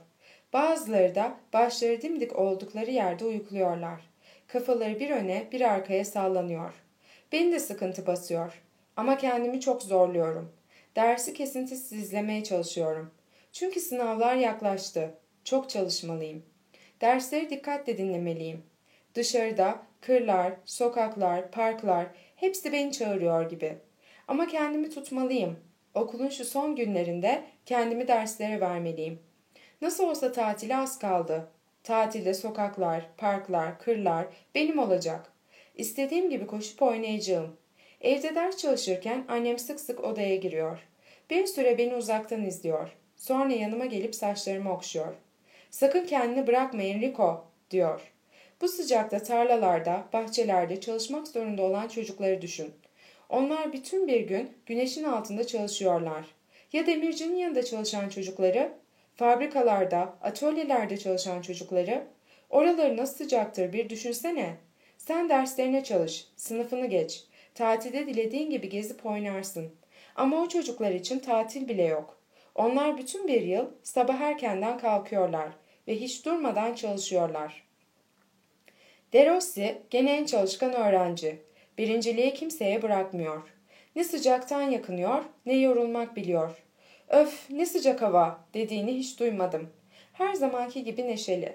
Bazıları da başları dimdik oldukları yerde uyukluyorlar. Kafaları bir öne bir arkaya sallanıyor. Beni de sıkıntı basıyor. Ama kendimi çok zorluyorum. Dersi kesintisiz izlemeye çalışıyorum. Çünkü sınavlar yaklaştı. Çok çalışmalıyım. Dersleri dikkatle dinlemeliyim. Dışarıda kırlar, sokaklar, parklar hepsi beni çağırıyor gibi. Ama kendimi tutmalıyım. Okulun şu son günlerinde kendimi derslere vermeliyim. Nasıl olsa tatile az kaldı. Tatilde sokaklar, parklar, kırlar benim olacak. İstediğim gibi koşup oynayacağım. Evde ders çalışırken annem sık sık odaya giriyor. Bir süre beni uzaktan izliyor. Sonra yanıma gelip saçlarımı okşuyor. Sakın kendini bırakma Enrico, diyor. Bu sıcakta tarlalarda, bahçelerde çalışmak zorunda olan çocukları düşün. Onlar bütün bir gün güneşin altında çalışıyorlar. Ya demircinin yanında çalışan çocukları, fabrikalarda, atölyelerde çalışan çocukları, oraları nasıl sıcaktır bir düşünsene. Sen derslerine çalış, sınıfını geç. Tatilde dilediğin gibi gezip oynarsın. Ama o çocuklar için tatil bile yok. Onlar bütün bir yıl sabah erkenden kalkıyorlar ve hiç durmadan çalışıyorlar. Derossi gene en çalışkan öğrenci. Birinciliği kimseye bırakmıyor. Ne sıcaktan yakınıyor ne yorulmak biliyor. Öf ne sıcak hava dediğini hiç duymadım. Her zamanki gibi neşeli.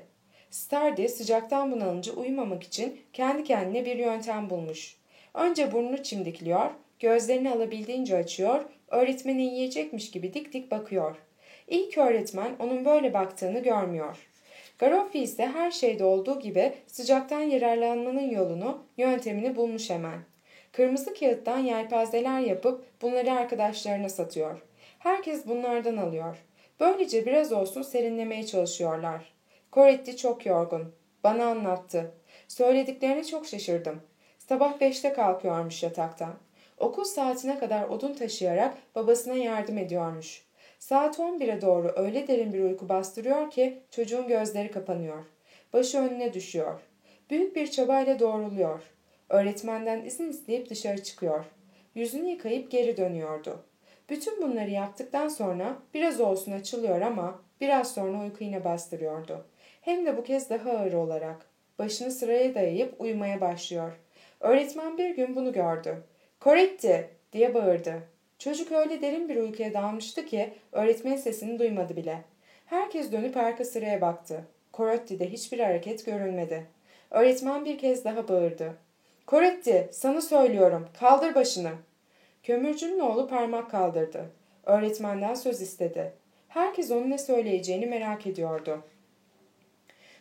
Stardy sıcaktan bunalınca uyumamak için kendi kendine bir yöntem bulmuş. Önce burnunu çimdikliyor, gözlerini alabildiğince açıyor, öğretmeni yiyecekmiş gibi dik dik bakıyor. İlk öğretmen onun böyle baktığını görmüyor. Garoffi ise her şeyde olduğu gibi sıcaktan yararlanmanın yolunu, yöntemini bulmuş hemen. Kırmızı kağıttan yelpazeler yapıp bunları arkadaşlarına satıyor. Herkes bunlardan alıyor. Böylece biraz olsun serinlemeye çalışıyorlar. Coretti çok yorgun. Bana anlattı. Söylediklerine çok şaşırdım. Sabah beşte kalkıyormuş yataktan. Okul saatine kadar odun taşıyarak babasına yardım ediyormuş. Saat 11'e doğru öyle derin bir uyku bastırıyor ki çocuğun gözleri kapanıyor. Başı önüne düşüyor. Büyük bir çabayla doğruluyor. Öğretmenden izin isteyip dışarı çıkıyor. Yüzünü yıkayıp geri dönüyordu. Bütün bunları yaptıktan sonra biraz olsun açılıyor ama biraz sonra uyku yine bastırıyordu. Hem de bu kez daha ağır olarak. Başını sıraya dayayıp uyumaya başlıyor. Öğretmen bir gün bunu gördü. Koretti diye bağırdı. Çocuk öyle derin bir uykuya dalmıştı ki öğretmen sesini duymadı bile. Herkes dönüp arka sıraya baktı. Koretti'de hiçbir hareket görülmedi. Öğretmen bir kez daha bağırdı. Koretti, sana söylüyorum, kaldır başını. Kömürcünün oğlu parmak kaldırdı. Öğretmenden söz istedi. Herkes onun ne söyleyeceğini merak ediyordu.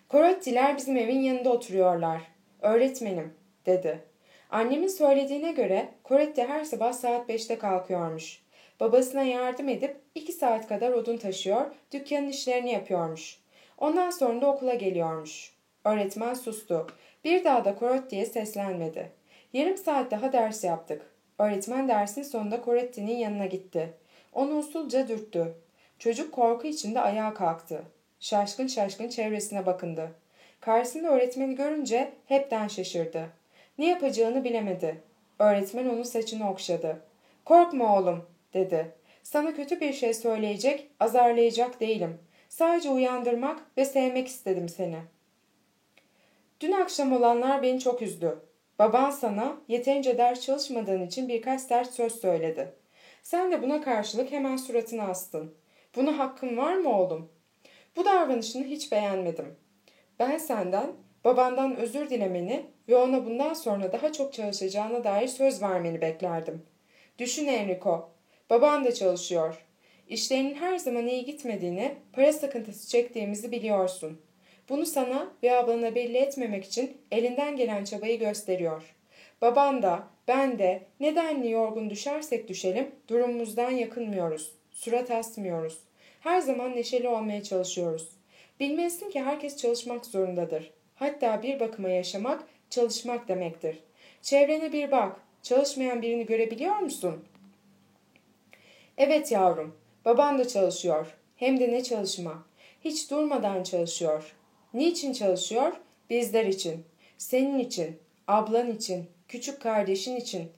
Korettiler bizim evin yanında oturuyorlar. Öğretmenim, dedi. Annemin söylediğine göre Coretti her sabah saat 5'te kalkıyormuş. Babasına yardım edip 2 saat kadar odun taşıyor, dükkanın işlerini yapıyormuş. Ondan sonra da okula geliyormuş. Öğretmen sustu. Bir daha da Coretti'ye seslenmedi. Yarım saat daha ders yaptık. Öğretmen dersin sonunda Coretti'nin yanına gitti. Onu usulca dürttü. Çocuk korku içinde ayağa kalktı. Şaşkın şaşkın çevresine bakındı. Karşısında öğretmeni görünce hepten şaşırdı. Ne yapacağını bilemedi. Öğretmen onun saçını okşadı. Korkma oğlum, dedi. Sana kötü bir şey söyleyecek, azarlayacak değilim. Sadece uyandırmak ve sevmek istedim seni. Dün akşam olanlar beni çok üzdü. Baban sana yeterince ders çalışmadığın için birkaç sert söz söyledi. Sen de buna karşılık hemen suratını astın. Buna hakkın var mı oğlum? Bu davranışını hiç beğenmedim. Ben senden babandan özür dilemeni ve ona bundan sonra daha çok çalışacağına dair söz vermeni beklerdim. Düşün Enrico, baban da çalışıyor. İşlerinin her zaman iyi gitmediğini, para sıkıntısı çektiğimizi biliyorsun. Bunu sana ve ablana belli etmemek için elinden gelen çabayı gösteriyor. Baban da, ben de nedenli yorgun düşersek düşelim durumumuzdan yakınmıyoruz. Surat asmıyoruz. Her zaman neşeli olmaya çalışıyoruz. Bilmelisin ki herkes çalışmak zorundadır. Hatta bir bakıma yaşamak, çalışmak demektir. Çevrene bir bak. Çalışmayan birini görebiliyor musun? Evet yavrum. Baban da çalışıyor. Hem de ne çalışma. Hiç durmadan çalışıyor. Niçin çalışıyor? Bizler için. Senin için. Ablan için. Küçük kardeşin için.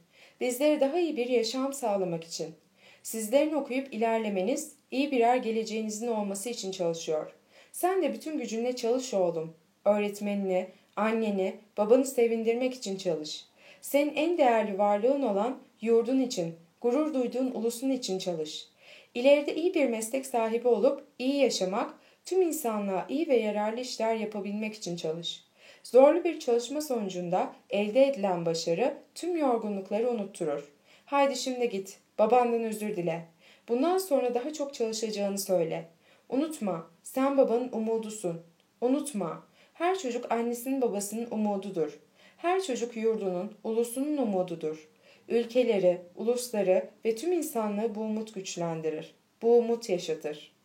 Bizlere daha iyi bir yaşam sağlamak için. Sizlerin okuyup ilerlemeniz, iyi birer geleceğinizin olması için çalışıyor. Sen de bütün gücünle çalış oğlum. Öğretmenini, anneni, babanı sevindirmek için çalış. Senin en değerli varlığın olan yurdun için, gurur duyduğun ulusun için çalış. İleride iyi bir meslek sahibi olup iyi yaşamak, tüm insanlığa iyi ve yararlı işler yapabilmek için çalış. Zorlu bir çalışma sonucunda elde edilen başarı tüm yorgunlukları unutturur. Haydi şimdi git, babandan özür dile. Bundan sonra daha çok çalışacağını söyle. Unutma, sen babanın umudusun. Unutma, her çocuk annesinin babasının umududur. Her çocuk yurdunun, ulusunun umududur. Ülkeleri, ulusları ve tüm insanlığı bu umut güçlendirir. Bu umut yaşatır.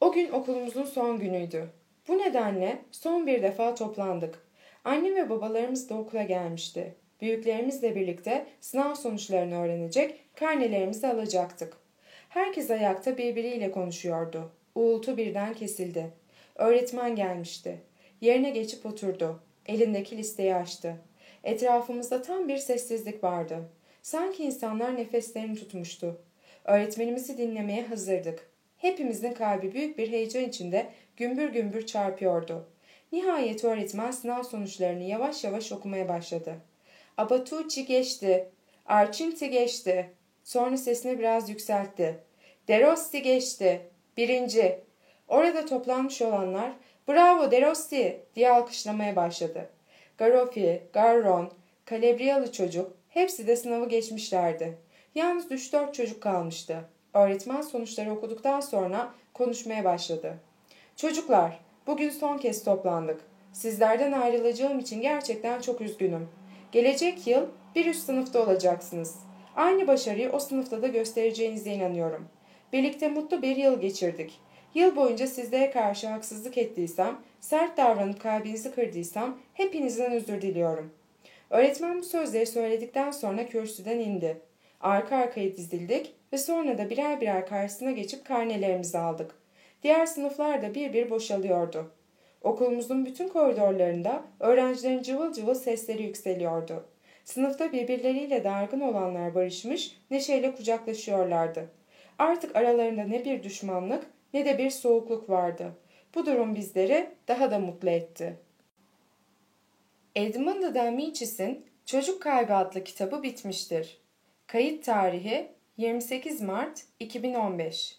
O gün okulumuzun son günüydü. Bu nedenle son bir defa toplandık. Annem ve babalarımız da okula gelmişti. Büyüklerimizle birlikte sınav sonuçlarını öğrenecek, karnelerimizi alacaktık. Herkes ayakta birbiriyle konuşuyordu. Uğultu birden kesildi. Öğretmen gelmişti. Yerine geçip oturdu. Elindeki listeyi açtı. Etrafımızda tam bir sessizlik vardı. Sanki insanlar nefeslerini tutmuştu. Öğretmenimizi dinlemeye hazırdık. Hepimizin kalbi büyük bir heyecan içinde gümbür gümbür çarpıyordu. Nihayet öğretmen sınav sonuçlarını yavaş yavaş okumaya başladı. Abatucci geçti. Arcinti geçti. Sonra sesini biraz yükseltti. Derossi geçti. Birinci. Orada toplanmış olanlar bravo Derossi diye alkışlamaya başladı. Garofi, Garron, Kalebriyalı çocuk hepsi de sınavı geçmişlerdi. Yalnız 3-4 çocuk kalmıştı. Öğretmen sonuçları okuduktan sonra konuşmaya başladı. Çocuklar, bugün son kez toplandık. Sizlerden ayrılacağım için gerçekten çok üzgünüm. Gelecek yıl bir üst sınıfta olacaksınız. Aynı başarıyı o sınıfta da göstereceğinize inanıyorum. Birlikte mutlu bir yıl geçirdik. Yıl boyunca sizlere karşı haksızlık ettiysem, sert davranıp kalbinizi kırdıysam hepinizden özür diliyorum. Öğretmen bu sözleri söyledikten sonra kürsüden indi. Arka arkaya dizildik ve sonra da birer birer karşısına geçip karnelerimizi aldık. Diğer sınıflar da bir bir boşalıyordu. Okulumuzun bütün koridorlarında öğrencilerin cıvıl cıvıl sesleri yükseliyordu. Sınıfta birbirleriyle dargın olanlar barışmış, neşeyle kucaklaşıyorlardı. Artık aralarında ne bir düşmanlık ne de bir soğukluk vardı. Bu durum bizleri daha da mutlu etti. Edmund de Amicis'in Çocuk Kalbi adlı kitabı bitmiştir. Kayıt tarihi 28 Mart 2015